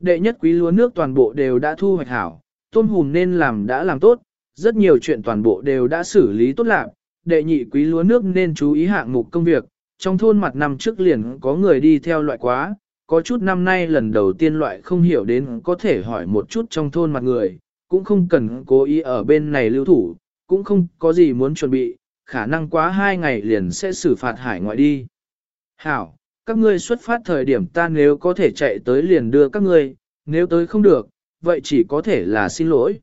Đệ nhất quý lúa nước toàn bộ đều đã thu hoạch hảo, tôm hùm nên làm đã làm tốt, rất nhiều chuyện toàn bộ đều đã xử lý tốt lạc, đệ nhị quý lúa nước nên chú ý hạng mục công việc, trong thôn mặt năm trước liền có người đi theo loại quá, có chút năm nay lần đầu tiên loại không hiểu đến có thể hỏi một chút trong thôn mặt người, cũng không cần cố ý ở bên này lưu thủ, cũng không có gì muốn chuẩn bị, khả năng quá hai ngày liền sẽ xử phạt hải ngoại đi. Hảo, các ngươi xuất phát thời điểm ta nếu có thể chạy tới liền đưa các ngươi, nếu tới không được, vậy chỉ có thể là xin lỗi.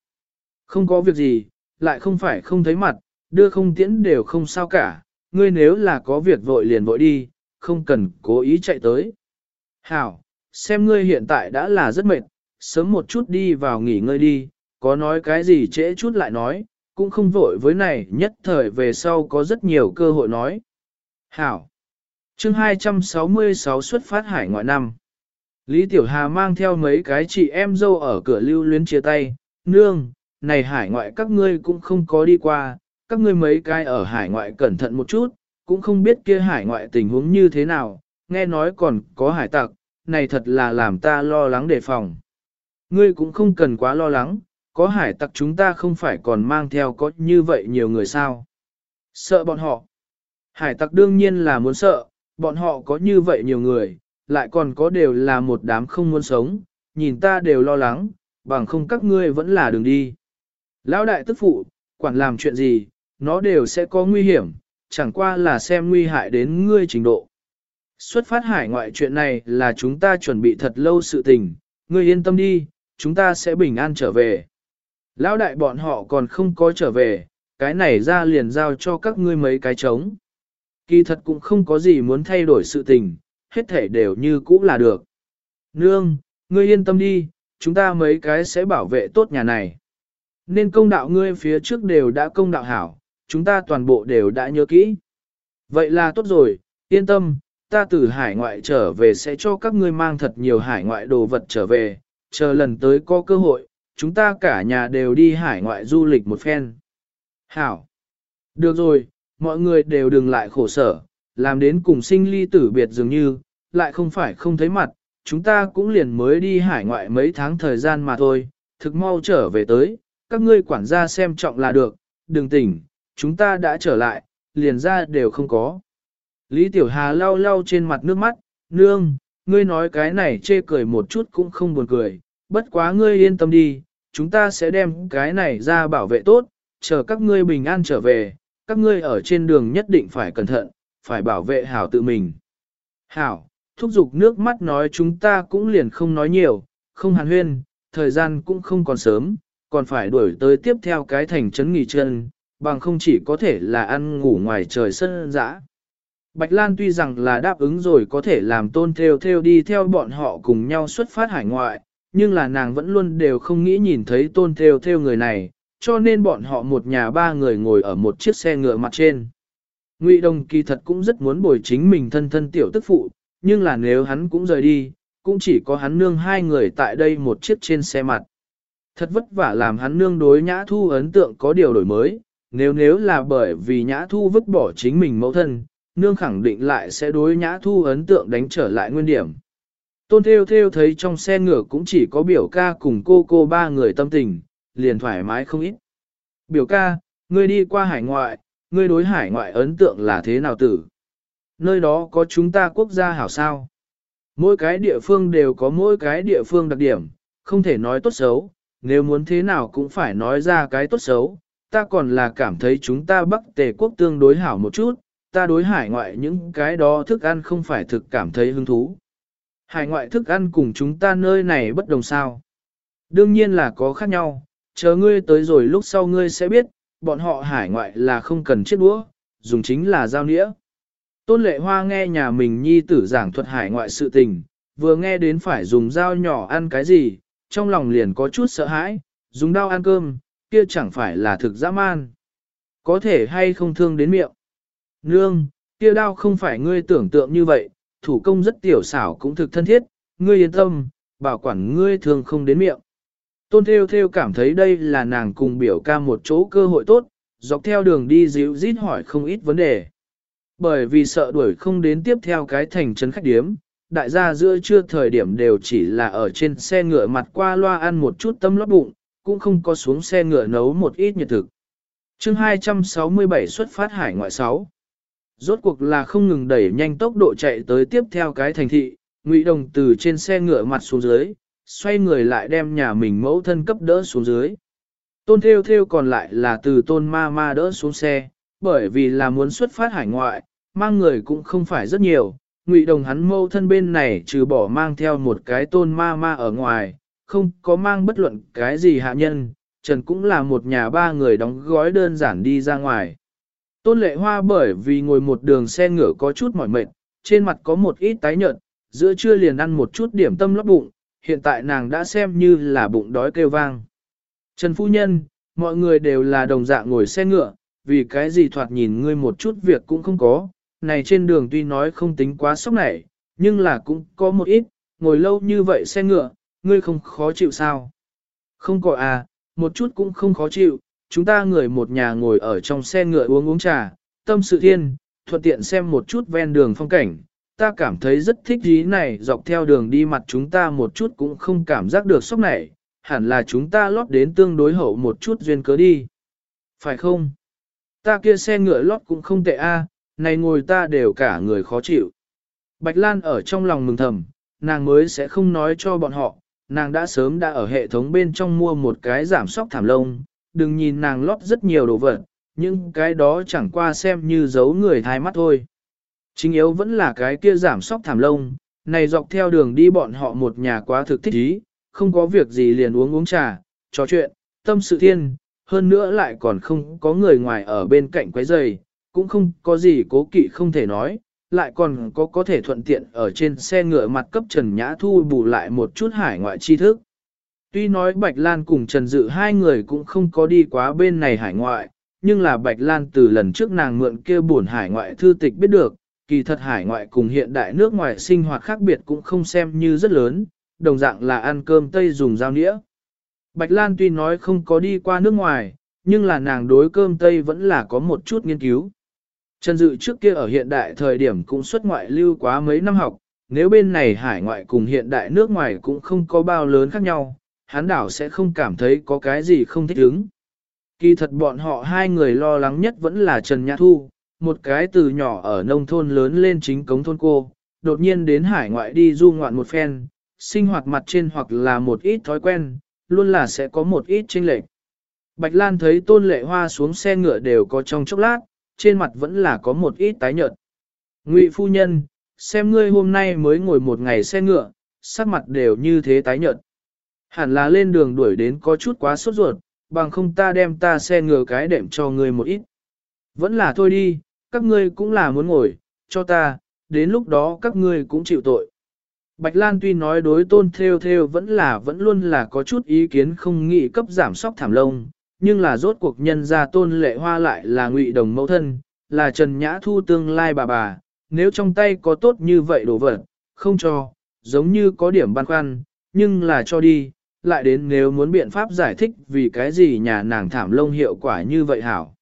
Không có việc gì, lại không phải không thấy mặt, đưa không tiễn đều không sao cả, ngươi nếu là có việc vội liền vội đi, không cần cố ý chạy tới. Hảo, xem ngươi hiện tại đã là rất mệt, sớm một chút đi vào nghỉ ngơi đi, có nói cái gì trễ chút lại nói, cũng không vội với này nhất thời về sau có rất nhiều cơ hội nói. Hảo! chương 266 xuất phát hải ngoại năm. Lý Tiểu Hà mang theo mấy cái chị em dâu ở cửa lưu luyến chia tay, nương, này hải ngoại các ngươi cũng không có đi qua, các ngươi mấy cái ở hải ngoại cẩn thận một chút, cũng không biết kia hải ngoại tình huống như thế nào, nghe nói còn có hải tặc, này thật là làm ta lo lắng đề phòng. Ngươi cũng không cần quá lo lắng, có hải tặc chúng ta không phải còn mang theo có như vậy nhiều người sao. Sợ bọn họ. Hải tặc đương nhiên là muốn sợ, bọn họ có như vậy nhiều người, lại còn có đều là một đám không muốn sống, nhìn ta đều lo lắng, bằng không các ngươi vẫn là đường đi. Lão đại tức phụ, quản làm chuyện gì, nó đều sẽ có nguy hiểm, chẳng qua là xem nguy hại đến ngươi trình độ. Xuất phát hải ngoại chuyện này là chúng ta chuẩn bị thật lâu sự tình, ngươi yên tâm đi, chúng ta sẽ bình an trở về. Lão đại bọn họ còn không có trở về, cái này ra liền giao cho các ngươi mấy cái trống. Kỳ thật cũng không có gì muốn thay đổi sự tình, hết thể đều như cũ là được. Nương, ngươi yên tâm đi, chúng ta mấy cái sẽ bảo vệ tốt nhà này. Nên công đạo ngươi phía trước đều đã công đạo hảo, chúng ta toàn bộ đều đã nhớ kỹ. Vậy là tốt rồi, yên tâm, ta từ hải ngoại trở về sẽ cho các ngươi mang thật nhiều hải ngoại đồ vật trở về, chờ lần tới có cơ hội, chúng ta cả nhà đều đi hải ngoại du lịch một phen. Hảo! Được rồi, mọi người đều đừng lại khổ sở, làm đến cùng sinh ly tử biệt dường như, lại không phải không thấy mặt, chúng ta cũng liền mới đi hải ngoại mấy tháng thời gian mà thôi, thực mau trở về tới, các ngươi quản gia xem trọng là được, đừng tỉnh, chúng ta đã trở lại, liền ra đều không có. Lý Tiểu Hà lau lau trên mặt nước mắt, nương, ngươi nói cái này chê cười một chút cũng không buồn cười, bất quá ngươi yên tâm đi, chúng ta sẽ đem cái này ra bảo vệ tốt, chờ các ngươi bình an trở về, các ngươi ở trên đường nhất định phải cẩn thận, phải bảo vệ hảo tự mình. Hảo, thúc giục nước mắt nói chúng ta cũng liền không nói nhiều, không hàn huyên, thời gian cũng không còn sớm, còn phải đuổi tới tiếp theo cái thành trấn nghỉ chân, bằng không chỉ có thể là ăn ngủ ngoài trời sân dã. Bạch Lan tuy rằng là đáp ứng rồi có thể làm tôn theo theo đi theo bọn họ cùng nhau xuất phát hải ngoại, nhưng là nàng vẫn luôn đều không nghĩ nhìn thấy tôn theo theo người này, cho nên bọn họ một nhà ba người ngồi ở một chiếc xe ngựa mặt trên. Ngụy Đồng kỳ thật cũng rất muốn bồi chính mình thân thân tiểu tức phụ, nhưng là nếu hắn cũng rời đi, cũng chỉ có hắn nương hai người tại đây một chiếc trên xe mặt. Thật vất vả làm hắn nương đối nhã thu ấn tượng có điều đổi mới, nếu nếu là bởi vì nhã thu vứt bỏ chính mình mẫu thân, nương khẳng định lại sẽ đối nhã thu ấn tượng đánh trở lại nguyên điểm. Tôn Theo Theo thấy trong xe ngựa cũng chỉ có biểu ca cùng cô cô ba người tâm tình, liền thoải mái không ít. Biểu ca, ngươi đi qua hải ngoại, ngươi đối hải ngoại ấn tượng là thế nào tử? Nơi đó có chúng ta quốc gia hảo sao? Mỗi cái địa phương đều có mỗi cái địa phương đặc điểm, không thể nói tốt xấu, nếu muốn thế nào cũng phải nói ra cái tốt xấu. Ta còn là cảm thấy chúng ta Bắc Tề quốc tương đối hảo một chút, ta đối hải ngoại những cái đó thức ăn không phải thực cảm thấy hứng thú. Hải ngoại thức ăn cùng chúng ta nơi này bất đồng sao. Đương nhiên là có khác nhau, chờ ngươi tới rồi lúc sau ngươi sẽ biết, bọn họ hải ngoại là không cần chiếc đũa, dùng chính là dao nĩa. Tôn lệ hoa nghe nhà mình nhi tử giảng thuật hải ngoại sự tình, vừa nghe đến phải dùng dao nhỏ ăn cái gì, trong lòng liền có chút sợ hãi, dùng dao ăn cơm, kia chẳng phải là thực dã man. Có thể hay không thương đến miệng. Nương, kia đao không phải ngươi tưởng tượng như vậy, thủ công rất tiểu xảo cũng thực thân thiết, ngươi yên tâm, bảo quản ngươi thường không đến miệng. Tôn Theo Theo cảm thấy đây là nàng cùng biểu ca một chỗ cơ hội tốt, dọc theo đường đi dịu rít hỏi không ít vấn đề. Bởi vì sợ đuổi không đến tiếp theo cái thành trấn khách điếm, đại gia giữa trưa thời điểm đều chỉ là ở trên xe ngựa mặt qua loa ăn một chút tâm lót bụng, cũng không có xuống xe ngựa nấu một ít nhiệt thực. chương 267 xuất phát hải ngoại 6 Rốt cuộc là không ngừng đẩy nhanh tốc độ chạy tới tiếp theo cái thành thị, Ngụy Đồng từ trên xe ngựa mặt xuống dưới, xoay người lại đem nhà mình mẫu thân cấp đỡ xuống dưới. Tôn Theo Theo còn lại là từ tôn ma ma đỡ xuống xe, bởi vì là muốn xuất phát hải ngoại, mang người cũng không phải rất nhiều. Ngụy Đồng hắn mẫu thân bên này trừ bỏ mang theo một cái tôn ma ma ở ngoài, không có mang bất luận cái gì hạ nhân, Trần cũng là một nhà ba người đóng gói đơn giản đi ra ngoài. Tôn lệ hoa bởi vì ngồi một đường xe ngựa có chút mỏi mệt, trên mặt có một ít tái nhợt, giữa trưa liền ăn một chút điểm tâm lấp bụng, hiện tại nàng đã xem như là bụng đói kêu vang. Trần Phu Nhân, mọi người đều là đồng dạng ngồi xe ngựa, vì cái gì thoạt nhìn ngươi một chút việc cũng không có, này trên đường tuy nói không tính quá sốc nảy, nhưng là cũng có một ít, ngồi lâu như vậy xe ngựa, ngươi không khó chịu sao? Không có à, một chút cũng không khó chịu, chúng ta người một nhà ngồi ở trong xe ngựa uống uống trà, tâm sự thiên, thuận tiện xem một chút ven đường phong cảnh. Ta cảm thấy rất thích ý này dọc theo đường đi mặt chúng ta một chút cũng không cảm giác được sốc này, hẳn là chúng ta lót đến tương đối hậu một chút duyên cớ đi. Phải không? Ta kia xe ngựa lót cũng không tệ a, này ngồi ta đều cả người khó chịu. Bạch Lan ở trong lòng mừng thầm, nàng mới sẽ không nói cho bọn họ, nàng đã sớm đã ở hệ thống bên trong mua một cái giảm sóc thảm lông, đừng nhìn nàng lót rất nhiều đồ vật, nhưng cái đó chẳng qua xem như giấu người thai mắt thôi. Chính yếu vẫn là cái kia giảm sóc thảm lông, này dọc theo đường đi bọn họ một nhà quá thực thích ý, không có việc gì liền uống uống trà, trò chuyện, tâm sự thiên, hơn nữa lại còn không có người ngoài ở bên cạnh quấy rầy, cũng không có gì cố kỵ không thể nói, lại còn có có thể thuận tiện ở trên xe ngựa mặt cấp Trần Nhã Thu bù lại một chút hải ngoại tri thức. Tuy nói Bạch Lan cùng Trần Dự hai người cũng không có đi quá bên này hải ngoại, nhưng là Bạch Lan từ lần trước nàng mượn kia buồn hải ngoại thư tịch biết được, kỳ thật hải ngoại cùng hiện đại nước ngoài sinh hoạt khác biệt cũng không xem như rất lớn, đồng dạng là ăn cơm Tây dùng dao nĩa. Bạch Lan tuy nói không có đi qua nước ngoài, nhưng là nàng đối cơm Tây vẫn là có một chút nghiên cứu. Trần Dự trước kia ở hiện đại thời điểm cũng xuất ngoại lưu quá mấy năm học, nếu bên này hải ngoại cùng hiện đại nước ngoài cũng không có bao lớn khác nhau, hắn đảo sẽ không cảm thấy có cái gì không thích ứng. Kỳ thật bọn họ hai người lo lắng nhất vẫn là Trần Nhã Thu, một cái từ nhỏ ở nông thôn lớn lên chính cống thôn cô, đột nhiên đến hải ngoại đi du ngoạn một phen, sinh hoạt mặt trên hoặc là một ít thói quen, luôn là sẽ có một ít chênh lệch. Bạch Lan thấy tôn lệ hoa xuống xe ngựa đều có trong chốc lát, trên mặt vẫn là có một ít tái nhợt. Ngụy phu nhân, xem ngươi hôm nay mới ngồi một ngày xe ngựa, sắc mặt đều như thế tái nhợt. Hẳn là lên đường đuổi đến có chút quá sốt ruột, bằng không ta đem ta xe ngựa cái đệm cho ngươi một ít. Vẫn là thôi đi, các ngươi cũng là muốn ngồi, cho ta, đến lúc đó các ngươi cũng chịu tội. Bạch Lan tuy nói đối tôn theo theo vẫn là vẫn luôn là có chút ý kiến không nghĩ cấp giảm sóc thảm lông, nhưng là rốt cuộc nhân gia tôn lệ hoa lại là ngụy đồng mẫu thân, là Trần Nhã Thu tương lai bà bà, nếu trong tay có tốt như vậy đồ vật, không cho, giống như có điểm băn khoăn, nhưng là cho đi, lại đến nếu muốn biện pháp giải thích vì cái gì nhà nàng thảm lông hiệu quả như vậy hảo.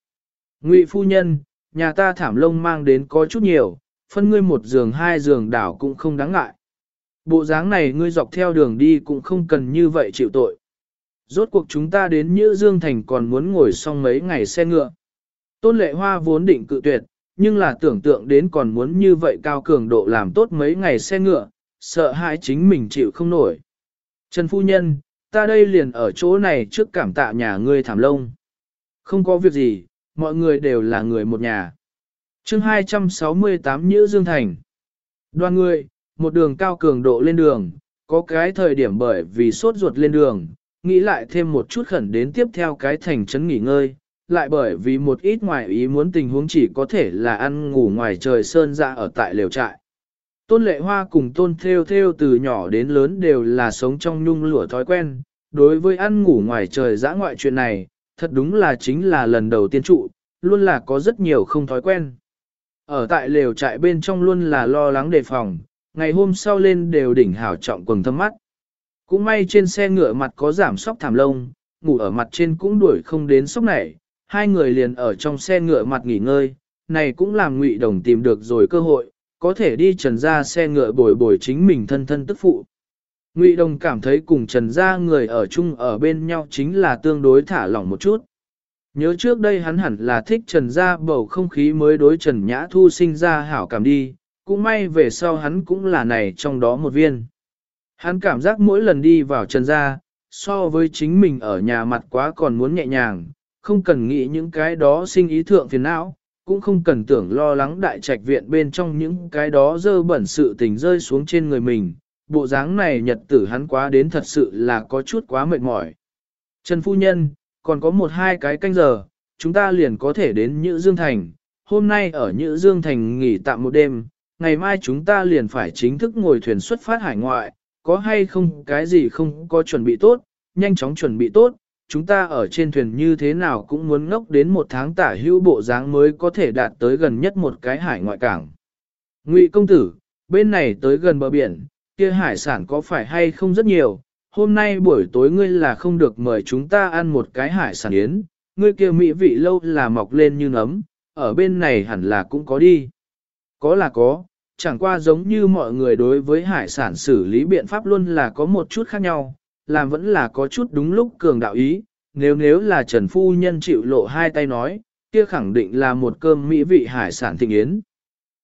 Ngụy phu nhân, nhà ta thảm lông mang đến có chút nhiều, phân ngươi một giường hai giường đảo cũng không đáng ngại. Bộ dáng này ngươi dọc theo đường đi cũng không cần như vậy chịu tội. Rốt cuộc chúng ta đến Nhữ Dương Thành còn muốn ngồi xong mấy ngày xe ngựa. Tôn lệ hoa vốn định cự tuyệt, nhưng là tưởng tượng đến còn muốn như vậy cao cường độ làm tốt mấy ngày xe ngựa, sợ hãi chính mình chịu không nổi. Trần Phu Nhân, ta đây liền ở chỗ này trước cảm tạ nhà ngươi thảm lông. Không có việc gì, mọi người đều là người một nhà. chương 268 Nhữ Dương Thành Đoàn người, một đường cao cường độ lên đường, có cái thời điểm bởi vì sốt ruột lên đường, nghĩ lại thêm một chút khẩn đến tiếp theo cái thành trấn nghỉ ngơi, lại bởi vì một ít ngoài ý muốn tình huống chỉ có thể là ăn ngủ ngoài trời sơn ra ở tại lều trại. Tôn lệ hoa cùng tôn theo theo từ nhỏ đến lớn đều là sống trong nhung lụa thói quen, đối với ăn ngủ ngoài trời dã ngoại chuyện này, thật đúng là chính là lần đầu tiên trụ, luôn là có rất nhiều không thói quen. Ở tại lều trại bên trong luôn là lo lắng đề phòng, ngày hôm sau lên đều đỉnh hảo trọng quần thâm mắt. Cũng may trên xe ngựa mặt có giảm sóc thảm lông, ngủ ở mặt trên cũng đuổi không đến sóc này, hai người liền ở trong xe ngựa mặt nghỉ ngơi, này cũng làm ngụy đồng tìm được rồi cơ hội, có thể đi trần ra xe ngựa bồi bồi chính mình thân thân tức phụ. Ngụy đồng cảm thấy cùng trần ra người ở chung ở bên nhau chính là tương đối thả lỏng một chút. Nhớ trước đây hắn hẳn là thích trần ra bầu không khí mới đối trần nhã thu sinh ra hảo cảm đi, cũng may về sau hắn cũng là này trong đó một viên. Hắn cảm giác mỗi lần đi vào trần gia, so với chính mình ở nhà mặt quá còn muốn nhẹ nhàng, không cần nghĩ những cái đó sinh ý thượng phiền não, cũng không cần tưởng lo lắng đại trạch viện bên trong những cái đó dơ bẩn sự tình rơi xuống trên người mình. Bộ dáng này nhật tử hắn quá đến thật sự là có chút quá mệt mỏi. Trần Phu Nhân, còn có một hai cái canh giờ, chúng ta liền có thể đến Nhữ Dương Thành. Hôm nay ở Nhữ Dương Thành nghỉ tạm một đêm, ngày mai chúng ta liền phải chính thức ngồi thuyền xuất phát hải ngoại, có hay không cái gì không có chuẩn bị tốt, nhanh chóng chuẩn bị tốt, chúng ta ở trên thuyền như thế nào cũng muốn ngốc đến một tháng tả hữu bộ dáng mới có thể đạt tới gần nhất một cái hải ngoại cảng. Ngụy công tử, bên này tới gần bờ biển, kia hải sản có phải hay không rất nhiều, hôm nay buổi tối ngươi là không được mời chúng ta ăn một cái hải sản yến, ngươi kia mỹ vị lâu là mọc lên như nấm, ở bên này hẳn là cũng có đi. Có là có, chẳng qua giống như mọi người đối với hải sản xử lý biện pháp luôn là có một chút khác nhau, làm vẫn là có chút đúng lúc cường đạo ý, nếu nếu là Trần Phu Nhân chịu lộ hai tay nói, kia khẳng định là một cơm mỹ vị hải sản thịnh yến.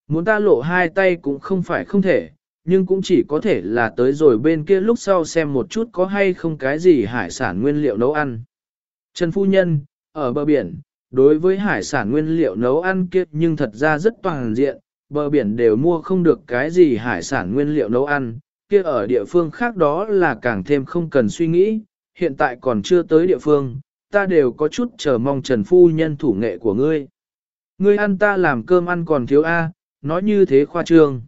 Muốn ta lộ hai tay cũng không phải không thể, nhưng cũng chỉ có thể là tới rồi bên kia lúc sau xem một chút có hay không cái gì hải sản nguyên liệu nấu ăn. Trần Phu Nhân, ở bờ biển, đối với hải sản nguyên liệu nấu ăn kia nhưng thật ra rất toàn diện, bờ biển đều mua không được cái gì hải sản nguyên liệu nấu ăn, kia ở địa phương khác đó là càng thêm không cần suy nghĩ, hiện tại còn chưa tới địa phương, ta đều có chút chờ mong Trần Phu Nhân thủ nghệ của ngươi. Ngươi ăn ta làm cơm ăn còn thiếu A, nói như thế khoa trương.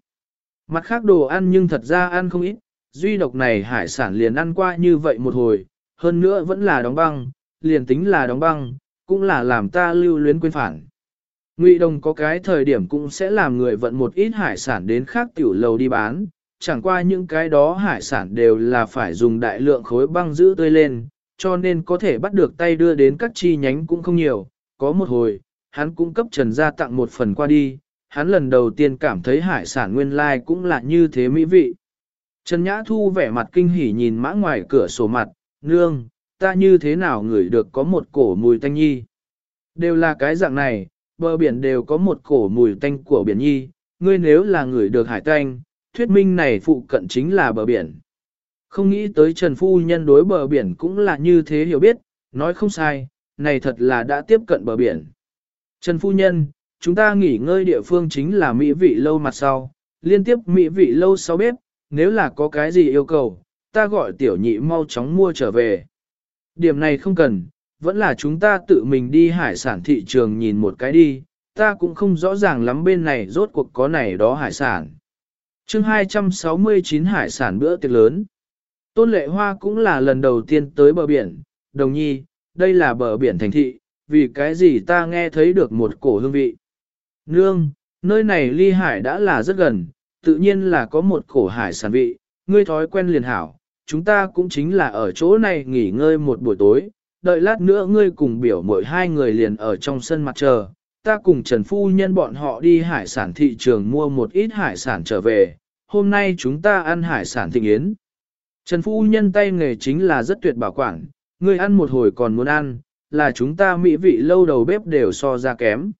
Mặt khác đồ ăn nhưng thật ra ăn không ít, duy độc này hải sản liền ăn qua như vậy một hồi, hơn nữa vẫn là đóng băng, liền tính là đóng băng, cũng là làm ta lưu luyến quên phản. Ngụy Đồng có cái thời điểm cũng sẽ làm người vận một ít hải sản đến khác tiểu lầu đi bán, chẳng qua những cái đó hải sản đều là phải dùng đại lượng khối băng giữ tươi lên, cho nên có thể bắt được tay đưa đến các chi nhánh cũng không nhiều. Có một hồi, hắn cũng cấp Trần Gia tặng một phần qua đi, hắn lần đầu tiên cảm thấy hải sản nguyên lai cũng là như thế mỹ vị. Trần Nhã Thu vẻ mặt kinh hỉ nhìn mã ngoài cửa sổ mặt, nương, ta như thế nào ngửi được có một cổ mùi tanh nhi. Đều là cái dạng này, bờ biển đều có một cổ mùi tanh của biển nhi, ngươi nếu là người được hải tanh, thuyết minh này phụ cận chính là bờ biển. Không nghĩ tới Trần Phu Nhân đối bờ biển cũng là như thế hiểu biết, nói không sai, này thật là đã tiếp cận bờ biển. Trần Phu Nhân, chúng ta nghỉ ngơi địa phương chính là Mỹ vị lâu mặt sau, liên tiếp Mỹ vị lâu sau bếp, nếu là có cái gì yêu cầu, ta gọi tiểu nhị mau chóng mua trở về. Điểm này không cần, vẫn là chúng ta tự mình đi hải sản thị trường nhìn một cái đi, ta cũng không rõ ràng lắm bên này rốt cuộc có này đó hải sản. chương 269 hải sản bữa tiệc lớn. Tôn lệ hoa cũng là lần đầu tiên tới bờ biển, đồng nhi, đây là bờ biển thành thị, vì cái gì ta nghe thấy được một cổ hương vị. Nương, nơi này ly hải đã là rất gần, tự nhiên là có một cổ hải sản vị, ngươi thói quen liền hảo, chúng ta cũng chính là ở chỗ này nghỉ ngơi một buổi tối, đợi lát nữa ngươi cùng biểu mỗi hai người liền ở trong sân mặt chờ, ta cùng Trần Phu Nhân bọn họ đi hải sản thị trường mua một ít hải sản trở về, hôm nay chúng ta ăn hải sản thịnh yến. Trần Phu Nhân tay nghề chính là rất tuyệt bảo quản, ngươi ăn một hồi còn muốn ăn, là chúng ta mỹ vị lâu đầu bếp đều so ra kém.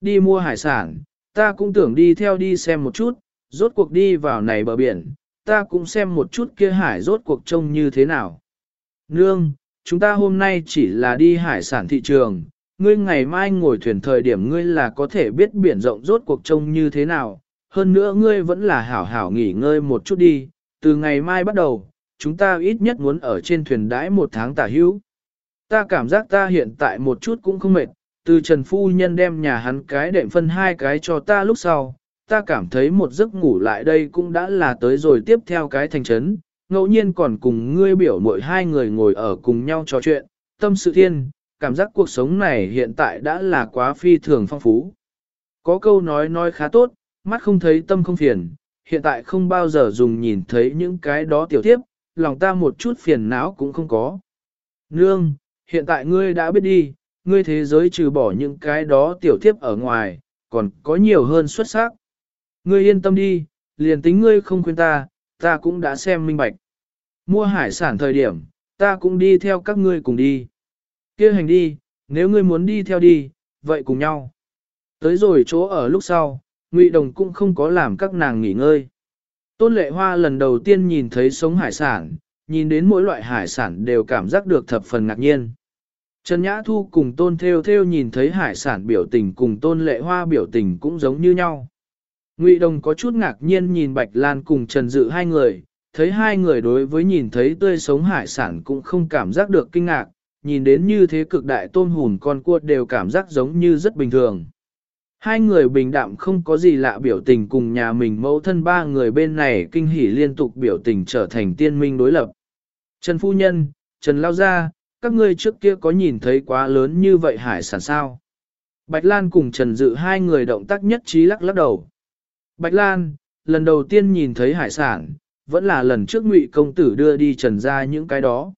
Đi mua hải sản, ta cũng tưởng đi theo đi xem một chút, rốt cuộc đi vào này bờ biển, ta cũng xem một chút kia hải rốt cuộc trông như thế nào. Nương, chúng ta hôm nay chỉ là đi hải sản thị trường, ngươi ngày mai ngồi thuyền thời điểm ngươi là có thể biết biển rộng rốt cuộc trông như thế nào, hơn nữa ngươi vẫn là hảo hảo nghỉ ngơi một chút đi, từ ngày mai bắt đầu, chúng ta ít nhất muốn ở trên thuyền đãi một tháng tả hữu. Ta cảm giác ta hiện tại một chút cũng không mệt, từ Trần Phu Nhân đem nhà hắn cái đệm phân hai cái cho ta lúc sau, ta cảm thấy một giấc ngủ lại đây cũng đã là tới rồi tiếp theo cái thành trấn, ngẫu nhiên còn cùng ngươi biểu mỗi hai người ngồi ở cùng nhau trò chuyện, tâm sự thiên, cảm giác cuộc sống này hiện tại đã là quá phi thường phong phú. Có câu nói nói khá tốt, mắt không thấy tâm không phiền, hiện tại không bao giờ dùng nhìn thấy những cái đó tiểu tiếp, lòng ta một chút phiền não cũng không có. Nương, hiện tại ngươi đã biết đi, ngươi thế giới trừ bỏ những cái đó tiểu tiếp ở ngoài, còn có nhiều hơn xuất sắc. Ngươi yên tâm đi, liền tính ngươi không khuyên ta, ta cũng đã xem minh bạch. Mua hải sản thời điểm, ta cũng đi theo các ngươi cùng đi. kia hành đi, nếu ngươi muốn đi theo đi, vậy cùng nhau. Tới rồi chỗ ở lúc sau, Ngụy Đồng cũng không có làm các nàng nghỉ ngơi. Tôn Lệ Hoa lần đầu tiên nhìn thấy sống hải sản, nhìn đến mỗi loại hải sản đều cảm giác được thập phần ngạc nhiên. Trần Nhã Thu cùng Tôn Theo Theo nhìn thấy hải sản biểu tình cùng Tôn Lệ Hoa biểu tình cũng giống như nhau. Ngụy Đồng có chút ngạc nhiên nhìn Bạch Lan cùng Trần Dự hai người, thấy hai người đối với nhìn thấy tươi sống hải sản cũng không cảm giác được kinh ngạc, nhìn đến như thế cực đại tôm hùn con cua đều cảm giác giống như rất bình thường. Hai người bình đạm không có gì lạ biểu tình cùng nhà mình mẫu thân ba người bên này kinh hỉ liên tục biểu tình trở thành tiên minh đối lập. Trần Phu Nhân, Trần Lao Gia, các ngươi trước kia có nhìn thấy quá lớn như vậy hải sản sao? Bạch Lan cùng Trần Dự hai người động tác nhất trí lắc lắc đầu. Bạch Lan, lần đầu tiên nhìn thấy hải sản, vẫn là lần trước ngụy công tử đưa đi Trần ra những cái đó.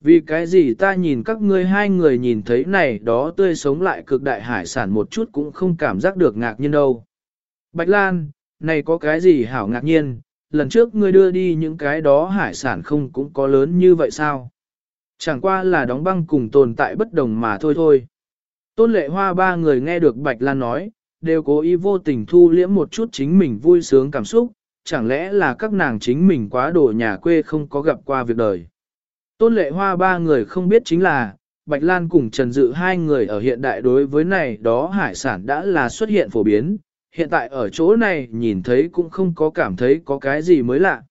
Vì cái gì ta nhìn các ngươi hai người nhìn thấy này đó tươi sống lại cực đại hải sản một chút cũng không cảm giác được ngạc nhiên đâu. Bạch Lan, này có cái gì hảo ngạc nhiên, lần trước ngươi đưa đi những cái đó hải sản không cũng có lớn như vậy sao? Chẳng qua là đóng băng cùng tồn tại bất đồng mà thôi thôi. Tôn lệ hoa ba người nghe được Bạch Lan nói, đều cố ý vô tình thu liễm một chút chính mình vui sướng cảm xúc, chẳng lẽ là các nàng chính mình quá đồ nhà quê không có gặp qua việc đời. Tôn lệ hoa ba người không biết chính là, Bạch Lan cùng Trần Dự hai người ở hiện đại đối với này đó hải sản đã là xuất hiện phổ biến, hiện tại ở chỗ này nhìn thấy cũng không có cảm thấy có cái gì mới lạ.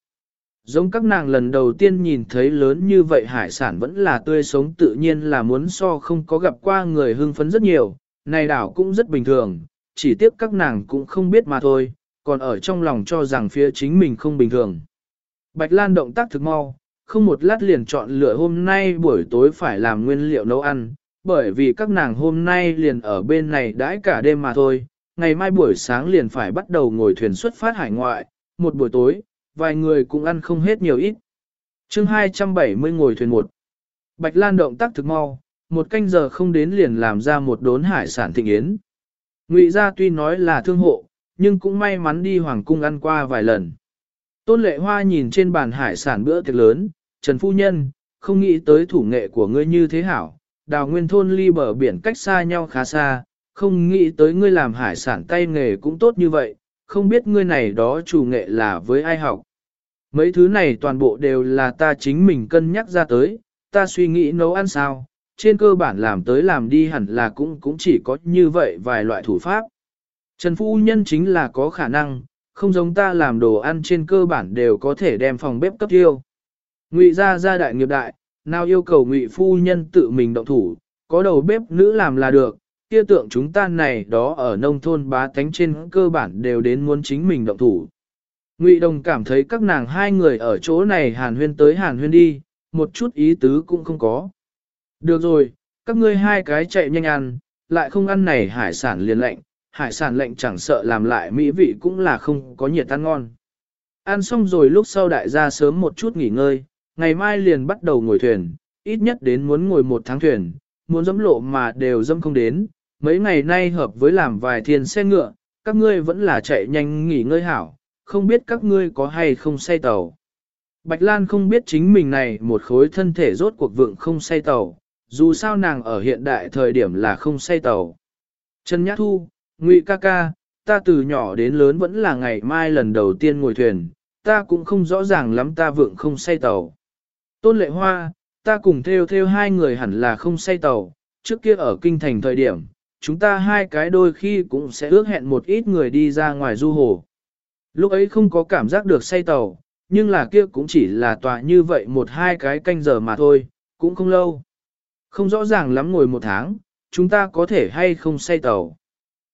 Giống các nàng lần đầu tiên nhìn thấy lớn như vậy hải sản vẫn là tươi sống tự nhiên là muốn so không có gặp qua người hưng phấn rất nhiều, này đảo cũng rất bình thường, chỉ tiếc các nàng cũng không biết mà thôi, còn ở trong lòng cho rằng phía chính mình không bình thường. Bạch Lan động tác thực mau, không một lát liền chọn lựa hôm nay buổi tối phải làm nguyên liệu nấu ăn, bởi vì các nàng hôm nay liền ở bên này đãi cả đêm mà thôi, ngày mai buổi sáng liền phải bắt đầu ngồi thuyền xuất phát hải ngoại, một buổi tối, vài người cũng ăn không hết nhiều ít. chương 270 ngồi thuyền một. Bạch Lan động tác thực mau, một canh giờ không đến liền làm ra một đốn hải sản thịnh yến. Ngụy gia tuy nói là thương hộ, nhưng cũng may mắn đi hoàng cung ăn qua vài lần. Tôn lệ hoa nhìn trên bàn hải sản bữa tiệc lớn, Trần Phu Nhân, không nghĩ tới thủ nghệ của ngươi như thế hảo, đào nguyên thôn ly bờ biển cách xa nhau khá xa, không nghĩ tới ngươi làm hải sản tay nghề cũng tốt như vậy, không biết ngươi này đó chủ nghệ là với ai học. Mấy thứ này toàn bộ đều là ta chính mình cân nhắc ra tới, ta suy nghĩ nấu ăn sao, trên cơ bản làm tới làm đi hẳn là cũng cũng chỉ có như vậy vài loại thủ pháp. Trần Phu Nhân chính là có khả năng, không giống ta làm đồ ăn trên cơ bản đều có thể đem phòng bếp cấp tiêu. Ngụy gia gia đại nghiệp đại, nào yêu cầu Ngụy Phu Nhân tự mình động thủ, có đầu bếp nữ làm là được, kia tượng chúng ta này đó ở nông thôn bá tánh trên cơ bản đều đến muốn chính mình động thủ. Ngụy Đồng cảm thấy các nàng hai người ở chỗ này hàn huyên tới hàn huyên đi, một chút ý tứ cũng không có. Được rồi, các ngươi hai cái chạy nhanh ăn, lại không ăn này hải sản liền lạnh, hải sản lạnh chẳng sợ làm lại mỹ vị cũng là không có nhiệt ăn ngon. Ăn xong rồi lúc sau đại gia sớm một chút nghỉ ngơi, ngày mai liền bắt đầu ngồi thuyền, ít nhất đến muốn ngồi một tháng thuyền, muốn dẫm lộ mà đều dẫm không đến, mấy ngày nay hợp với làm vài thiên xe ngựa, các ngươi vẫn là chạy nhanh nghỉ ngơi hảo, không biết các ngươi có hay không say tàu. Bạch Lan không biết chính mình này một khối thân thể rốt cuộc vượng không say tàu, dù sao nàng ở hiện đại thời điểm là không say tàu. Trần Nhã Thu, Ngụy ca ca, ta từ nhỏ đến lớn vẫn là ngày mai lần đầu tiên ngồi thuyền, ta cũng không rõ ràng lắm ta vượng không say tàu. Tôn Lệ Hoa, ta cùng theo theo hai người hẳn là không say tàu, trước kia ở kinh thành thời điểm, chúng ta hai cái đôi khi cũng sẽ ước hẹn một ít người đi ra ngoài du hồ. Lúc ấy không có cảm giác được say tàu, nhưng là kia cũng chỉ là tòa như vậy một hai cái canh giờ mà thôi, cũng không lâu. Không rõ ràng lắm ngồi một tháng, chúng ta có thể hay không say tàu.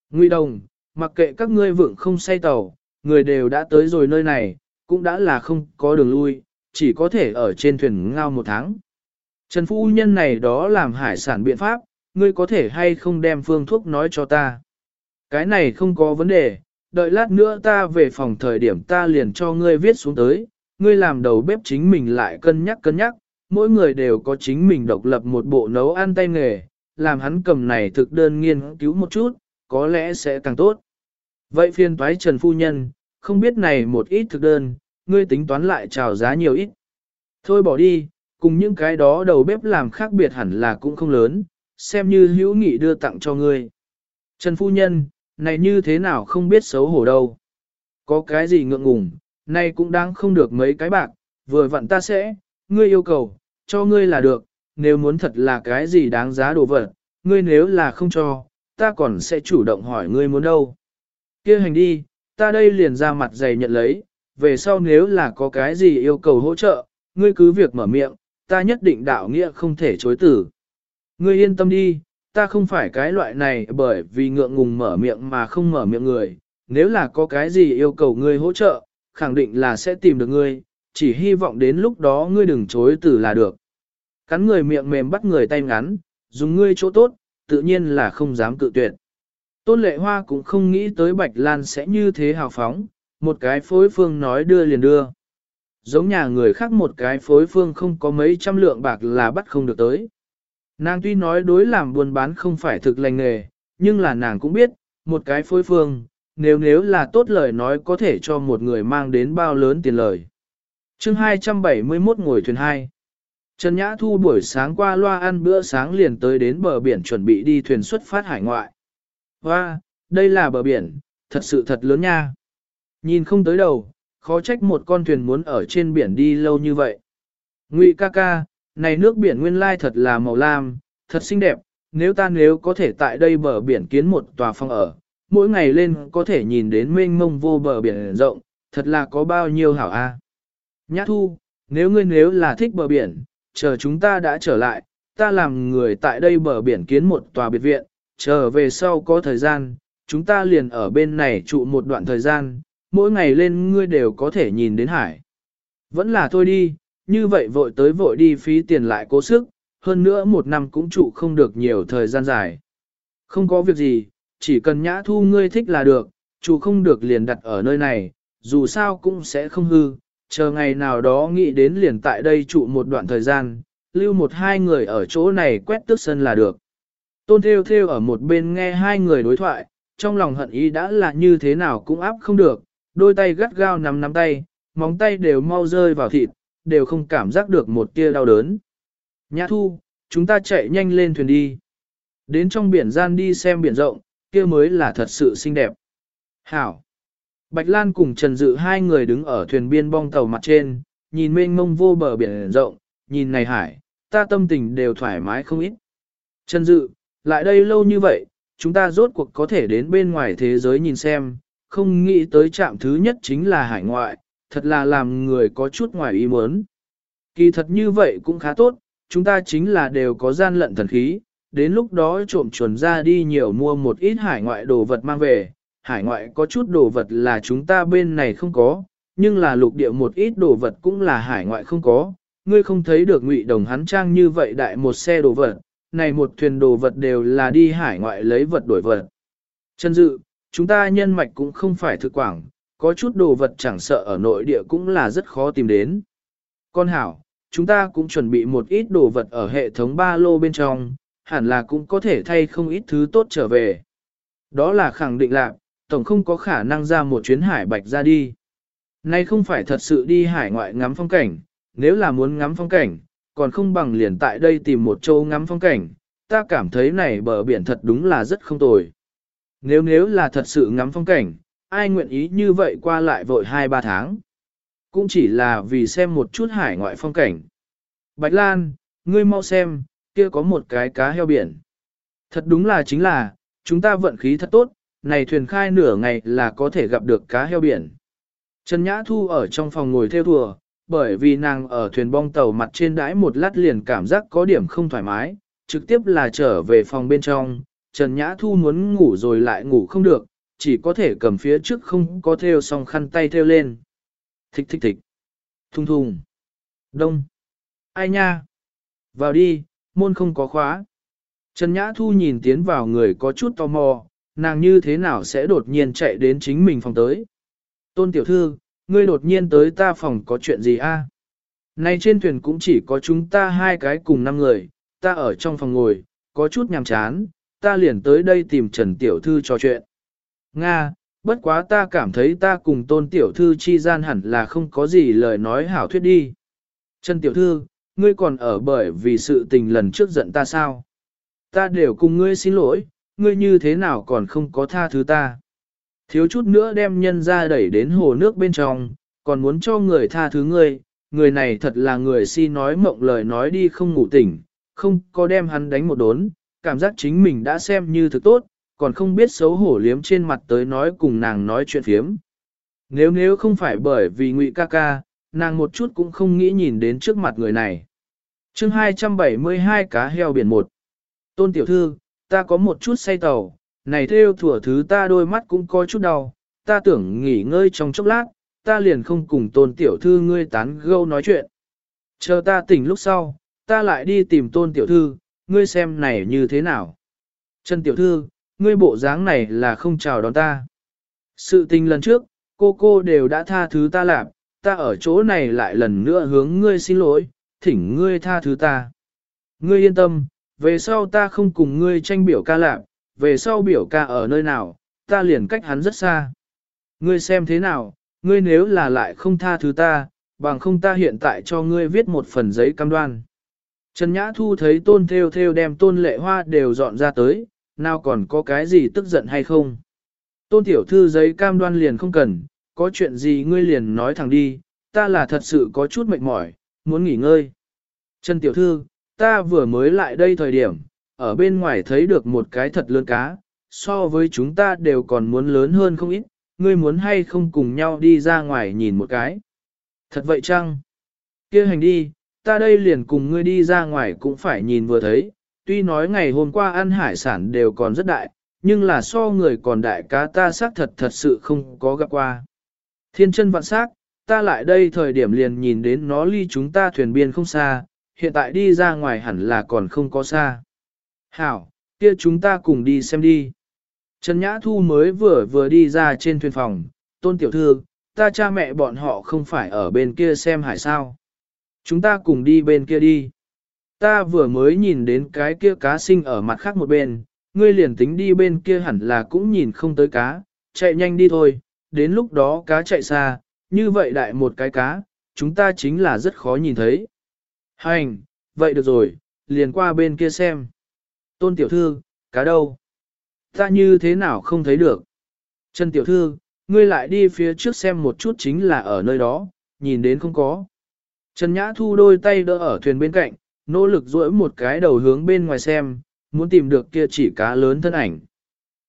Ngụy Đồng, mặc kệ các ngươi vượng không say tàu, người đều đã tới rồi nơi này, cũng đã là không có đường lui, chỉ có thể ở trên thuyền ngao một tháng. Trần Phu Nhân này đó làm hải sản biện pháp, ngươi có thể hay không đem phương thuốc nói cho ta. Cái này không có vấn đề, đợi lát nữa ta về phòng thời điểm ta liền cho ngươi viết xuống tới, ngươi làm đầu bếp chính mình lại cân nhắc cân nhắc, mỗi người đều có chính mình độc lập một bộ nấu ăn tay nghề, làm hắn cầm này thực đơn nghiên cứu một chút, có lẽ sẽ càng tốt. Vậy phiên thoái Trần Phu Nhân, không biết này một ít thực đơn, ngươi tính toán lại trào giá nhiều ít. Thôi bỏ đi, cùng những cái đó đầu bếp làm khác biệt hẳn là cũng không lớn, xem như hữu nghị đưa tặng cho ngươi. Trần Phu Nhân, này như thế nào không biết xấu hổ đâu. Có cái gì ngượng ngùng, nay cũng đang không được mấy cái bạc, vừa vặn ta sẽ, ngươi yêu cầu, cho ngươi là được, nếu muốn thật là cái gì đáng giá đồ vật, ngươi nếu là không cho, ta còn sẽ chủ động hỏi ngươi muốn đâu. kia hành đi, ta đây liền ra mặt dày nhận lấy, về sau nếu là có cái gì yêu cầu hỗ trợ, ngươi cứ việc mở miệng, ta nhất định đạo nghĩa không thể chối tử. Ngươi yên tâm đi, ta không phải cái loại này bởi vì ngượng ngùng mở miệng mà không mở miệng người, nếu là có cái gì yêu cầu ngươi hỗ trợ, khẳng định là sẽ tìm được ngươi, chỉ hy vọng đến lúc đó ngươi đừng chối từ là được. Cắn người miệng mềm bắt người tay ngắn, dùng ngươi chỗ tốt, tự nhiên là không dám cự tuyệt. Tôn lệ hoa cũng không nghĩ tới Bạch Lan sẽ như thế hào phóng, một cái phối phương nói đưa liền đưa. Giống nhà người khác một cái phối phương không có mấy trăm lượng bạc là bắt không được tới. Nàng tuy nói đối làm buôn bán không phải thực lành nghề, nhưng là nàng cũng biết, một cái phối phương, nếu nếu là tốt lời nói có thể cho một người mang đến bao lớn tiền lời chương 271 ngồi thuyền 2 Trần Nhã Thu buổi sáng qua loa ăn bữa sáng liền tới đến bờ biển chuẩn bị đi thuyền xuất phát hải ngoại. Hoa, đây là bờ biển, thật sự thật lớn nha. Nhìn không tới đầu, khó trách một con thuyền muốn ở trên biển đi lâu như vậy. Ngụy ca ca, này nước biển nguyên lai thật là màu lam, thật xinh đẹp, nếu ta nếu có thể tại đây bờ biển kiến một tòa phòng ở, mỗi ngày lên có thể nhìn đến mênh mông vô bờ biển rộng, thật là có bao nhiêu hảo a. Nhã thu, nếu ngươi nếu là thích bờ biển, chờ chúng ta đã trở lại, ta làm người tại đây bờ biển kiến một tòa biệt viện, chờ về sau có thời gian, chúng ta liền ở bên này trụ một đoạn thời gian, mỗi ngày lên ngươi đều có thể nhìn đến hải. Vẫn là thôi đi, như vậy vội tới vội đi phí tiền lại cố sức, hơn nữa một năm cũng trụ không được nhiều thời gian dài. Không có việc gì, chỉ cần nhã thu ngươi thích là được, trụ không được liền đặt ở nơi này, dù sao cũng sẽ không hư, chờ ngày nào đó nghĩ đến liền tại đây trụ một đoạn thời gian, lưu một hai người ở chỗ này quét tước sân là được. Tôn Theo Theo ở một bên nghe hai người đối thoại, trong lòng hận ý đã là như thế nào cũng áp không được, đôi tay gắt gao nắm nắm tay, móng tay đều mau rơi vào thịt, đều không cảm giác được một tia đau đớn. Nhã thu, chúng ta chạy nhanh lên thuyền đi. Đến trong biển gian đi xem biển rộng, kia mới là thật sự xinh đẹp. Hảo. Bạch Lan cùng Trần Dự hai người đứng ở thuyền biên bong tàu mặt trên, nhìn mênh mông vô bờ biển rộng, nhìn này hải, ta tâm tình đều thoải mái không ít. Trần Dự, lại đây lâu như vậy, chúng ta rốt cuộc có thể đến bên ngoài thế giới nhìn xem, không nghĩ tới trạm thứ nhất chính là hải ngoại, thật là làm người có chút ngoài ý muốn. Kỳ thật như vậy cũng khá tốt, chúng ta chính là đều có gian lận thần khí, đến lúc đó trộm chuồn ra đi nhiều mua một ít hải ngoại đồ vật mang về, hải ngoại có chút đồ vật là chúng ta bên này không có, nhưng là lục địa một ít đồ vật cũng là hải ngoại không có, ngươi không thấy được ngụy đồng hắn trang như vậy đại một xe đồ vật, này một thuyền đồ vật đều là đi hải ngoại lấy vật đổi vật. Chân dự, chúng ta nhân mạch cũng không phải thực quảng, có chút đồ vật chẳng sợ ở nội địa cũng là rất khó tìm đến. Con hảo, chúng ta cũng chuẩn bị một ít đồ vật ở hệ thống ba lô bên trong, hẳn là cũng có thể thay không ít thứ tốt trở về. Đó là khẳng định lạc, tổng không có khả năng ra một chuyến hải bạch ra đi. Nay không phải thật sự đi hải ngoại ngắm phong cảnh, nếu là muốn ngắm phong cảnh, còn không bằng liền tại đây tìm một châu ngắm phong cảnh, ta cảm thấy này bờ biển thật đúng là rất không tồi. Nếu nếu là thật sự ngắm phong cảnh, ai nguyện ý như vậy qua lại vội 2-3 tháng. Cũng chỉ là vì xem một chút hải ngoại phong cảnh. Bạch Lan, ngươi mau xem, kia có một cái cá heo biển. Thật đúng là chính là, chúng ta vận khí thật tốt, này thuyền khai nửa ngày là có thể gặp được cá heo biển. Trần Nhã Thu ở trong phòng ngồi theo thùa, bởi vì nàng ở thuyền bong tàu mặt trên đãi một lát liền cảm giác có điểm không thoải mái, trực tiếp là trở về phòng bên trong, Trần Nhã Thu muốn ngủ rồi lại ngủ không được, chỉ có thể cầm phía trước không có theo xong khăn tay theo lên. Thích thích thích. Thung thùng. Đông. Ai nha? Vào đi, môn không có khóa. Trần Nhã Thu nhìn tiến vào người có chút tò mò, nàng như thế nào sẽ đột nhiên chạy đến chính mình phòng tới. Tôn tiểu thư, ngươi đột nhiên tới ta phòng có chuyện gì a? Nay trên thuyền cũng chỉ có chúng ta hai cái cùng năm người, ta ở trong phòng ngồi, có chút nhàm chán, ta liền tới đây tìm Trần Tiểu Thư trò chuyện. Nga, bất quá ta cảm thấy ta cùng tôn Tiểu Thư chi gian hẳn là không có gì lời nói hảo thuyết đi. Trần Tiểu Thư, ngươi còn ở bởi vì sự tình lần trước giận ta sao? Ta đều cùng ngươi xin lỗi, ngươi như thế nào còn không có tha thứ ta? Thiếu chút nữa đem nhân ra đẩy đến hồ nước bên trong, còn muốn cho người tha thứ ngươi, người này thật là người si nói mộng lời nói đi không ngủ tỉnh, không có đem hắn đánh một đốn, cảm giác chính mình đã xem như thực tốt, còn không biết xấu hổ liếm trên mặt tới nói cùng nàng nói chuyện phiếm. Nếu nếu không phải bởi vì ngụy ca ca, nàng một chút cũng không nghĩ nhìn đến trước mặt người này. chương 272 cá heo biển một. Tôn tiểu thư, ta có một chút say tàu, này theo thủa thứ ta đôi mắt cũng có chút đau, ta tưởng nghỉ ngơi trong chốc lát, ta liền không cùng tôn tiểu thư ngươi tán gâu nói chuyện. Chờ ta tỉnh lúc sau, ta lại đi tìm tôn tiểu thư, ngươi xem này như thế nào. Trần tiểu thư, ngươi bộ dáng này là không chào đón ta. Sự tình lần trước, cô cô đều đã tha thứ ta làm, ta ở chỗ này lại lần nữa hướng ngươi xin lỗi, thỉnh ngươi tha thứ ta. Ngươi yên tâm, về sau ta không cùng ngươi tranh biểu ca lạc, về sau biểu ca ở nơi nào, ta liền cách hắn rất xa. Ngươi xem thế nào, ngươi nếu là lại không tha thứ ta, bằng không ta hiện tại cho ngươi viết một phần giấy cam đoan. Trần Nhã Thu thấy tôn theo theo đem tôn lệ hoa đều dọn ra tới, nào còn có cái gì tức giận hay không. Tôn tiểu thư giấy cam đoan liền không cần, có chuyện gì ngươi liền nói thẳng đi, ta là thật sự có chút mệt mỏi, muốn nghỉ ngơi. Trần tiểu thư, ta vừa mới lại đây thời điểm, ở bên ngoài thấy được một cái thật lớn cá, so với chúng ta đều còn muốn lớn hơn không ít, ngươi muốn hay không cùng nhau đi ra ngoài nhìn một cái. Thật vậy chăng? kia hành đi, ta đây liền cùng ngươi đi ra ngoài cũng phải nhìn vừa thấy, tuy nói ngày hôm qua ăn hải sản đều còn rất đại, nhưng là so người còn đại cá ta xác thật thật sự không có gặp qua. Thiên chân vạn xác, ta lại đây thời điểm liền nhìn đến nó ly chúng ta thuyền biên không xa, hiện tại đi ra ngoài hẳn là còn không có xa. Hảo, kia chúng ta cùng đi xem đi. Trần Nhã Thu mới vừa vừa đi ra trên thuyền phòng, tôn tiểu thư, ta cha mẹ bọn họ không phải ở bên kia xem hải sao. Chúng ta cùng đi bên kia đi. Ta vừa mới nhìn đến cái kia cá sinh ở mặt khác một bên, ngươi liền tính đi bên kia hẳn là cũng nhìn không tới cá, chạy nhanh đi thôi, đến lúc đó cá chạy xa, như vậy đại một cái cá, chúng ta chính là rất khó nhìn thấy. Hành, vậy được rồi, liền qua bên kia xem. Tôn tiểu thư, cá đâu? Ta như thế nào không thấy được? Trần tiểu thư, ngươi lại đi phía trước xem một chút chính là ở nơi đó, nhìn đến không có. Trần Nhã Thu đôi tay đỡ ở thuyền bên cạnh, nỗ lực duỗi một cái đầu hướng bên ngoài xem, muốn tìm được kia chỉ cá lớn thân ảnh.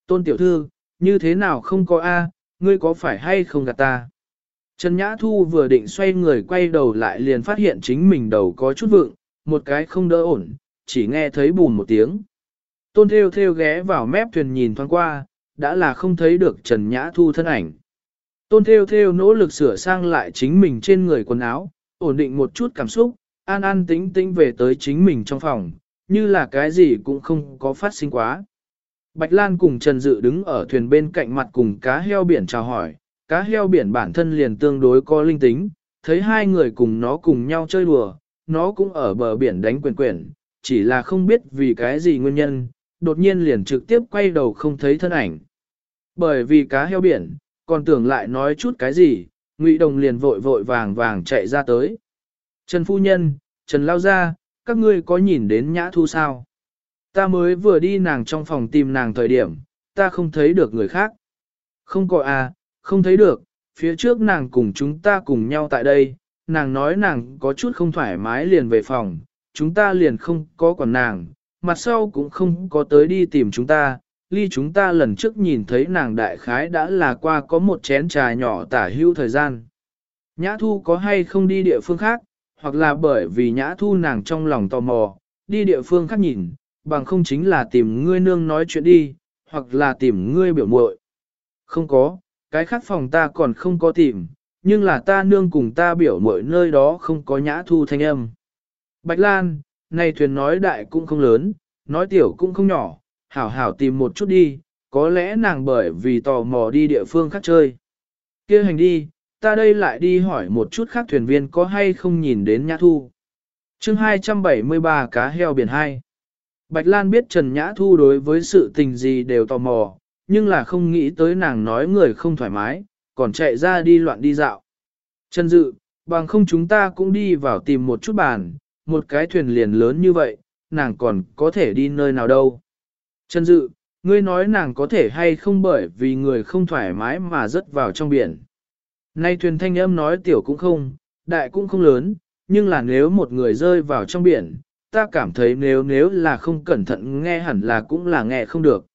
Tôn tiểu thư, như thế nào không có A, ngươi có phải hay không gạt ta? Trần Nhã Thu vừa định xoay người quay đầu lại liền phát hiện chính mình đầu có chút vượng, một cái không đỡ ổn, chỉ nghe thấy bùn một tiếng. Tôn theo theo ghé vào mép thuyền nhìn thoáng qua, đã là không thấy được Trần Nhã Thu thân ảnh. Tôn theo theo nỗ lực sửa sang lại chính mình trên người quần áo, ổn định một chút cảm xúc, an an tĩnh tĩnh về tới chính mình trong phòng, như là cái gì cũng không có phát sinh quá. Bạch Lan cùng Trần Dự đứng ở thuyền bên cạnh mặt cùng cá heo biển chào hỏi, cá heo biển bản thân liền tương đối có linh tính, thấy hai người cùng nó cùng nhau chơi đùa, nó cũng ở bờ biển đánh quyền quyển, chỉ là không biết vì cái gì nguyên nhân, đột nhiên liền trực tiếp quay đầu không thấy thân ảnh. Bởi vì cá heo biển, còn tưởng lại nói chút cái gì, Ngụy Đồng liền vội vội vàng vàng chạy ra tới. Trần Phu Nhân, Trần Lao Gia, các ngươi có nhìn đến Nhã Thu sao? Ta mới vừa đi nàng trong phòng tìm nàng thời điểm, ta không thấy được người khác. Không có à, không thấy được, phía trước nàng cùng chúng ta cùng nhau tại đây, nàng nói nàng có chút không thoải mái liền về phòng, chúng ta liền không có còn nàng, mặt sau cũng không có tới đi tìm chúng ta, ly chúng ta lần trước nhìn thấy nàng đại khái đã là qua có một chén trà nhỏ tả hưu thời gian. Nhã thu có hay không đi địa phương khác, hoặc là bởi vì nhã thu nàng trong lòng tò mò, đi địa phương khác nhìn, bằng không chính là tìm ngươi nương nói chuyện đi, hoặc là tìm ngươi biểu muội. Không có, cái khác phòng ta còn không có tìm, nhưng là ta nương cùng ta biểu mọi nơi đó không có nhã thu thanh âm. Bạch Lan, này thuyền nói đại cũng không lớn, nói tiểu cũng không nhỏ, hảo hảo tìm một chút đi, có lẽ nàng bởi vì tò mò đi địa phương khác chơi. kia hành đi, ta đây lại đi hỏi một chút khác thuyền viên có hay không nhìn đến Nhã Thu. chương 273 cá heo biển 2 Bạch Lan biết Trần Nhã Thu đối với sự tình gì đều tò mò, nhưng là không nghĩ tới nàng nói người không thoải mái, còn chạy ra đi loạn đi dạo. Trần Dự, bằng không chúng ta cũng đi vào tìm một chút bàn, một cái thuyền liền lớn như vậy, nàng còn có thể đi nơi nào đâu. Trần Dự, ngươi nói nàng có thể hay không bởi vì người không thoải mái mà rớt vào trong biển. Nay thuyền thanh âm nói tiểu cũng không, đại cũng không lớn, nhưng là nếu một người rơi vào trong biển, ta cảm thấy nếu nếu là không cẩn thận nghe hẳn là cũng là nghe không được.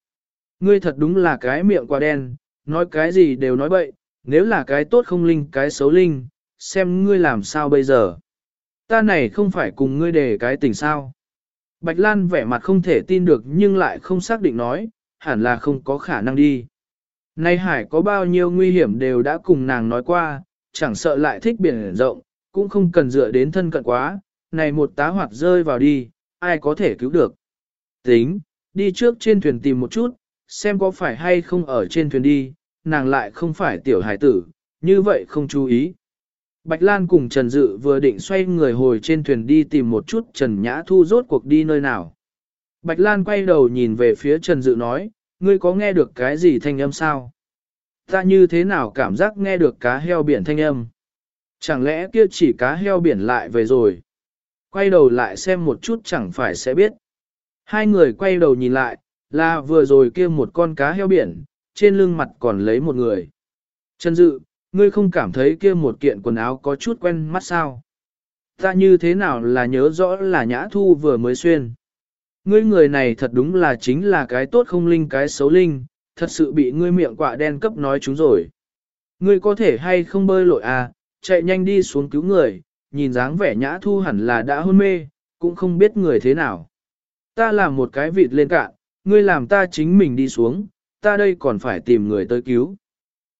Ngươi thật đúng là cái miệng quá đen, nói cái gì đều nói bậy, nếu là cái tốt không linh cái xấu linh, xem ngươi làm sao bây giờ. Ta này không phải cùng ngươi để cái tình sao. Bạch Lan vẻ mặt không thể tin được nhưng lại không xác định nói, hẳn là không có khả năng đi. Nay hải có bao nhiêu nguy hiểm đều đã cùng nàng nói qua, chẳng sợ lại thích biển rộng, cũng không cần dựa đến thân cận quá, này một tá hoạt rơi vào đi, ai có thể cứu được. Tính, đi trước trên thuyền tìm một chút, xem có phải hay không ở trên thuyền đi, nàng lại không phải tiểu hải tử, như vậy không chú ý. Bạch Lan cùng Trần Dự vừa định xoay người hồi trên thuyền đi tìm một chút Trần Nhã Thu rốt cuộc đi nơi nào. Bạch Lan quay đầu nhìn về phía Trần Dự nói, ngươi có nghe được cái gì thanh âm sao? Ta như thế nào cảm giác nghe được cá heo biển thanh âm? Chẳng lẽ kia chỉ cá heo biển lại về rồi? Quay đầu lại xem một chút chẳng phải sẽ biết. Hai người quay đầu nhìn lại, là vừa rồi kia một con cá heo biển, trên lưng mặt còn lấy một người. Trần Dự, ngươi không cảm thấy kia một kiện quần áo có chút quen mắt sao? Ta như thế nào là nhớ rõ là nhã thu vừa mới xuyên. Ngươi người này thật đúng là chính là cái tốt không linh cái xấu linh, thật sự bị ngươi miệng quạ đen cấp nói chúng rồi. Ngươi có thể hay không bơi lội à, chạy nhanh đi xuống cứu người, nhìn dáng vẻ nhã thu hẳn là đã hôn mê, cũng không biết người thế nào. Ta làm một cái vịt lên cạn, ngươi làm ta chính mình đi xuống, ta đây còn phải tìm người tới cứu.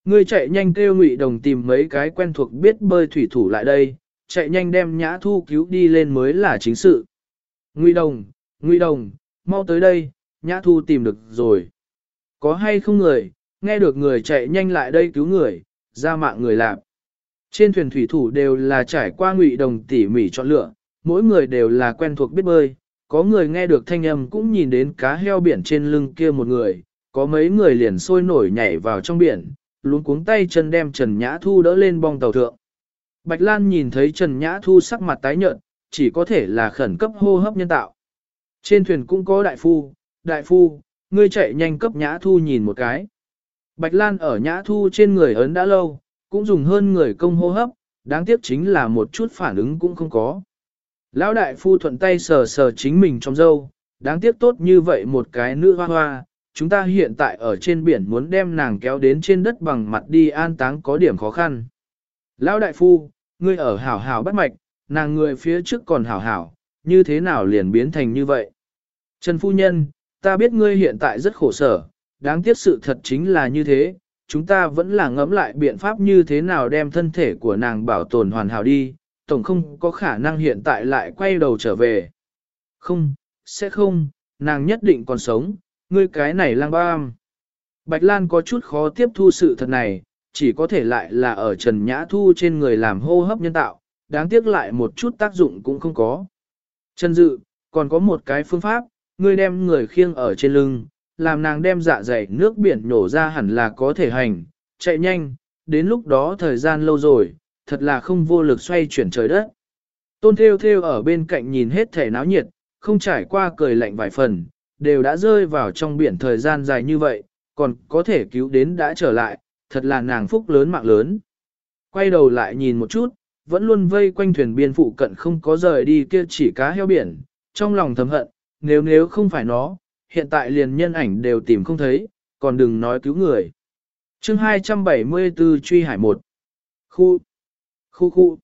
Ngươi chạy nhanh kêu ngụy đồng tìm mấy cái quen thuộc biết bơi thủy thủ lại đây, chạy nhanh đem nhã thu cứu đi lên mới là chính sự. Ngụy đồng, ngụy đồng, mau tới đây, nhã thu tìm được rồi. Có hay không người, nghe được người chạy nhanh lại đây cứu người, ra mạng người làm. Trên thuyền thủy thủ đều là trải qua ngụy đồng tỉ mỉ chọn lựa, mỗi người đều là quen thuộc biết bơi, có người nghe được thanh âm cũng nhìn đến cá heo biển trên lưng kia một người, có mấy người liền sôi nổi nhảy vào trong biển, luống cuống tay chân đem Trần Nhã Thu đỡ lên bong tàu thượng. Bạch Lan nhìn thấy Trần Nhã Thu sắc mặt tái nhợt, chỉ có thể là khẩn cấp hô hấp nhân tạo. Trên thuyền cũng có đại phu, đại phu, ngươi chạy nhanh cấp Nhã Thu nhìn một cái. Bạch Lan ở Nhã Thu trên người ấn đã lâu, cũng dùng hơn người công hô hấp, đáng tiếc chính là một chút phản ứng cũng không có. Lão đại phu thuận tay sờ sờ chính mình trong dâu, đáng tiếc tốt như vậy một cái nữ hoa hoa, chúng ta hiện tại ở trên biển muốn đem nàng kéo đến trên đất bằng mặt đi an táng có điểm khó khăn. Lão đại phu, ngươi ở hảo hảo bắt mạch, nàng người phía trước còn hảo hảo, như thế nào liền biến thành như vậy? Trần phu nhân, ta biết ngươi hiện tại rất khổ sở, đáng tiếc sự thật chính là như thế, chúng ta vẫn là ngẫm lại biện pháp như thế nào đem thân thể của nàng bảo tồn hoàn hảo đi, tổng không có khả năng hiện tại lại quay đầu trở về. Không, sẽ không, nàng nhất định còn sống, ngươi cái này lang bam. Bạch Lan có chút khó tiếp thu sự thật này, chỉ có thể lại là ở Trần Nhã Thu trên người làm hô hấp nhân tạo, đáng tiếc lại một chút tác dụng cũng không có. Trần Dự, còn có một cái phương pháp, ngươi đem người khiêng ở trên lưng, làm nàng đem dạ dày nước biển nổ ra hẳn là có thể hành, chạy nhanh, đến lúc đó thời gian lâu rồi, thật là không vô lực xoay chuyển trời đất. Tôn Theo Theo ở bên cạnh nhìn hết thể náo nhiệt, không trải qua cười lạnh vài phần, đều đã rơi vào trong biển thời gian dài như vậy, còn có thể cứu đến đã trở lại, thật là nàng phúc lớn mạng lớn. Quay đầu lại nhìn một chút, vẫn luôn vây quanh thuyền biên phụ cận không có rời đi kia chỉ cá heo biển, trong lòng thầm hận, nếu nếu không phải nó, hiện tại liền nhân ảnh đều tìm không thấy, còn đừng nói cứu người. chương 274 truy hải một Khu Khu khu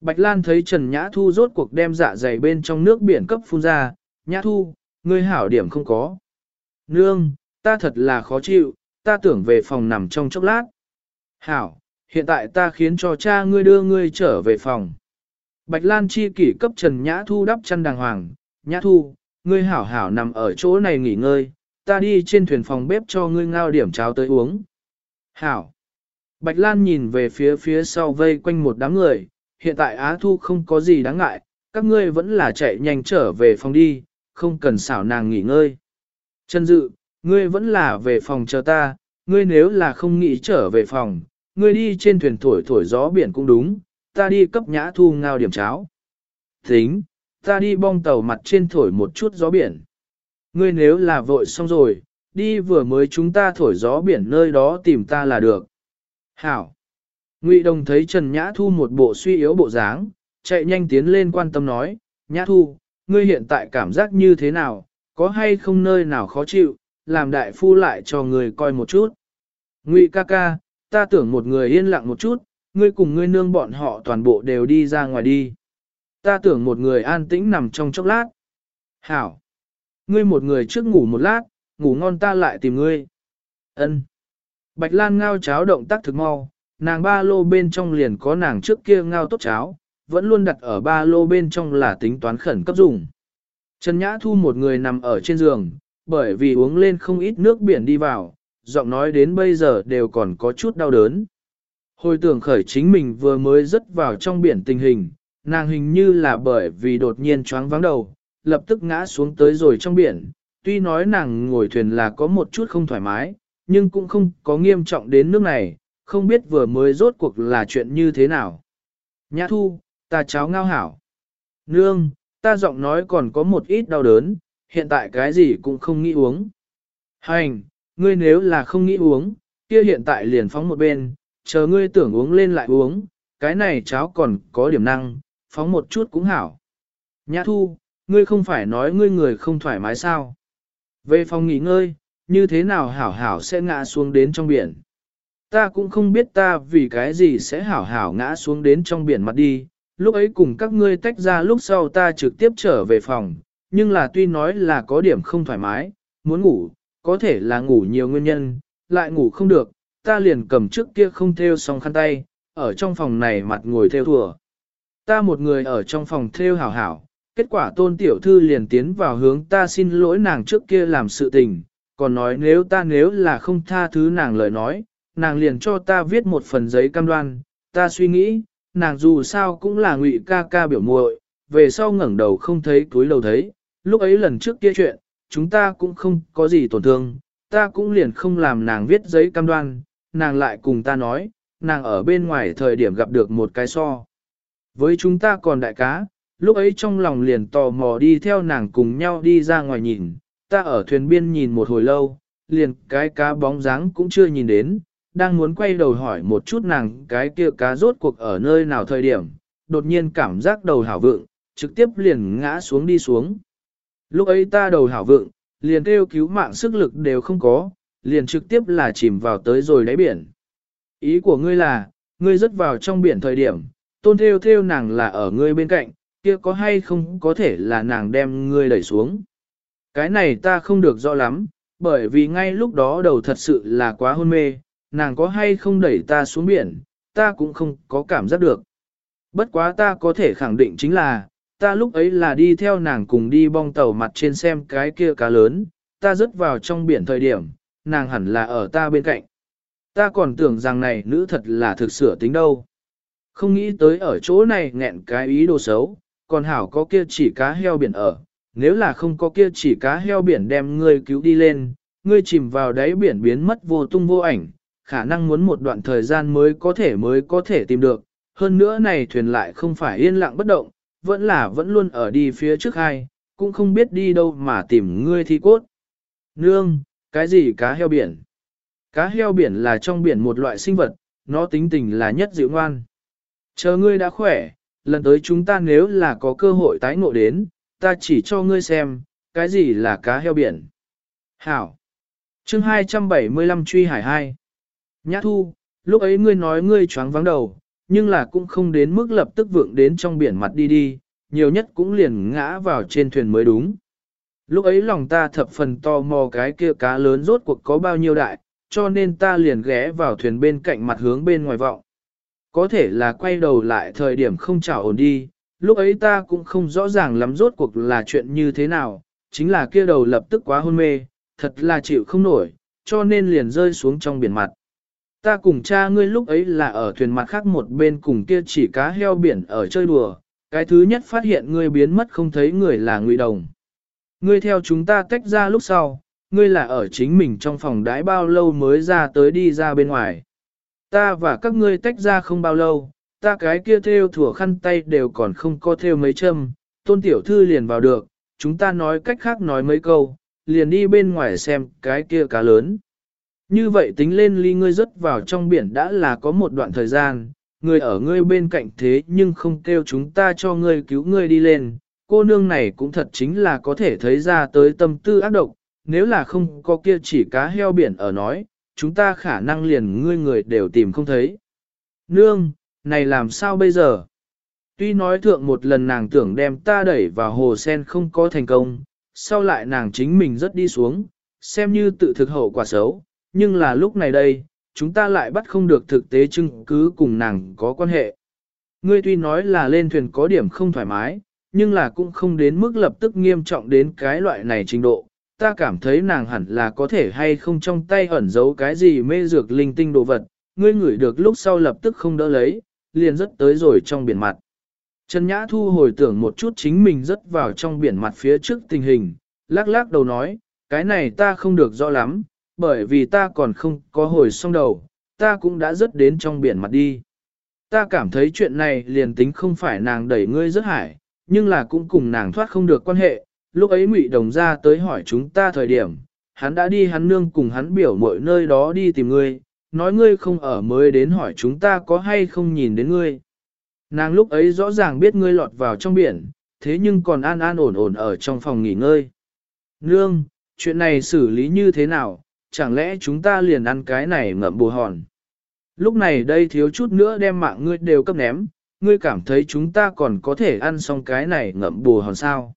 Bạch Lan thấy Trần Nhã Thu rốt cuộc đem dạ dày bên trong nước biển cấp phun ra, Nhã Thu, ngươi hảo điểm không có. Nương, ta thật là khó chịu, ta tưởng về phòng nằm trong chốc lát. Hảo, hiện tại ta khiến cho cha ngươi đưa ngươi trở về phòng. Bạch Lan chi kỷ cấp Trần Nhã Thu đắp chăn đàng hoàng, Nhã Thu, ngươi hảo hảo nằm ở chỗ này nghỉ ngơi, ta đi trên thuyền phòng bếp cho ngươi ngao điểm cháo tới uống. Hảo. Bạch Lan nhìn về phía phía sau vây quanh một đám người, hiện tại Á Thu không có gì đáng ngại, các ngươi vẫn là chạy nhanh trở về phòng đi, không cần xảo nàng nghỉ ngơi. Trần Dự, ngươi vẫn là về phòng chờ ta, ngươi nếu là không nghĩ trở về phòng, ngươi đi trên thuyền thổi thổi gió biển cũng đúng, ta đi cấp nhã thu ngao điểm cháo. Tính, ta đi bong tàu mặt trên thổi một chút gió biển. Ngươi nếu là vội xong rồi, đi vừa mới chúng ta thổi gió biển nơi đó tìm ta là được. Hảo. Ngụy Đồng thấy Trần Nhã Thu một bộ suy yếu bộ dáng, chạy nhanh tiến lên quan tâm nói, Nhã Thu, ngươi hiện tại cảm giác như thế nào, có hay không nơi nào khó chịu, làm đại phu lại cho người coi một chút. Ngụy ca ca, ta tưởng một người yên lặng một chút, ngươi cùng ngươi nương bọn họ toàn bộ đều đi ra ngoài đi. Ta tưởng một người an tĩnh nằm trong chốc lát. Hảo. Ngươi một người trước ngủ một lát, ngủ ngon ta lại tìm ngươi. Ân. Bạch Lan ngao cháo động tác thực mau, nàng ba lô bên trong liền có nàng trước kia ngao tốt cháo, vẫn luôn đặt ở ba lô bên trong là tính toán khẩn cấp dùng. Trần Nhã Thu một người nằm ở trên giường, bởi vì uống lên không ít nước biển đi vào, giọng nói đến bây giờ đều còn có chút đau đớn. Hồi tưởng khởi chính mình vừa mới rớt vào trong biển tình hình, nàng hình như là bởi vì đột nhiên choáng vắng đầu, lập tức ngã xuống tới rồi trong biển. Tuy nói nàng ngồi thuyền là có một chút không thoải mái, nhưng cũng không có nghiêm trọng đến nước này, không biết vừa mới rốt cuộc là chuyện như thế nào. Nhã thu, ta cháo ngao hảo. Nương, ta giọng nói còn có một ít đau đớn, hiện tại cái gì cũng không nghĩ uống. Hành, ngươi nếu là không nghĩ uống, kia hiện tại liền phóng một bên, chờ ngươi tưởng uống lên lại uống, cái này cháo còn có điểm năng, phóng một chút cũng hảo. Nhã thu, ngươi không phải nói ngươi người không thoải mái sao? Về phòng nghỉ ngơi, như thế nào hảo hảo sẽ ngã xuống đến trong biển? Ta cũng không biết ta vì cái gì sẽ hảo hảo ngã xuống đến trong biển mặt đi, lúc ấy cùng các ngươi tách ra lúc sau ta trực tiếp trở về phòng, nhưng là tuy nói là có điểm không thoải mái, muốn ngủ, có thể là ngủ nhiều nguyên nhân, lại ngủ không được, ta liền cầm trước kia không theo xong khăn tay, ở trong phòng này mặt ngồi theo thùa. Ta một người ở trong phòng theo hảo hảo, kết quả tôn tiểu thư liền tiến vào hướng ta xin lỗi nàng trước kia làm sự tình, còn nói nếu ta nếu là không tha thứ nàng lời nói, nàng liền cho ta viết một phần giấy cam đoan, ta suy nghĩ, nàng dù sao cũng là ngụy ca ca biểu muội, về sau ngẩng đầu không thấy túi đầu thấy, lúc ấy lần trước kia chuyện, chúng ta cũng không có gì tổn thương, ta cũng liền không làm nàng viết giấy cam đoan, nàng lại cùng ta nói, nàng ở bên ngoài thời điểm gặp được một cái so. Với chúng ta còn đại cá, lúc ấy trong lòng liền tò mò đi theo nàng cùng nhau đi ra ngoài nhìn, ta ở thuyền biên nhìn một hồi lâu, liền cái cá bóng dáng cũng chưa nhìn đến, đang muốn quay đầu hỏi một chút nàng cái kia cá rốt cuộc ở nơi nào thời điểm, đột nhiên cảm giác đầu hảo vượng, trực tiếp liền ngã xuống đi xuống. Lúc ấy ta đầu hảo vượng, liền kêu cứu mạng sức lực đều không có, liền trực tiếp là chìm vào tới rồi đáy biển. Ý của ngươi là, ngươi rớt vào trong biển thời điểm, tôn theo theo nàng là ở ngươi bên cạnh, kia có hay không có thể là nàng đem ngươi đẩy xuống. Cái này ta không được rõ lắm, bởi vì ngay lúc đó đầu thật sự là quá hôn mê, nàng có hay không đẩy ta xuống biển, ta cũng không có cảm giác được. Bất quá ta có thể khẳng định chính là, ta lúc ấy là đi theo nàng cùng đi bong tàu mặt trên xem cái kia cá lớn, ta rớt vào trong biển thời điểm, nàng hẳn là ở ta bên cạnh. Ta còn tưởng rằng này nữ thật là thực sửa tính đâu. Không nghĩ tới ở chỗ này nghẹn cái ý đồ xấu, còn hảo có kia chỉ cá heo biển ở. Nếu là không có kia chỉ cá heo biển đem ngươi cứu đi lên, ngươi chìm vào đáy biển biến mất vô tung vô ảnh, khả năng muốn một đoạn thời gian mới có thể mới có thể tìm được. Hơn nữa này thuyền lại không phải yên lặng bất động, vẫn là vẫn luôn ở đi phía trước hai, cũng không biết đi đâu mà tìm ngươi thi cốt. Nương, cái gì cá heo biển? Cá heo biển là trong biển một loại sinh vật, nó tính tình là nhất dịu ngoan. Chờ ngươi đã khỏe, lần tới chúng ta nếu là có cơ hội tái ngộ đến, ta chỉ cho ngươi xem, cái gì là cá heo biển. Hảo. chương 275 truy hải 2. Nhã thu, lúc ấy ngươi nói ngươi choáng vắng đầu, nhưng là cũng không đến mức lập tức vượng đến trong biển mặt đi đi, nhiều nhất cũng liền ngã vào trên thuyền mới đúng. Lúc ấy lòng ta thập phần to mò cái kia cá lớn rốt cuộc có bao nhiêu đại, cho nên ta liền ghé vào thuyền bên cạnh mặt hướng bên ngoài vọng. Có thể là quay đầu lại thời điểm không chảo ổn đi, lúc ấy ta cũng không rõ ràng lắm rốt cuộc là chuyện như thế nào, chính là kia đầu lập tức quá hôn mê, thật là chịu không nổi, cho nên liền rơi xuống trong biển mặt. Ta cùng cha ngươi lúc ấy là ở thuyền mặt khác một bên cùng kia chỉ cá heo biển ở chơi đùa, cái thứ nhất phát hiện ngươi biến mất không thấy người là ngụy đồng. Ngươi theo chúng ta tách ra lúc sau, ngươi là ở chính mình trong phòng đái bao lâu mới ra tới đi ra bên ngoài. Ta và các ngươi tách ra không bao lâu, ta cái kia theo thủa khăn tay đều còn không có theo mấy châm, tôn tiểu thư liền vào được, chúng ta nói cách khác nói mấy câu, liền đi bên ngoài xem cái kia cá lớn. Như vậy tính lên ly ngươi rớt vào trong biển đã là có một đoạn thời gian, người ở ngươi bên cạnh thế nhưng không kêu chúng ta cho ngươi cứu ngươi đi lên, cô nương này cũng thật chính là có thể thấy ra tới tâm tư ác độc, nếu là không có kia chỉ cá heo biển ở nói, chúng ta khả năng liền ngươi người đều tìm không thấy. Nương, này làm sao bây giờ? Tuy nói thượng một lần nàng tưởng đem ta đẩy vào hồ sen không có thành công, sau lại nàng chính mình rất đi xuống, xem như tự thực hậu quả xấu, nhưng là lúc này đây, chúng ta lại bắt không được thực tế chứng cứ cùng nàng có quan hệ. Ngươi tuy nói là lên thuyền có điểm không thoải mái, nhưng là cũng không đến mức lập tức nghiêm trọng đến cái loại này trình độ. Ta cảm thấy nàng hẳn là có thể hay không trong tay ẩn giấu cái gì mê dược linh tinh đồ vật, ngươi ngửi được lúc sau lập tức không đỡ lấy, liền rất tới rồi trong biển mặt. Trần Nhã Thu hồi tưởng một chút chính mình rất vào trong biển mặt phía trước tình hình, lắc lắc đầu nói, cái này ta không được rõ lắm, bởi vì ta còn không có hồi xong đầu, ta cũng đã rất đến trong biển mặt đi. Ta cảm thấy chuyện này liền tính không phải nàng đẩy ngươi rất hải, nhưng là cũng cùng nàng thoát không được quan hệ. Lúc ấy Ngụy Đồng ra tới hỏi chúng ta thời điểm, hắn đã đi hắn nương cùng hắn biểu mọi nơi đó đi tìm ngươi, nói ngươi không ở mới đến hỏi chúng ta có hay không nhìn đến ngươi. Nàng lúc ấy rõ ràng biết ngươi lọt vào trong biển, thế nhưng còn an an ổn ổn ở trong phòng nghỉ ngơi. Nương, chuyện này xử lý như thế nào, chẳng lẽ chúng ta liền ăn cái này ngậm bù hòn. Lúc này đây thiếu chút nữa đem mạng ngươi đều cấp ném, ngươi cảm thấy chúng ta còn có thể ăn xong cái này ngậm bù hòn sao.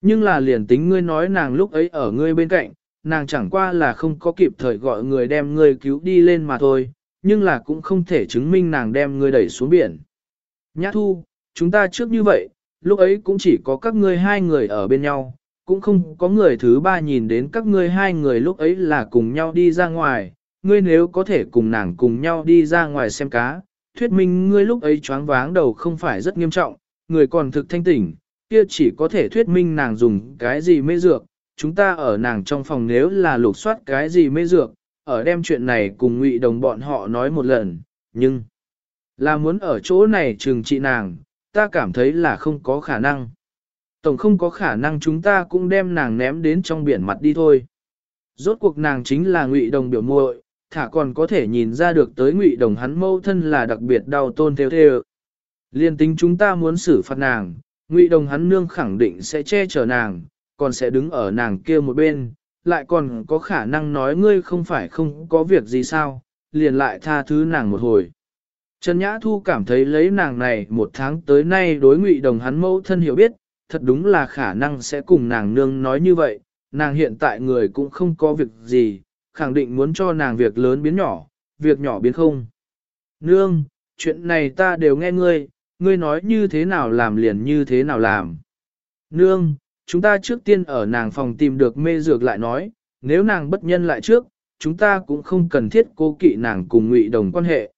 Nhưng là liền tính ngươi nói nàng lúc ấy ở ngươi bên cạnh, nàng chẳng qua là không có kịp thời gọi người đem ngươi cứu đi lên mà thôi, nhưng là cũng không thể chứng minh nàng đem ngươi đẩy xuống biển. Nhã thu, chúng ta trước như vậy, lúc ấy cũng chỉ có các ngươi hai người ở bên nhau, cũng không có người thứ ba nhìn đến các ngươi hai người lúc ấy là cùng nhau đi ra ngoài, ngươi nếu có thể cùng nàng cùng nhau đi ra ngoài xem cá, thuyết minh ngươi lúc ấy choáng váng đầu không phải rất nghiêm trọng, người còn thực thanh tỉnh, kia chỉ có thể thuyết minh nàng dùng cái gì mê dược, chúng ta ở nàng trong phòng nếu là lục soát cái gì mê dược, ở đem chuyện này cùng ngụy đồng bọn họ nói một lần, nhưng là muốn ở chỗ này trừng trị nàng, ta cảm thấy là không có khả năng. Tổng không có khả năng chúng ta cũng đem nàng ném đến trong biển mặt đi thôi. Rốt cuộc nàng chính là ngụy đồng biểu muội, thả còn có thể nhìn ra được tới ngụy đồng hắn mâu thân là đặc biệt đau tôn theo theo. Liên tính chúng ta muốn xử phạt nàng, ngụy đồng hắn nương khẳng định sẽ che chở nàng, còn sẽ đứng ở nàng kia một bên, lại còn có khả năng nói ngươi không phải không có việc gì sao, liền lại tha thứ nàng một hồi. Trần Nhã Thu cảm thấy lấy nàng này một tháng tới nay đối ngụy đồng hắn mẫu thân hiểu biết, thật đúng là khả năng sẽ cùng nàng nương nói như vậy, nàng hiện tại người cũng không có việc gì, khẳng định muốn cho nàng việc lớn biến nhỏ, việc nhỏ biến không. Nương, chuyện này ta đều nghe ngươi, ngươi nói như thế nào làm liền như thế nào làm. Nương, chúng ta trước tiên ở nàng phòng tìm được mê dược lại nói, nếu nàng bất nhân lại trước, chúng ta cũng không cần thiết cố kỵ nàng cùng ngụy đồng quan hệ.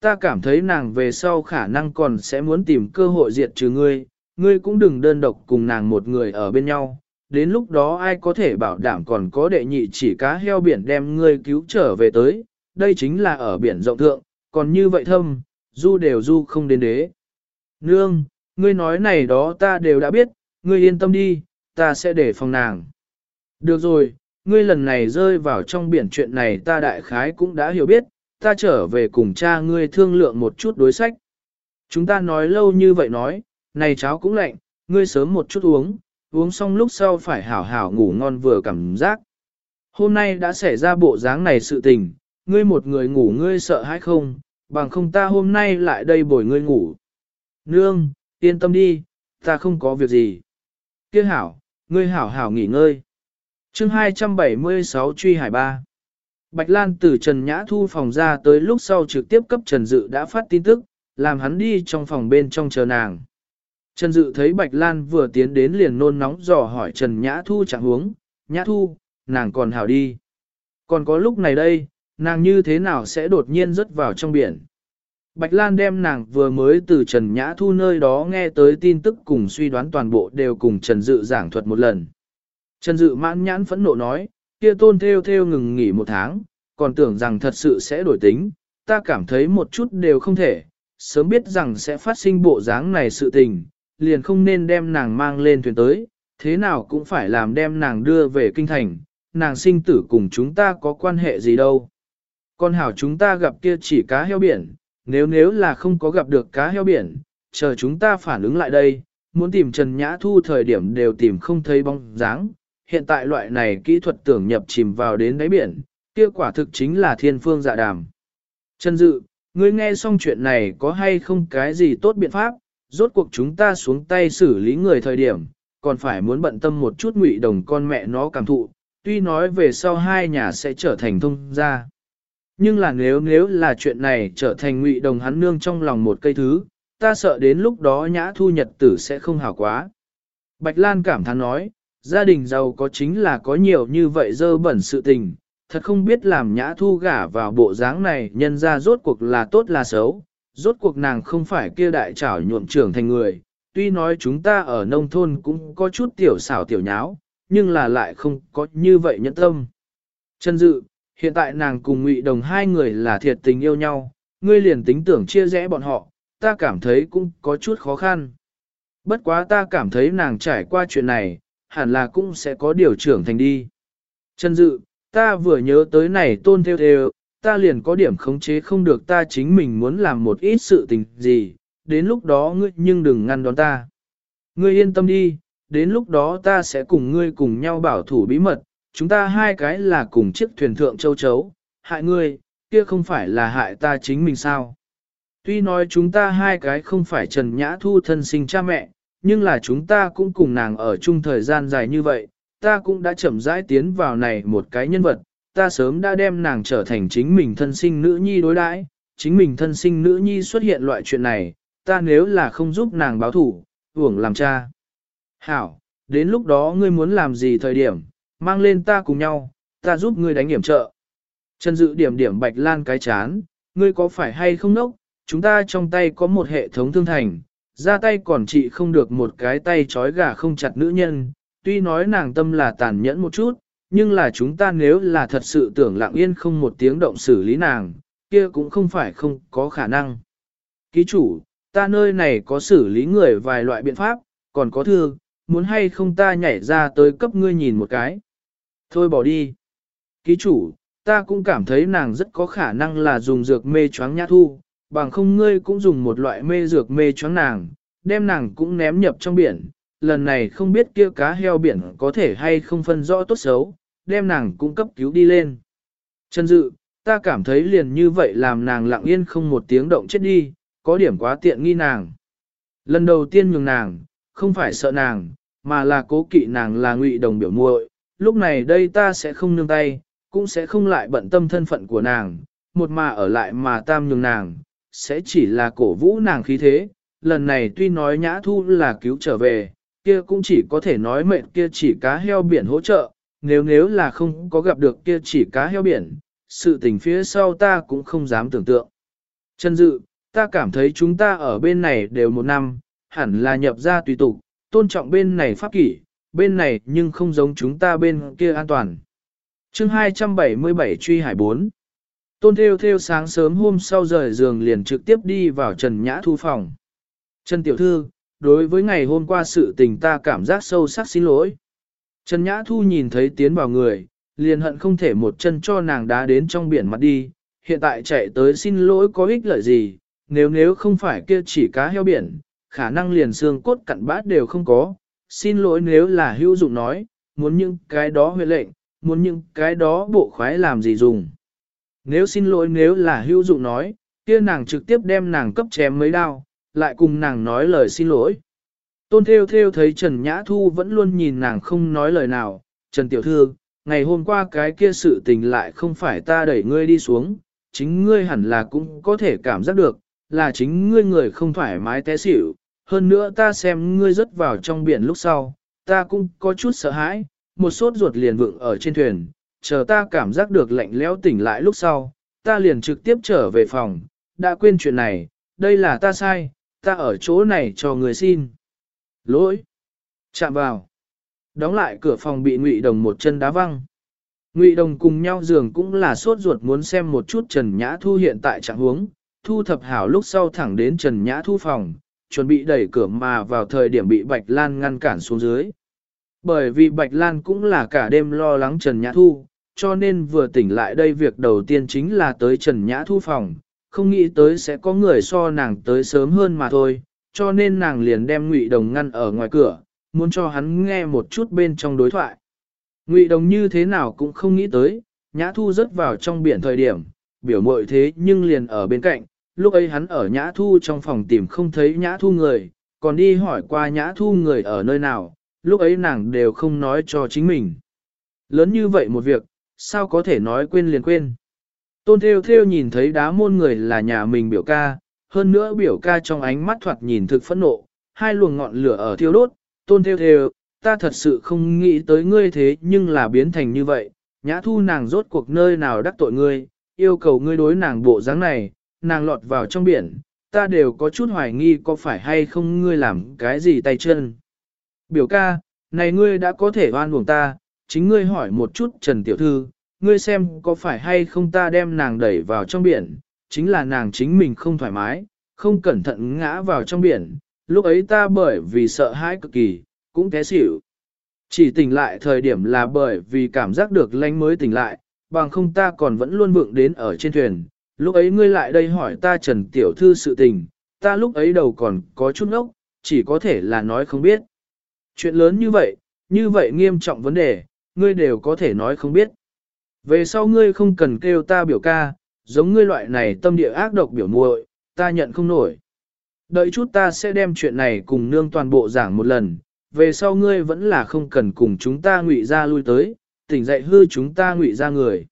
Ta cảm thấy nàng về sau khả năng còn sẽ muốn tìm cơ hội diệt trừ ngươi, ngươi cũng đừng đơn độc cùng nàng một người ở bên nhau, đến lúc đó ai có thể bảo đảm còn có đệ nhị chỉ cá heo biển đem ngươi cứu trở về tới, đây chính là ở biển rộng thượng, còn như vậy thâm, du đều du không đến đế. Nương, ngươi nói này đó ta đều đã biết, ngươi yên tâm đi, ta sẽ để phòng nàng. Được rồi, ngươi lần này rơi vào trong biển chuyện này ta đại khái cũng đã hiểu biết, ta trở về cùng cha ngươi thương lượng một chút đối sách. Chúng ta nói lâu như vậy nói, này cháo cũng lạnh, ngươi sớm một chút uống, uống xong lúc sau phải hảo hảo ngủ ngon vừa cảm giác. Hôm nay đã xảy ra bộ dáng này sự tình, ngươi một người ngủ ngươi sợ hay không, bằng không ta hôm nay lại đây bồi ngươi ngủ. Nương, yên tâm đi, ta không có việc gì. Kia hảo, ngươi hảo hảo nghỉ ngơi. chương 276 truy hải ba. Bạch Lan từ Trần Nhã Thu phòng ra tới lúc sau trực tiếp cấp Trần Dự đã phát tin tức, làm hắn đi trong phòng bên trong chờ nàng. Trần Dự thấy Bạch Lan vừa tiến đến liền nôn nóng dò hỏi Trần Nhã Thu chẳng huống, Nhã Thu, nàng còn hảo đi. Còn có lúc này đây, nàng như thế nào sẽ đột nhiên rớt vào trong biển. Bạch Lan đem nàng vừa mới từ Trần Nhã Thu nơi đó nghe tới tin tức cùng suy đoán toàn bộ đều cùng Trần Dự giảng thuật một lần. Trần Dự mãn nhãn phẫn nộ nói, kia tôn theo theo ngừng nghỉ một tháng, còn tưởng rằng thật sự sẽ đổi tính, ta cảm thấy một chút đều không thể, sớm biết rằng sẽ phát sinh bộ dáng này sự tình, liền không nên đem nàng mang lên thuyền tới, thế nào cũng phải làm đem nàng đưa về kinh thành, nàng sinh tử cùng chúng ta có quan hệ gì đâu. Con hảo chúng ta gặp kia chỉ cá heo biển, nếu nếu là không có gặp được cá heo biển, chờ chúng ta phản ứng lại đây, muốn tìm Trần Nhã Thu thời điểm đều tìm không thấy bóng dáng. Hiện tại loại này kỹ thuật tưởng nhập chìm vào đến đáy biển, kia quả thực chính là thiên phương dạ đàm. Trần Dự, ngươi nghe xong chuyện này có hay không cái gì tốt biện pháp, rốt cuộc chúng ta xuống tay xử lý người thời điểm, còn phải muốn bận tâm một chút ngụy đồng con mẹ nó cảm thụ, tuy nói về sau hai nhà sẽ trở thành thông gia. Nhưng là nếu nếu là chuyện này trở thành ngụy đồng hắn nương trong lòng một cây thứ, ta sợ đến lúc đó nhã thu nhật tử sẽ không hảo quá. Bạch Lan cảm thán nói, gia đình giàu có chính là có nhiều như vậy dơ bẩn sự tình, thật không biết làm nhã thu gả vào bộ dáng này nhân ra rốt cuộc là tốt là xấu, rốt cuộc nàng không phải kia đại trảo nhuộm trưởng thành người, tuy nói chúng ta ở nông thôn cũng có chút tiểu xảo tiểu nháo, nhưng là lại không có như vậy nhẫn tâm. Chân dự, hiện tại nàng cùng ngụy đồng hai người là thiệt tình yêu nhau, ngươi liền tính tưởng chia rẽ bọn họ, ta cảm thấy cũng có chút khó khăn. Bất quá ta cảm thấy nàng trải qua chuyện này, hẳn là cũng sẽ có điều trưởng thành đi. Chân dự, ta vừa nhớ tới này tôn theo theo, ta liền có điểm khống chế không được ta chính mình muốn làm một ít sự tình gì, đến lúc đó ngươi nhưng đừng ngăn đón ta. Ngươi yên tâm đi, đến lúc đó ta sẽ cùng ngươi cùng nhau bảo thủ bí mật, chúng ta hai cái là cùng chiếc thuyền thượng châu chấu, hại ngươi, kia không phải là hại ta chính mình sao. Tuy nói chúng ta hai cái không phải Trần Nhã Thu thân sinh cha mẹ, nhưng là chúng ta cũng cùng nàng ở chung thời gian dài như vậy, ta cũng đã chậm rãi tiến vào này một cái nhân vật, ta sớm đã đem nàng trở thành chính mình thân sinh nữ nhi đối đãi, chính mình thân sinh nữ nhi xuất hiện loại chuyện này, ta nếu là không giúp nàng báo thủ, hưởng làm cha. Hảo, đến lúc đó ngươi muốn làm gì thời điểm, mang lên ta cùng nhau, ta giúp ngươi đánh hiểm trợ. Trần dự điểm điểm bạch lan cái chán, ngươi có phải hay không nốc, chúng ta trong tay có một hệ thống thương thành, ra tay còn trị không được một cái tay trói gà không chặt nữ nhân, tuy nói nàng tâm là tàn nhẫn một chút, nhưng là chúng ta nếu là thật sự tưởng lặng yên không một tiếng động xử lý nàng, kia cũng không phải không có khả năng. Ký chủ, ta nơi này có xử lý người vài loại biện pháp, còn có thương, muốn hay không ta nhảy ra tới cấp ngươi nhìn một cái. Thôi bỏ đi. Ký chủ, ta cũng cảm thấy nàng rất có khả năng là dùng dược mê choáng nhã thu, bằng không ngươi cũng dùng một loại mê dược mê choáng nàng, đem nàng cũng ném nhập trong biển. Lần này không biết kia cá heo biển có thể hay không phân rõ tốt xấu, đem nàng cũng cấp cứu đi lên. Chân dự, ta cảm thấy liền như vậy làm nàng lặng yên không một tiếng động chết đi, có điểm quá tiện nghi nàng. Lần đầu tiên nhường nàng, không phải sợ nàng, mà là cố kỵ nàng là ngụy đồng biểu muội lúc này đây ta sẽ không nương tay, cũng sẽ không lại bận tâm thân phận của nàng, một mà ở lại mà tam nhường nàng, sẽ chỉ là cổ vũ nàng khí thế. Lần này tuy nói nhã thu là cứu trở về, kia cũng chỉ có thể nói mệnh kia chỉ cá heo biển hỗ trợ, nếu nếu là không có gặp được kia chỉ cá heo biển, sự tình phía sau ta cũng không dám tưởng tượng. Chân dự, ta cảm thấy chúng ta ở bên này đều một năm, hẳn là nhập ra tùy tục, tôn trọng bên này pháp kỷ, bên này nhưng không giống chúng ta bên kia an toàn. chương 277 truy hải 4 Tôn theo theo sáng sớm hôm sau rời giường liền trực tiếp đi vào Trần Nhã Thu phòng. Trần Tiểu Thư, đối với ngày hôm qua sự tình ta cảm giác sâu sắc xin lỗi. Trần Nhã Thu nhìn thấy tiến vào người, liền hận không thể một chân cho nàng đá đến trong biển mặt đi, hiện tại chạy tới xin lỗi có ích lợi gì, nếu nếu không phải kia chỉ cá heo biển, khả năng liền xương cốt cặn bát đều không có, xin lỗi nếu là hữu dụng nói, muốn những cái đó huệ lệnh, muốn những cái đó bộ khoái làm gì dùng. Nếu xin lỗi nếu là hữu dụng nói, kia nàng trực tiếp đem nàng cấp chém mấy đao, lại cùng nàng nói lời xin lỗi. Tôn Theo Theo thấy Trần Nhã Thu vẫn luôn nhìn nàng không nói lời nào, Trần Tiểu Thư, ngày hôm qua cái kia sự tình lại không phải ta đẩy ngươi đi xuống, chính ngươi hẳn là cũng có thể cảm giác được, là chính ngươi người không thoải mái té xỉu, hơn nữa ta xem ngươi rớt vào trong biển lúc sau, ta cũng có chút sợ hãi, một sốt ruột liền vựng ở trên thuyền, chờ ta cảm giác được lạnh lẽo tỉnh lại lúc sau, ta liền trực tiếp trở về phòng, đã quên chuyện này, đây là ta sai, ta ở chỗ này cho người xin. Lỗi. Chạm vào. Đóng lại cửa phòng bị Ngụy Đồng một chân đá văng. Ngụy Đồng cùng nhau giường cũng là sốt ruột muốn xem một chút Trần Nhã Thu hiện tại trạng huống, thu thập hảo lúc sau thẳng đến Trần Nhã Thu phòng, chuẩn bị đẩy cửa mà vào thời điểm bị Bạch Lan ngăn cản xuống dưới. Bởi vì Bạch Lan cũng là cả đêm lo lắng Trần Nhã Thu, cho nên vừa tỉnh lại đây việc đầu tiên chính là tới Trần Nhã Thu phòng, không nghĩ tới sẽ có người so nàng tới sớm hơn mà thôi, cho nên nàng liền đem Ngụy Đồng ngăn ở ngoài cửa, muốn cho hắn nghe một chút bên trong đối thoại. Ngụy Đồng như thế nào cũng không nghĩ tới, Nhã Thu rớt vào trong biển thời điểm, biểu mội thế nhưng liền ở bên cạnh, lúc ấy hắn ở Nhã Thu trong phòng tìm không thấy Nhã Thu người, còn đi hỏi qua Nhã Thu người ở nơi nào, lúc ấy nàng đều không nói cho chính mình. Lớn như vậy một việc, sao có thể nói quên liền quên. Tôn Theo Theo nhìn thấy đá môn người là nhà mình biểu ca, hơn nữa biểu ca trong ánh mắt thoạt nhìn thực phẫn nộ, hai luồng ngọn lửa ở thiêu đốt, Tôn Theo Theo, ta thật sự không nghĩ tới ngươi thế nhưng là biến thành như vậy, nhã thu nàng rốt cuộc nơi nào đắc tội ngươi, yêu cầu ngươi đối nàng bộ dáng này, nàng lọt vào trong biển, ta đều có chút hoài nghi có phải hay không ngươi làm cái gì tay chân. Biểu ca, này ngươi đã có thể oan uổng ta, chính ngươi hỏi một chút Trần Tiểu Thư, ngươi xem có phải hay không ta đem nàng đẩy vào trong biển, chính là nàng chính mình không thoải mái, không cẩn thận ngã vào trong biển, lúc ấy ta bởi vì sợ hãi cực kỳ, cũng té xỉu. Chỉ tỉnh lại thời điểm là bởi vì cảm giác được lanh mới tỉnh lại, bằng không ta còn vẫn luôn vượng đến ở trên thuyền. Lúc ấy ngươi lại đây hỏi ta Trần Tiểu Thư sự tình, ta lúc ấy đầu còn có chút ngốc, chỉ có thể là nói không biết. Chuyện lớn như vậy, như vậy nghiêm trọng vấn đề, ngươi đều có thể nói không biết. Về sau ngươi không cần kêu ta biểu ca, giống ngươi loại này tâm địa ác độc biểu muội, ta nhận không nổi. Đợi chút ta sẽ đem chuyện này cùng nương toàn bộ giảng một lần, về sau ngươi vẫn là không cần cùng chúng ta ngụy ra lui tới, tỉnh dậy hư chúng ta ngụy ra người.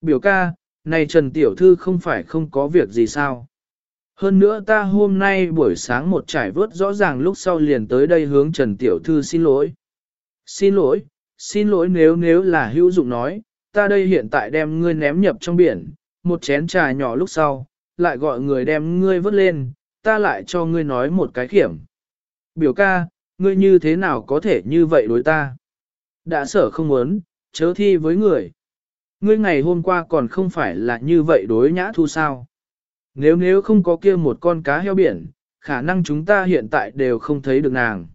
Biểu ca, này Trần Tiểu Thư không phải không có việc gì sao? Hơn nữa ta hôm nay buổi sáng một trải vớt rõ ràng lúc sau liền tới đây hướng Trần Tiểu Thư xin lỗi. Xin lỗi, xin lỗi nếu nếu là hữu dụng nói, ta đây hiện tại đem ngươi ném nhập trong biển, một chén trà nhỏ lúc sau, lại gọi người đem ngươi vớt lên, ta lại cho ngươi nói một cái khiểm. Biểu ca, ngươi như thế nào có thể như vậy đối ta? Đã sở không muốn, chớ thi với người. Ngươi ngày hôm qua còn không phải là như vậy đối nhã thu sao? Nếu nếu không có kia một con cá heo biển, khả năng chúng ta hiện tại đều không thấy được nàng.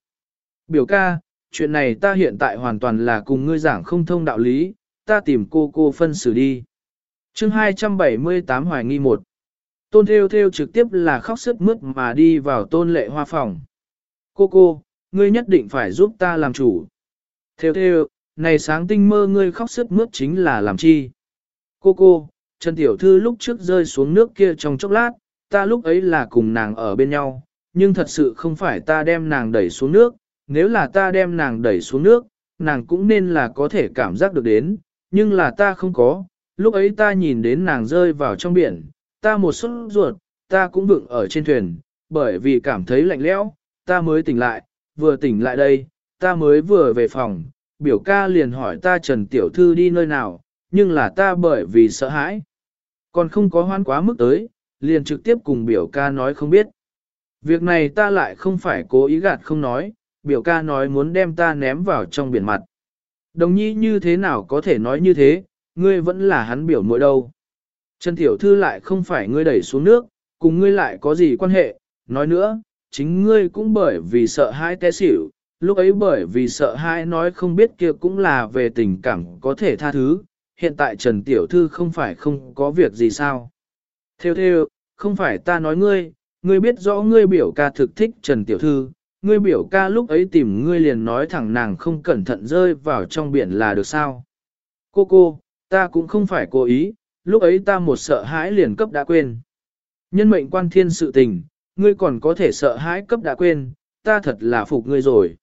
Biểu ca, chuyện này ta hiện tại hoàn toàn là cùng ngươi giảng không thông đạo lý, ta tìm cô cô phân xử đi. chương 278 Hoài nghi một Tôn Theo Theo trực tiếp là khóc sức mướt mà đi vào tôn lệ hoa phòng. Cô cô, ngươi nhất định phải giúp ta làm chủ. Theo theo, này sáng tinh mơ ngươi khóc sức mướt chính là làm chi. Cô cô, Trần Tiểu Thư lúc trước rơi xuống nước kia trong chốc lát, ta lúc ấy là cùng nàng ở bên nhau, nhưng thật sự không phải ta đem nàng đẩy xuống nước, nếu là ta đem nàng đẩy xuống nước, nàng cũng nên là có thể cảm giác được đến, nhưng là ta không có, lúc ấy ta nhìn đến nàng rơi vào trong biển, ta một suất ruột, ta cũng vựng ở trên thuyền, bởi vì cảm thấy lạnh lẽo, ta mới tỉnh lại, vừa tỉnh lại đây, ta mới vừa về phòng, biểu ca liền hỏi ta Trần Tiểu Thư đi nơi nào, nhưng là ta bởi vì sợ hãi. Còn không có hoan quá mức tới, liền trực tiếp cùng biểu ca nói không biết. Việc này ta lại không phải cố ý gạt không nói, biểu ca nói muốn đem ta ném vào trong biển mặt. Đồng nhi như thế nào có thể nói như thế, ngươi vẫn là hắn biểu mỗi đâu. Trần Tiểu Thư lại không phải ngươi đẩy xuống nước, cùng ngươi lại có gì quan hệ, nói nữa, chính ngươi cũng bởi vì sợ hãi té xỉu, lúc ấy bởi vì sợ hãi nói không biết kia cũng là về tình cảm có thể tha thứ, hiện tại Trần Tiểu Thư không phải không có việc gì sao. Theo theo, không phải ta nói ngươi, ngươi biết rõ ngươi biểu ca thực thích Trần Tiểu Thư, ngươi biểu ca lúc ấy tìm ngươi liền nói thẳng nàng không cẩn thận rơi vào trong biển là được sao. Cô cô, ta cũng không phải cố ý, lúc ấy ta một sợ hãi liền cấp đã quên. Nhân mệnh quan thiên sự tình, ngươi còn có thể sợ hãi cấp đã quên, ta thật là phục ngươi rồi.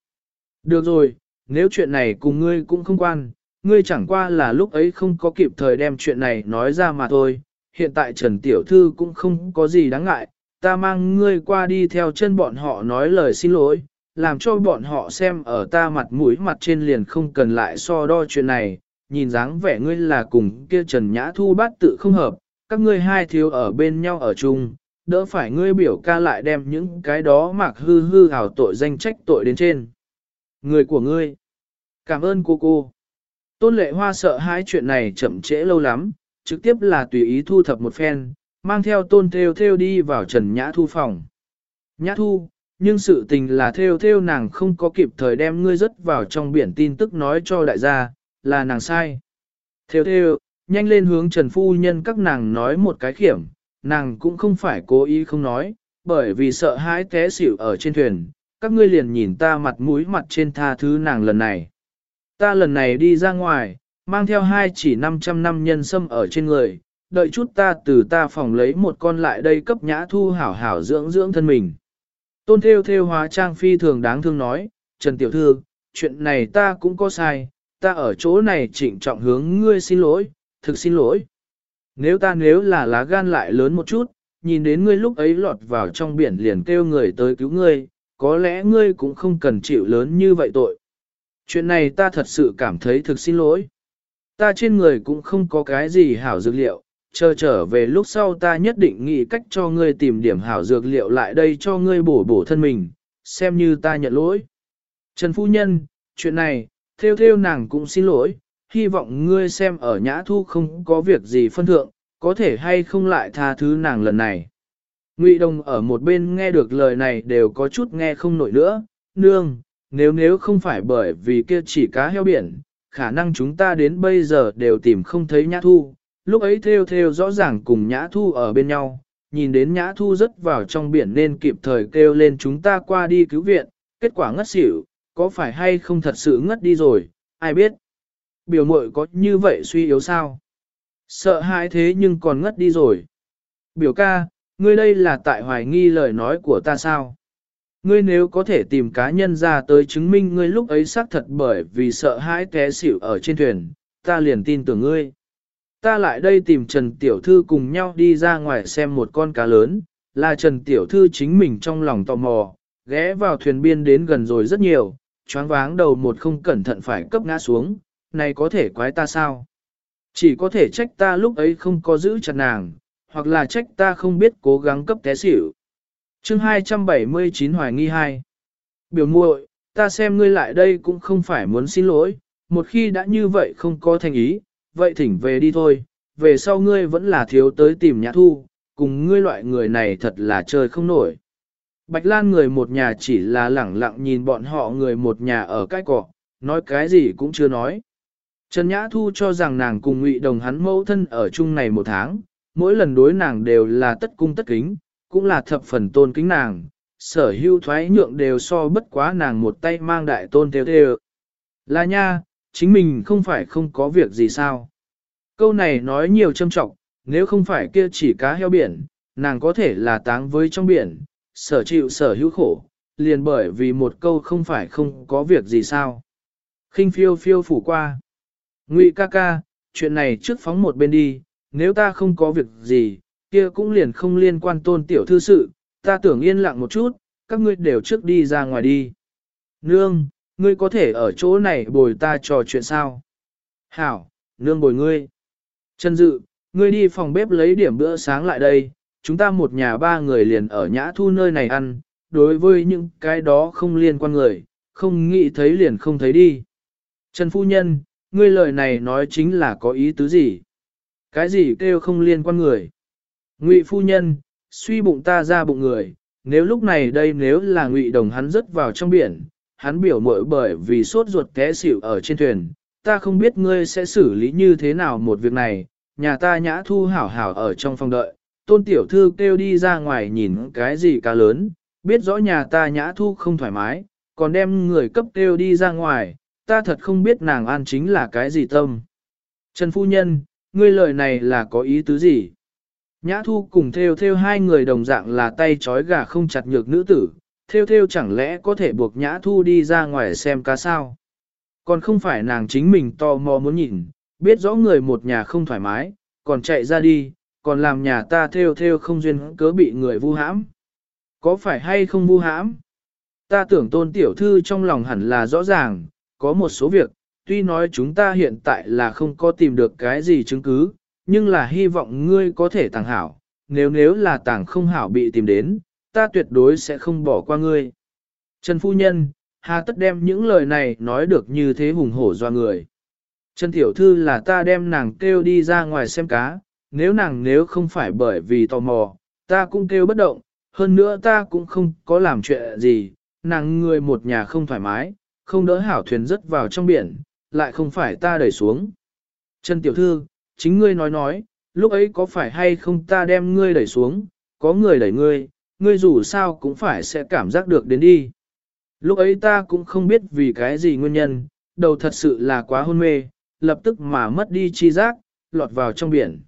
Được rồi, nếu chuyện này cùng ngươi cũng không quan, ngươi chẳng qua là lúc ấy không có kịp thời đem chuyện này nói ra mà thôi, hiện tại Trần Tiểu Thư cũng không có gì đáng ngại, ta mang ngươi qua đi theo chân bọn họ nói lời xin lỗi, làm cho bọn họ xem ở ta mặt mũi mặt trên liền không cần lại so đo chuyện này, nhìn dáng vẻ ngươi là cùng kia Trần Nhã Thu bát tự không hợp, các ngươi hai thiếu ở bên nhau ở chung, đỡ phải ngươi biểu ca lại đem những cái đó mặc hư hư hào tội danh trách tội đến trên. Người của ngươi. Cảm ơn cô cô. Tôn lệ hoa sợ hai chuyện này chậm trễ lâu lắm, trực tiếp là tùy ý thu thập một phen, mang theo tôn theo theo đi vào Trần Nhã Thu phòng. Nhã Thu, nhưng sự tình là theo theo nàng không có kịp thời đem ngươi rớt vào trong biển tin tức nói cho đại gia, là nàng sai. Theo theo, nhanh lên hướng Trần Phu Nhân các nàng nói một cái khiểm, nàng cũng không phải cố ý không nói, bởi vì sợ hãi té xỉu ở trên thuyền, các ngươi liền nhìn ta mặt mũi mặt trên tha thứ nàng lần này. Ta lần này đi ra ngoài, mang theo hai chỉ 500 năm nhân sâm ở trên người, đợi chút ta từ ta phòng lấy một con lại đây cấp nhã thu hảo hảo dưỡng dưỡng thân mình. Tôn theo theo hóa trang phi thường đáng thương nói, Trần Tiểu Thư, chuyện này ta cũng có sai, ta ở chỗ này trịnh trọng hướng ngươi xin lỗi, thực xin lỗi. Nếu ta nếu là lá gan lại lớn một chút, nhìn đến ngươi lúc ấy lọt vào trong biển liền kêu người tới cứu ngươi, có lẽ ngươi cũng không cần chịu lớn như vậy tội. Chuyện này ta thật sự cảm thấy thực xin lỗi. Ta trên người cũng không có cái gì hảo dược liệu, chờ trở về lúc sau ta nhất định nghĩ cách cho ngươi tìm điểm hảo dược liệu lại đây cho ngươi bổ bổ thân mình, xem như ta nhận lỗi. Trần Phu Nhân, chuyện này, theo theo nàng cũng xin lỗi, hy vọng ngươi xem ở nhã thu không có việc gì phân thượng, có thể hay không lại tha thứ nàng lần này. Ngụy Đông ở một bên nghe được lời này đều có chút nghe không nổi nữa, nương, nếu nếu không phải bởi vì kia chỉ cá heo biển, khả năng chúng ta đến bây giờ đều tìm không thấy nhã thu, lúc ấy theo theo rõ ràng cùng nhã thu ở bên nhau, nhìn đến nhã thu rớt vào trong biển nên kịp thời kêu lên chúng ta qua đi cứu viện, kết quả ngất xỉu, có phải hay không thật sự ngất đi rồi, ai biết. Biểu mội có như vậy suy yếu sao? Sợ hãi thế nhưng còn ngất đi rồi. Biểu ca, ngươi đây là tại hoài nghi lời nói của ta sao? Ngươi nếu có thể tìm cá nhân ra tới chứng minh ngươi lúc ấy xác thật bởi vì sợ hãi té xỉu ở trên thuyền, ta liền tin tưởng ngươi. Ta lại đây tìm Trần Tiểu Thư cùng nhau đi ra ngoài xem một con cá lớn, là Trần Tiểu Thư chính mình trong lòng tò mò, ghé vào thuyền biên đến gần rồi rất nhiều, choáng váng đầu một không cẩn thận phải cấp ngã xuống, này có thể quái ta sao? Chỉ có thể trách ta lúc ấy không có giữ chặt nàng, hoặc là trách ta không biết cố gắng cấp té xỉu. chương 279 Hoài nghi 2 Biểu muội, ta xem ngươi lại đây cũng không phải muốn xin lỗi, một khi đã như vậy không có thành ý, vậy thỉnh về đi thôi, về sau ngươi vẫn là thiếu tới tìm nhã thu, cùng ngươi loại người này thật là chơi không nổi. Bạch Lan người một nhà chỉ là lẳng lặng nhìn bọn họ người một nhà ở cái cỏ nói cái gì cũng chưa nói. Trần Nhã Thu cho rằng nàng cùng Ngụy Đồng hắn mẫu thân ở chung này một tháng, mỗi lần đối nàng đều là tất cung tất kính, cũng là thập phần tôn kính nàng, sở hưu thoái nhượng đều so bất quá nàng một tay mang đại tôn theo theo. Là nha, chính mình không phải không có việc gì sao. Câu này nói nhiều châm trọng, nếu không phải kia chỉ cá heo biển, nàng có thể là táng với trong biển, sở chịu sở hữu khổ, liền bởi vì một câu không phải không có việc gì sao. khinh phiêu phiêu phủ qua. Ngụy ca ca, chuyện này trước phóng một bên đi, nếu ta không có việc gì, kia cũng liền không liên quan tôn tiểu thư sự, ta tưởng yên lặng một chút, các ngươi đều trước đi ra ngoài đi. Nương, ngươi có thể ở chỗ này bồi ta trò chuyện sao? Hảo, nương bồi ngươi. Trần Dự, ngươi đi phòng bếp lấy điểm bữa sáng lại đây, chúng ta một nhà ba người liền ở nhã thu nơi này ăn, đối với những cái đó không liên quan người, không nghĩ thấy liền không thấy đi. Trần Phu Nhân, ngươi lời này nói chính là có ý tứ gì? Cái gì kêu không liên quan người? Ngụy Phu Nhân, suy bụng ta ra bụng người, nếu lúc này đây nếu là Ngụy Đồng hắn rớt vào trong biển, hắn biểu mội bởi vì sốt ruột té xỉu ở trên thuyền, ta không biết ngươi sẽ xử lý như thế nào một việc này, nhà ta nhã thu hảo hảo ở trong phòng đợi, tôn tiểu thư kêu đi ra ngoài nhìn cái gì cá lớn, biết rõ nhà ta nhã thu không thoải mái, còn đem người cấp kêu đi ra ngoài, ta thật không biết nàng an chính là cái gì tâm. Trần Phu Nhân, ngươi lời này là có ý tứ gì? Nhã thu cùng theo theo hai người đồng dạng là tay trói gà không chặt nhược nữ tử, theo theo chẳng lẽ có thể buộc nhã thu đi ra ngoài xem cá sao? Còn không phải nàng chính mình tò mò muốn nhìn, biết rõ người một nhà không thoải mái, còn chạy ra đi, còn làm nhà ta theo theo không duyên cớ bị người vu hãm. Có phải hay không vu hãm? Ta tưởng tôn tiểu thư trong lòng hẳn là rõ ràng, có một số việc, tuy nói chúng ta hiện tại là không có tìm được cái gì chứng cứ, nhưng là hy vọng ngươi có thể tàng hảo, nếu nếu là tàng không hảo bị tìm đến, ta tuyệt đối sẽ không bỏ qua ngươi. Trần Phu Nhân, hà tất đem những lời này nói được như thế hùng hổ do người. Trần Tiểu Thư là ta đem nàng kêu đi ra ngoài xem cá, nếu nàng nếu không phải bởi vì tò mò, ta cũng kêu bất động, hơn nữa ta cũng không có làm chuyện gì, nàng người một nhà không thoải mái, không đỡ hảo thuyền rớt vào trong biển, lại không phải ta đẩy xuống. Trần Tiểu Thư, chính ngươi nói nói, lúc ấy có phải hay không ta đem ngươi đẩy xuống, có người đẩy ngươi, ngươi dù sao cũng phải sẽ cảm giác được đến đi. Lúc ấy ta cũng không biết vì cái gì nguyên nhân, đầu thật sự là quá hôn mê, lập tức mà mất đi chi giác, lọt vào trong biển.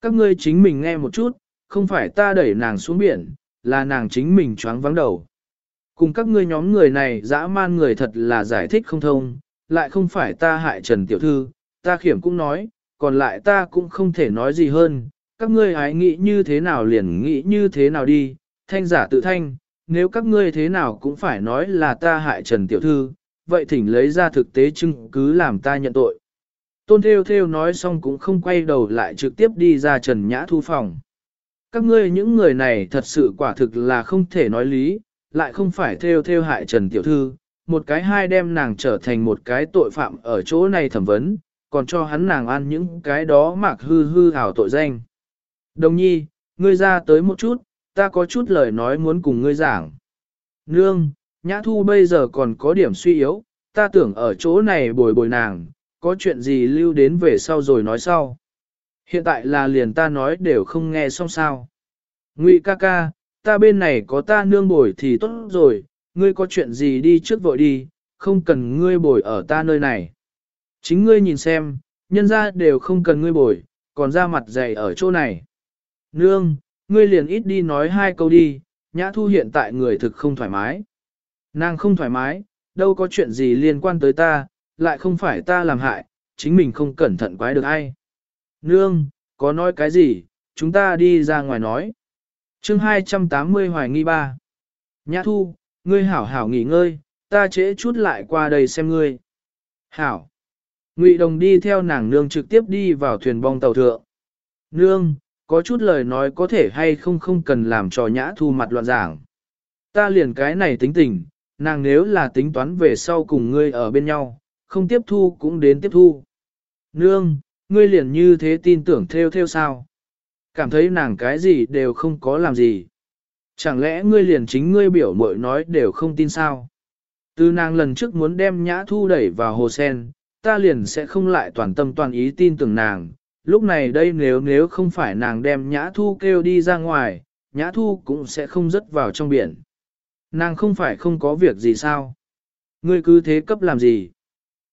Các ngươi chính mình nghe một chút, không phải ta đẩy nàng xuống biển, là nàng chính mình choáng vắng đầu. Cùng các ngươi nhóm người này dã man người thật là giải thích không thông, lại không phải ta hại Trần Tiểu Thư, ta khiểm cũng nói, còn lại ta cũng không thể nói gì hơn, các ngươi hãy nghĩ như thế nào liền nghĩ như thế nào đi, thanh giả tự thanh, nếu các ngươi thế nào cũng phải nói là ta hại Trần Tiểu Thư, vậy thỉnh lấy ra thực tế chứng cứ làm ta nhận tội. Tôn Theo Theo nói xong cũng không quay đầu lại trực tiếp đi ra Trần Nhã Thu phòng. Các ngươi những người này thật sự quả thực là không thể nói lý, lại không phải Theo Theo hại Trần Tiểu Thư, một cái hai đem nàng trở thành một cái tội phạm ở chỗ này thẩm vấn, còn cho hắn nàng ăn những cái đó mạc hư hư hảo tội danh. Đồng nhi, ngươi ra tới một chút, ta có chút lời nói muốn cùng ngươi giảng. Nương, Nhã Thu bây giờ còn có điểm suy yếu, ta tưởng ở chỗ này bồi bồi nàng, có chuyện gì lưu đến về sau rồi nói sau. Hiện tại là liền ta nói đều không nghe xong sao. Ngụy ca ca, ta bên này có ta nương bồi thì tốt rồi, ngươi có chuyện gì đi trước vội đi, không cần ngươi bồi ở ta nơi này. Chính ngươi nhìn xem, nhân ra đều không cần ngươi bồi, còn ra mặt dày ở chỗ này. Nương, ngươi liền ít đi nói hai câu đi, nhã thu hiện tại người thực không thoải mái. Nàng không thoải mái, đâu có chuyện gì liên quan tới ta, lại không phải ta làm hại, chính mình không cẩn thận quái được ai. Nương, có nói cái gì, chúng ta đi ra ngoài nói. chương 280 hoài nghi ba. Nhã thu, ngươi hảo hảo nghỉ ngơi, ta trễ chút lại qua đây xem ngươi. Hảo. Ngụy đồng đi theo nàng nương trực tiếp đi vào thuyền bong tàu thượng. Nương, có chút lời nói có thể hay không không cần làm trò nhã thu mặt loạn giảng. Ta liền cái này tính tình, nàng nếu là tính toán về sau cùng ngươi ở bên nhau, không tiếp thu cũng đến tiếp thu. Nương, ngươi liền như thế tin tưởng theo theo sao? Cảm thấy nàng cái gì đều không có làm gì. Chẳng lẽ ngươi liền chính ngươi biểu mội nói đều không tin sao? Từ nàng lần trước muốn đem nhã thu đẩy vào hồ sen, ta liền sẽ không lại toàn tâm toàn ý tin tưởng nàng. Lúc này đây nếu nếu không phải nàng đem nhã thu kêu đi ra ngoài, nhã thu cũng sẽ không rớt vào trong biển. Nàng không phải không có việc gì sao? Ngươi cứ thế cấp làm gì?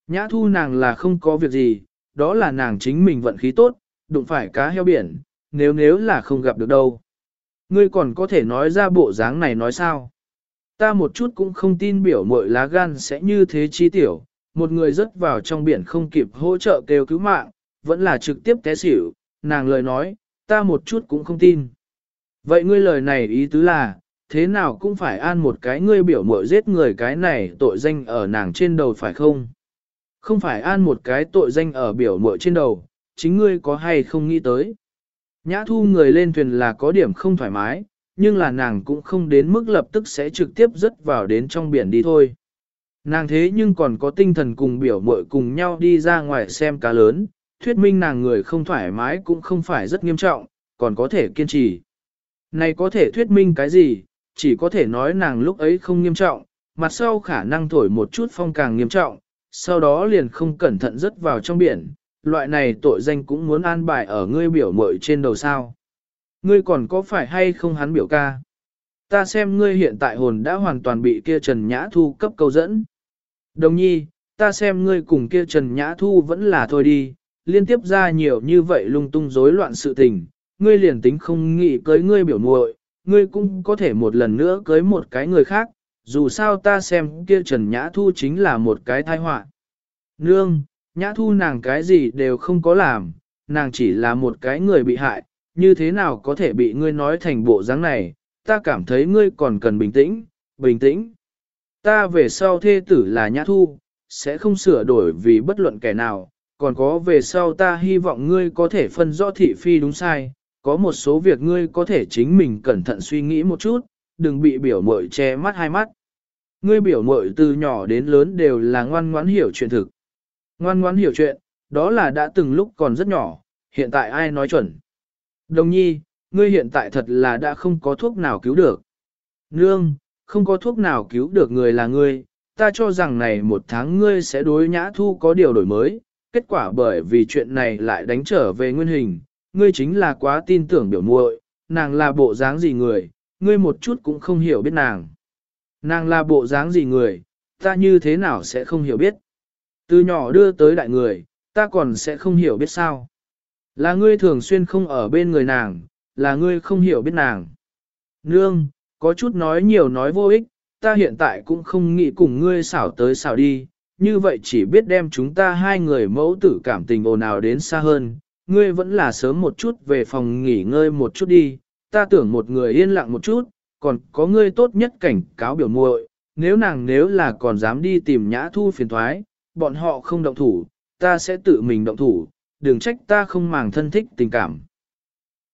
Nhã thu nàng là không có việc gì, đó là nàng chính mình vận khí tốt, đụng phải cá heo biển, nếu nếu là không gặp được đâu. Ngươi còn có thể nói ra bộ dáng này nói sao? Ta một chút cũng không tin biểu mội lá gan sẽ như thế chi tiểu, một người rớt vào trong biển không kịp hỗ trợ kêu cứu mạng, vẫn là trực tiếp té xỉu, nàng lời nói, ta một chút cũng không tin. Vậy ngươi lời này ý tứ là, thế nào cũng phải an một cái ngươi biểu mội giết người cái này tội danh ở nàng trên đầu phải không? Không phải an một cái tội danh ở biểu mội trên đầu, chính ngươi có hay không nghĩ tới. Nhã thu người lên thuyền là có điểm không thoải mái, nhưng là nàng cũng không đến mức lập tức sẽ trực tiếp rớt vào đến trong biển đi thôi. Nàng thế nhưng còn có tinh thần cùng biểu mội cùng nhau đi ra ngoài xem cá lớn, thuyết minh nàng người không thoải mái cũng không phải rất nghiêm trọng, còn có thể kiên trì. Này có thể thuyết minh cái gì, chỉ có thể nói nàng lúc ấy không nghiêm trọng, mặt sau khả năng thổi một chút phong càng nghiêm trọng, sau đó liền không cẩn thận rớt vào trong biển, loại này tội danh cũng muốn an bài ở ngươi biểu mội trên đầu sao. Ngươi còn có phải hay không hắn biểu ca? Ta xem ngươi hiện tại hồn đã hoàn toàn bị kia Trần Nhã Thu cấp câu dẫn. Đồng nhi, ta xem ngươi cùng kia Trần Nhã Thu vẫn là thôi đi, liên tiếp ra nhiều như vậy lung tung rối loạn sự tình, ngươi liền tính không nghĩ cưới ngươi biểu muội, ngươi cũng có thể một lần nữa cưới một cái người khác, dù sao ta xem kia Trần Nhã Thu chính là một cái tai họa. Nương, Nhã Thu nàng cái gì đều không có làm, nàng chỉ là một cái người bị hại, như thế nào có thể bị ngươi nói thành bộ dáng này, ta cảm thấy ngươi còn cần bình tĩnh, bình tĩnh. Ta về sau thê tử là Nhã Thu, sẽ không sửa đổi vì bất luận kẻ nào, còn có về sau ta hy vọng ngươi có thể phân rõ thị phi đúng sai, có một số việc ngươi có thể chính mình cẩn thận suy nghĩ một chút, đừng bị biểu mội che mắt hai mắt. Ngươi biểu mội từ nhỏ đến lớn đều là ngoan ngoãn hiểu chuyện thực. Ngoan ngoan hiểu chuyện, đó là đã từng lúc còn rất nhỏ, hiện tại ai nói chuẩn. Đồng nhi, ngươi hiện tại thật là đã không có thuốc nào cứu được. Nương, không có thuốc nào cứu được người là ngươi, ta cho rằng này một tháng ngươi sẽ đối nhã thu có điều đổi mới, kết quả bởi vì chuyện này lại đánh trở về nguyên hình, ngươi chính là quá tin tưởng biểu muội, nàng là bộ dáng gì người, ngươi một chút cũng không hiểu biết nàng. Nàng là bộ dáng gì người, ta như thế nào sẽ không hiểu biết. Từ nhỏ đưa tới đại người, ta còn sẽ không hiểu biết sao. Là ngươi thường xuyên không ở bên người nàng, là ngươi không hiểu biết nàng. Nương, có chút nói nhiều nói vô ích, ta hiện tại cũng không nghĩ cùng ngươi xảo tới xảo đi, như vậy chỉ biết đem chúng ta hai người mẫu tử cảm tình ồn ào đến xa hơn, ngươi vẫn là sớm một chút về phòng nghỉ ngơi một chút đi, ta tưởng một người yên lặng một chút, còn có ngươi tốt nhất cảnh cáo biểu muội, nếu nàng nếu là còn dám đi tìm nhã thu phiền thoái, bọn họ không động thủ, ta sẽ tự mình động thủ, đừng trách ta không màng thân thích tình cảm.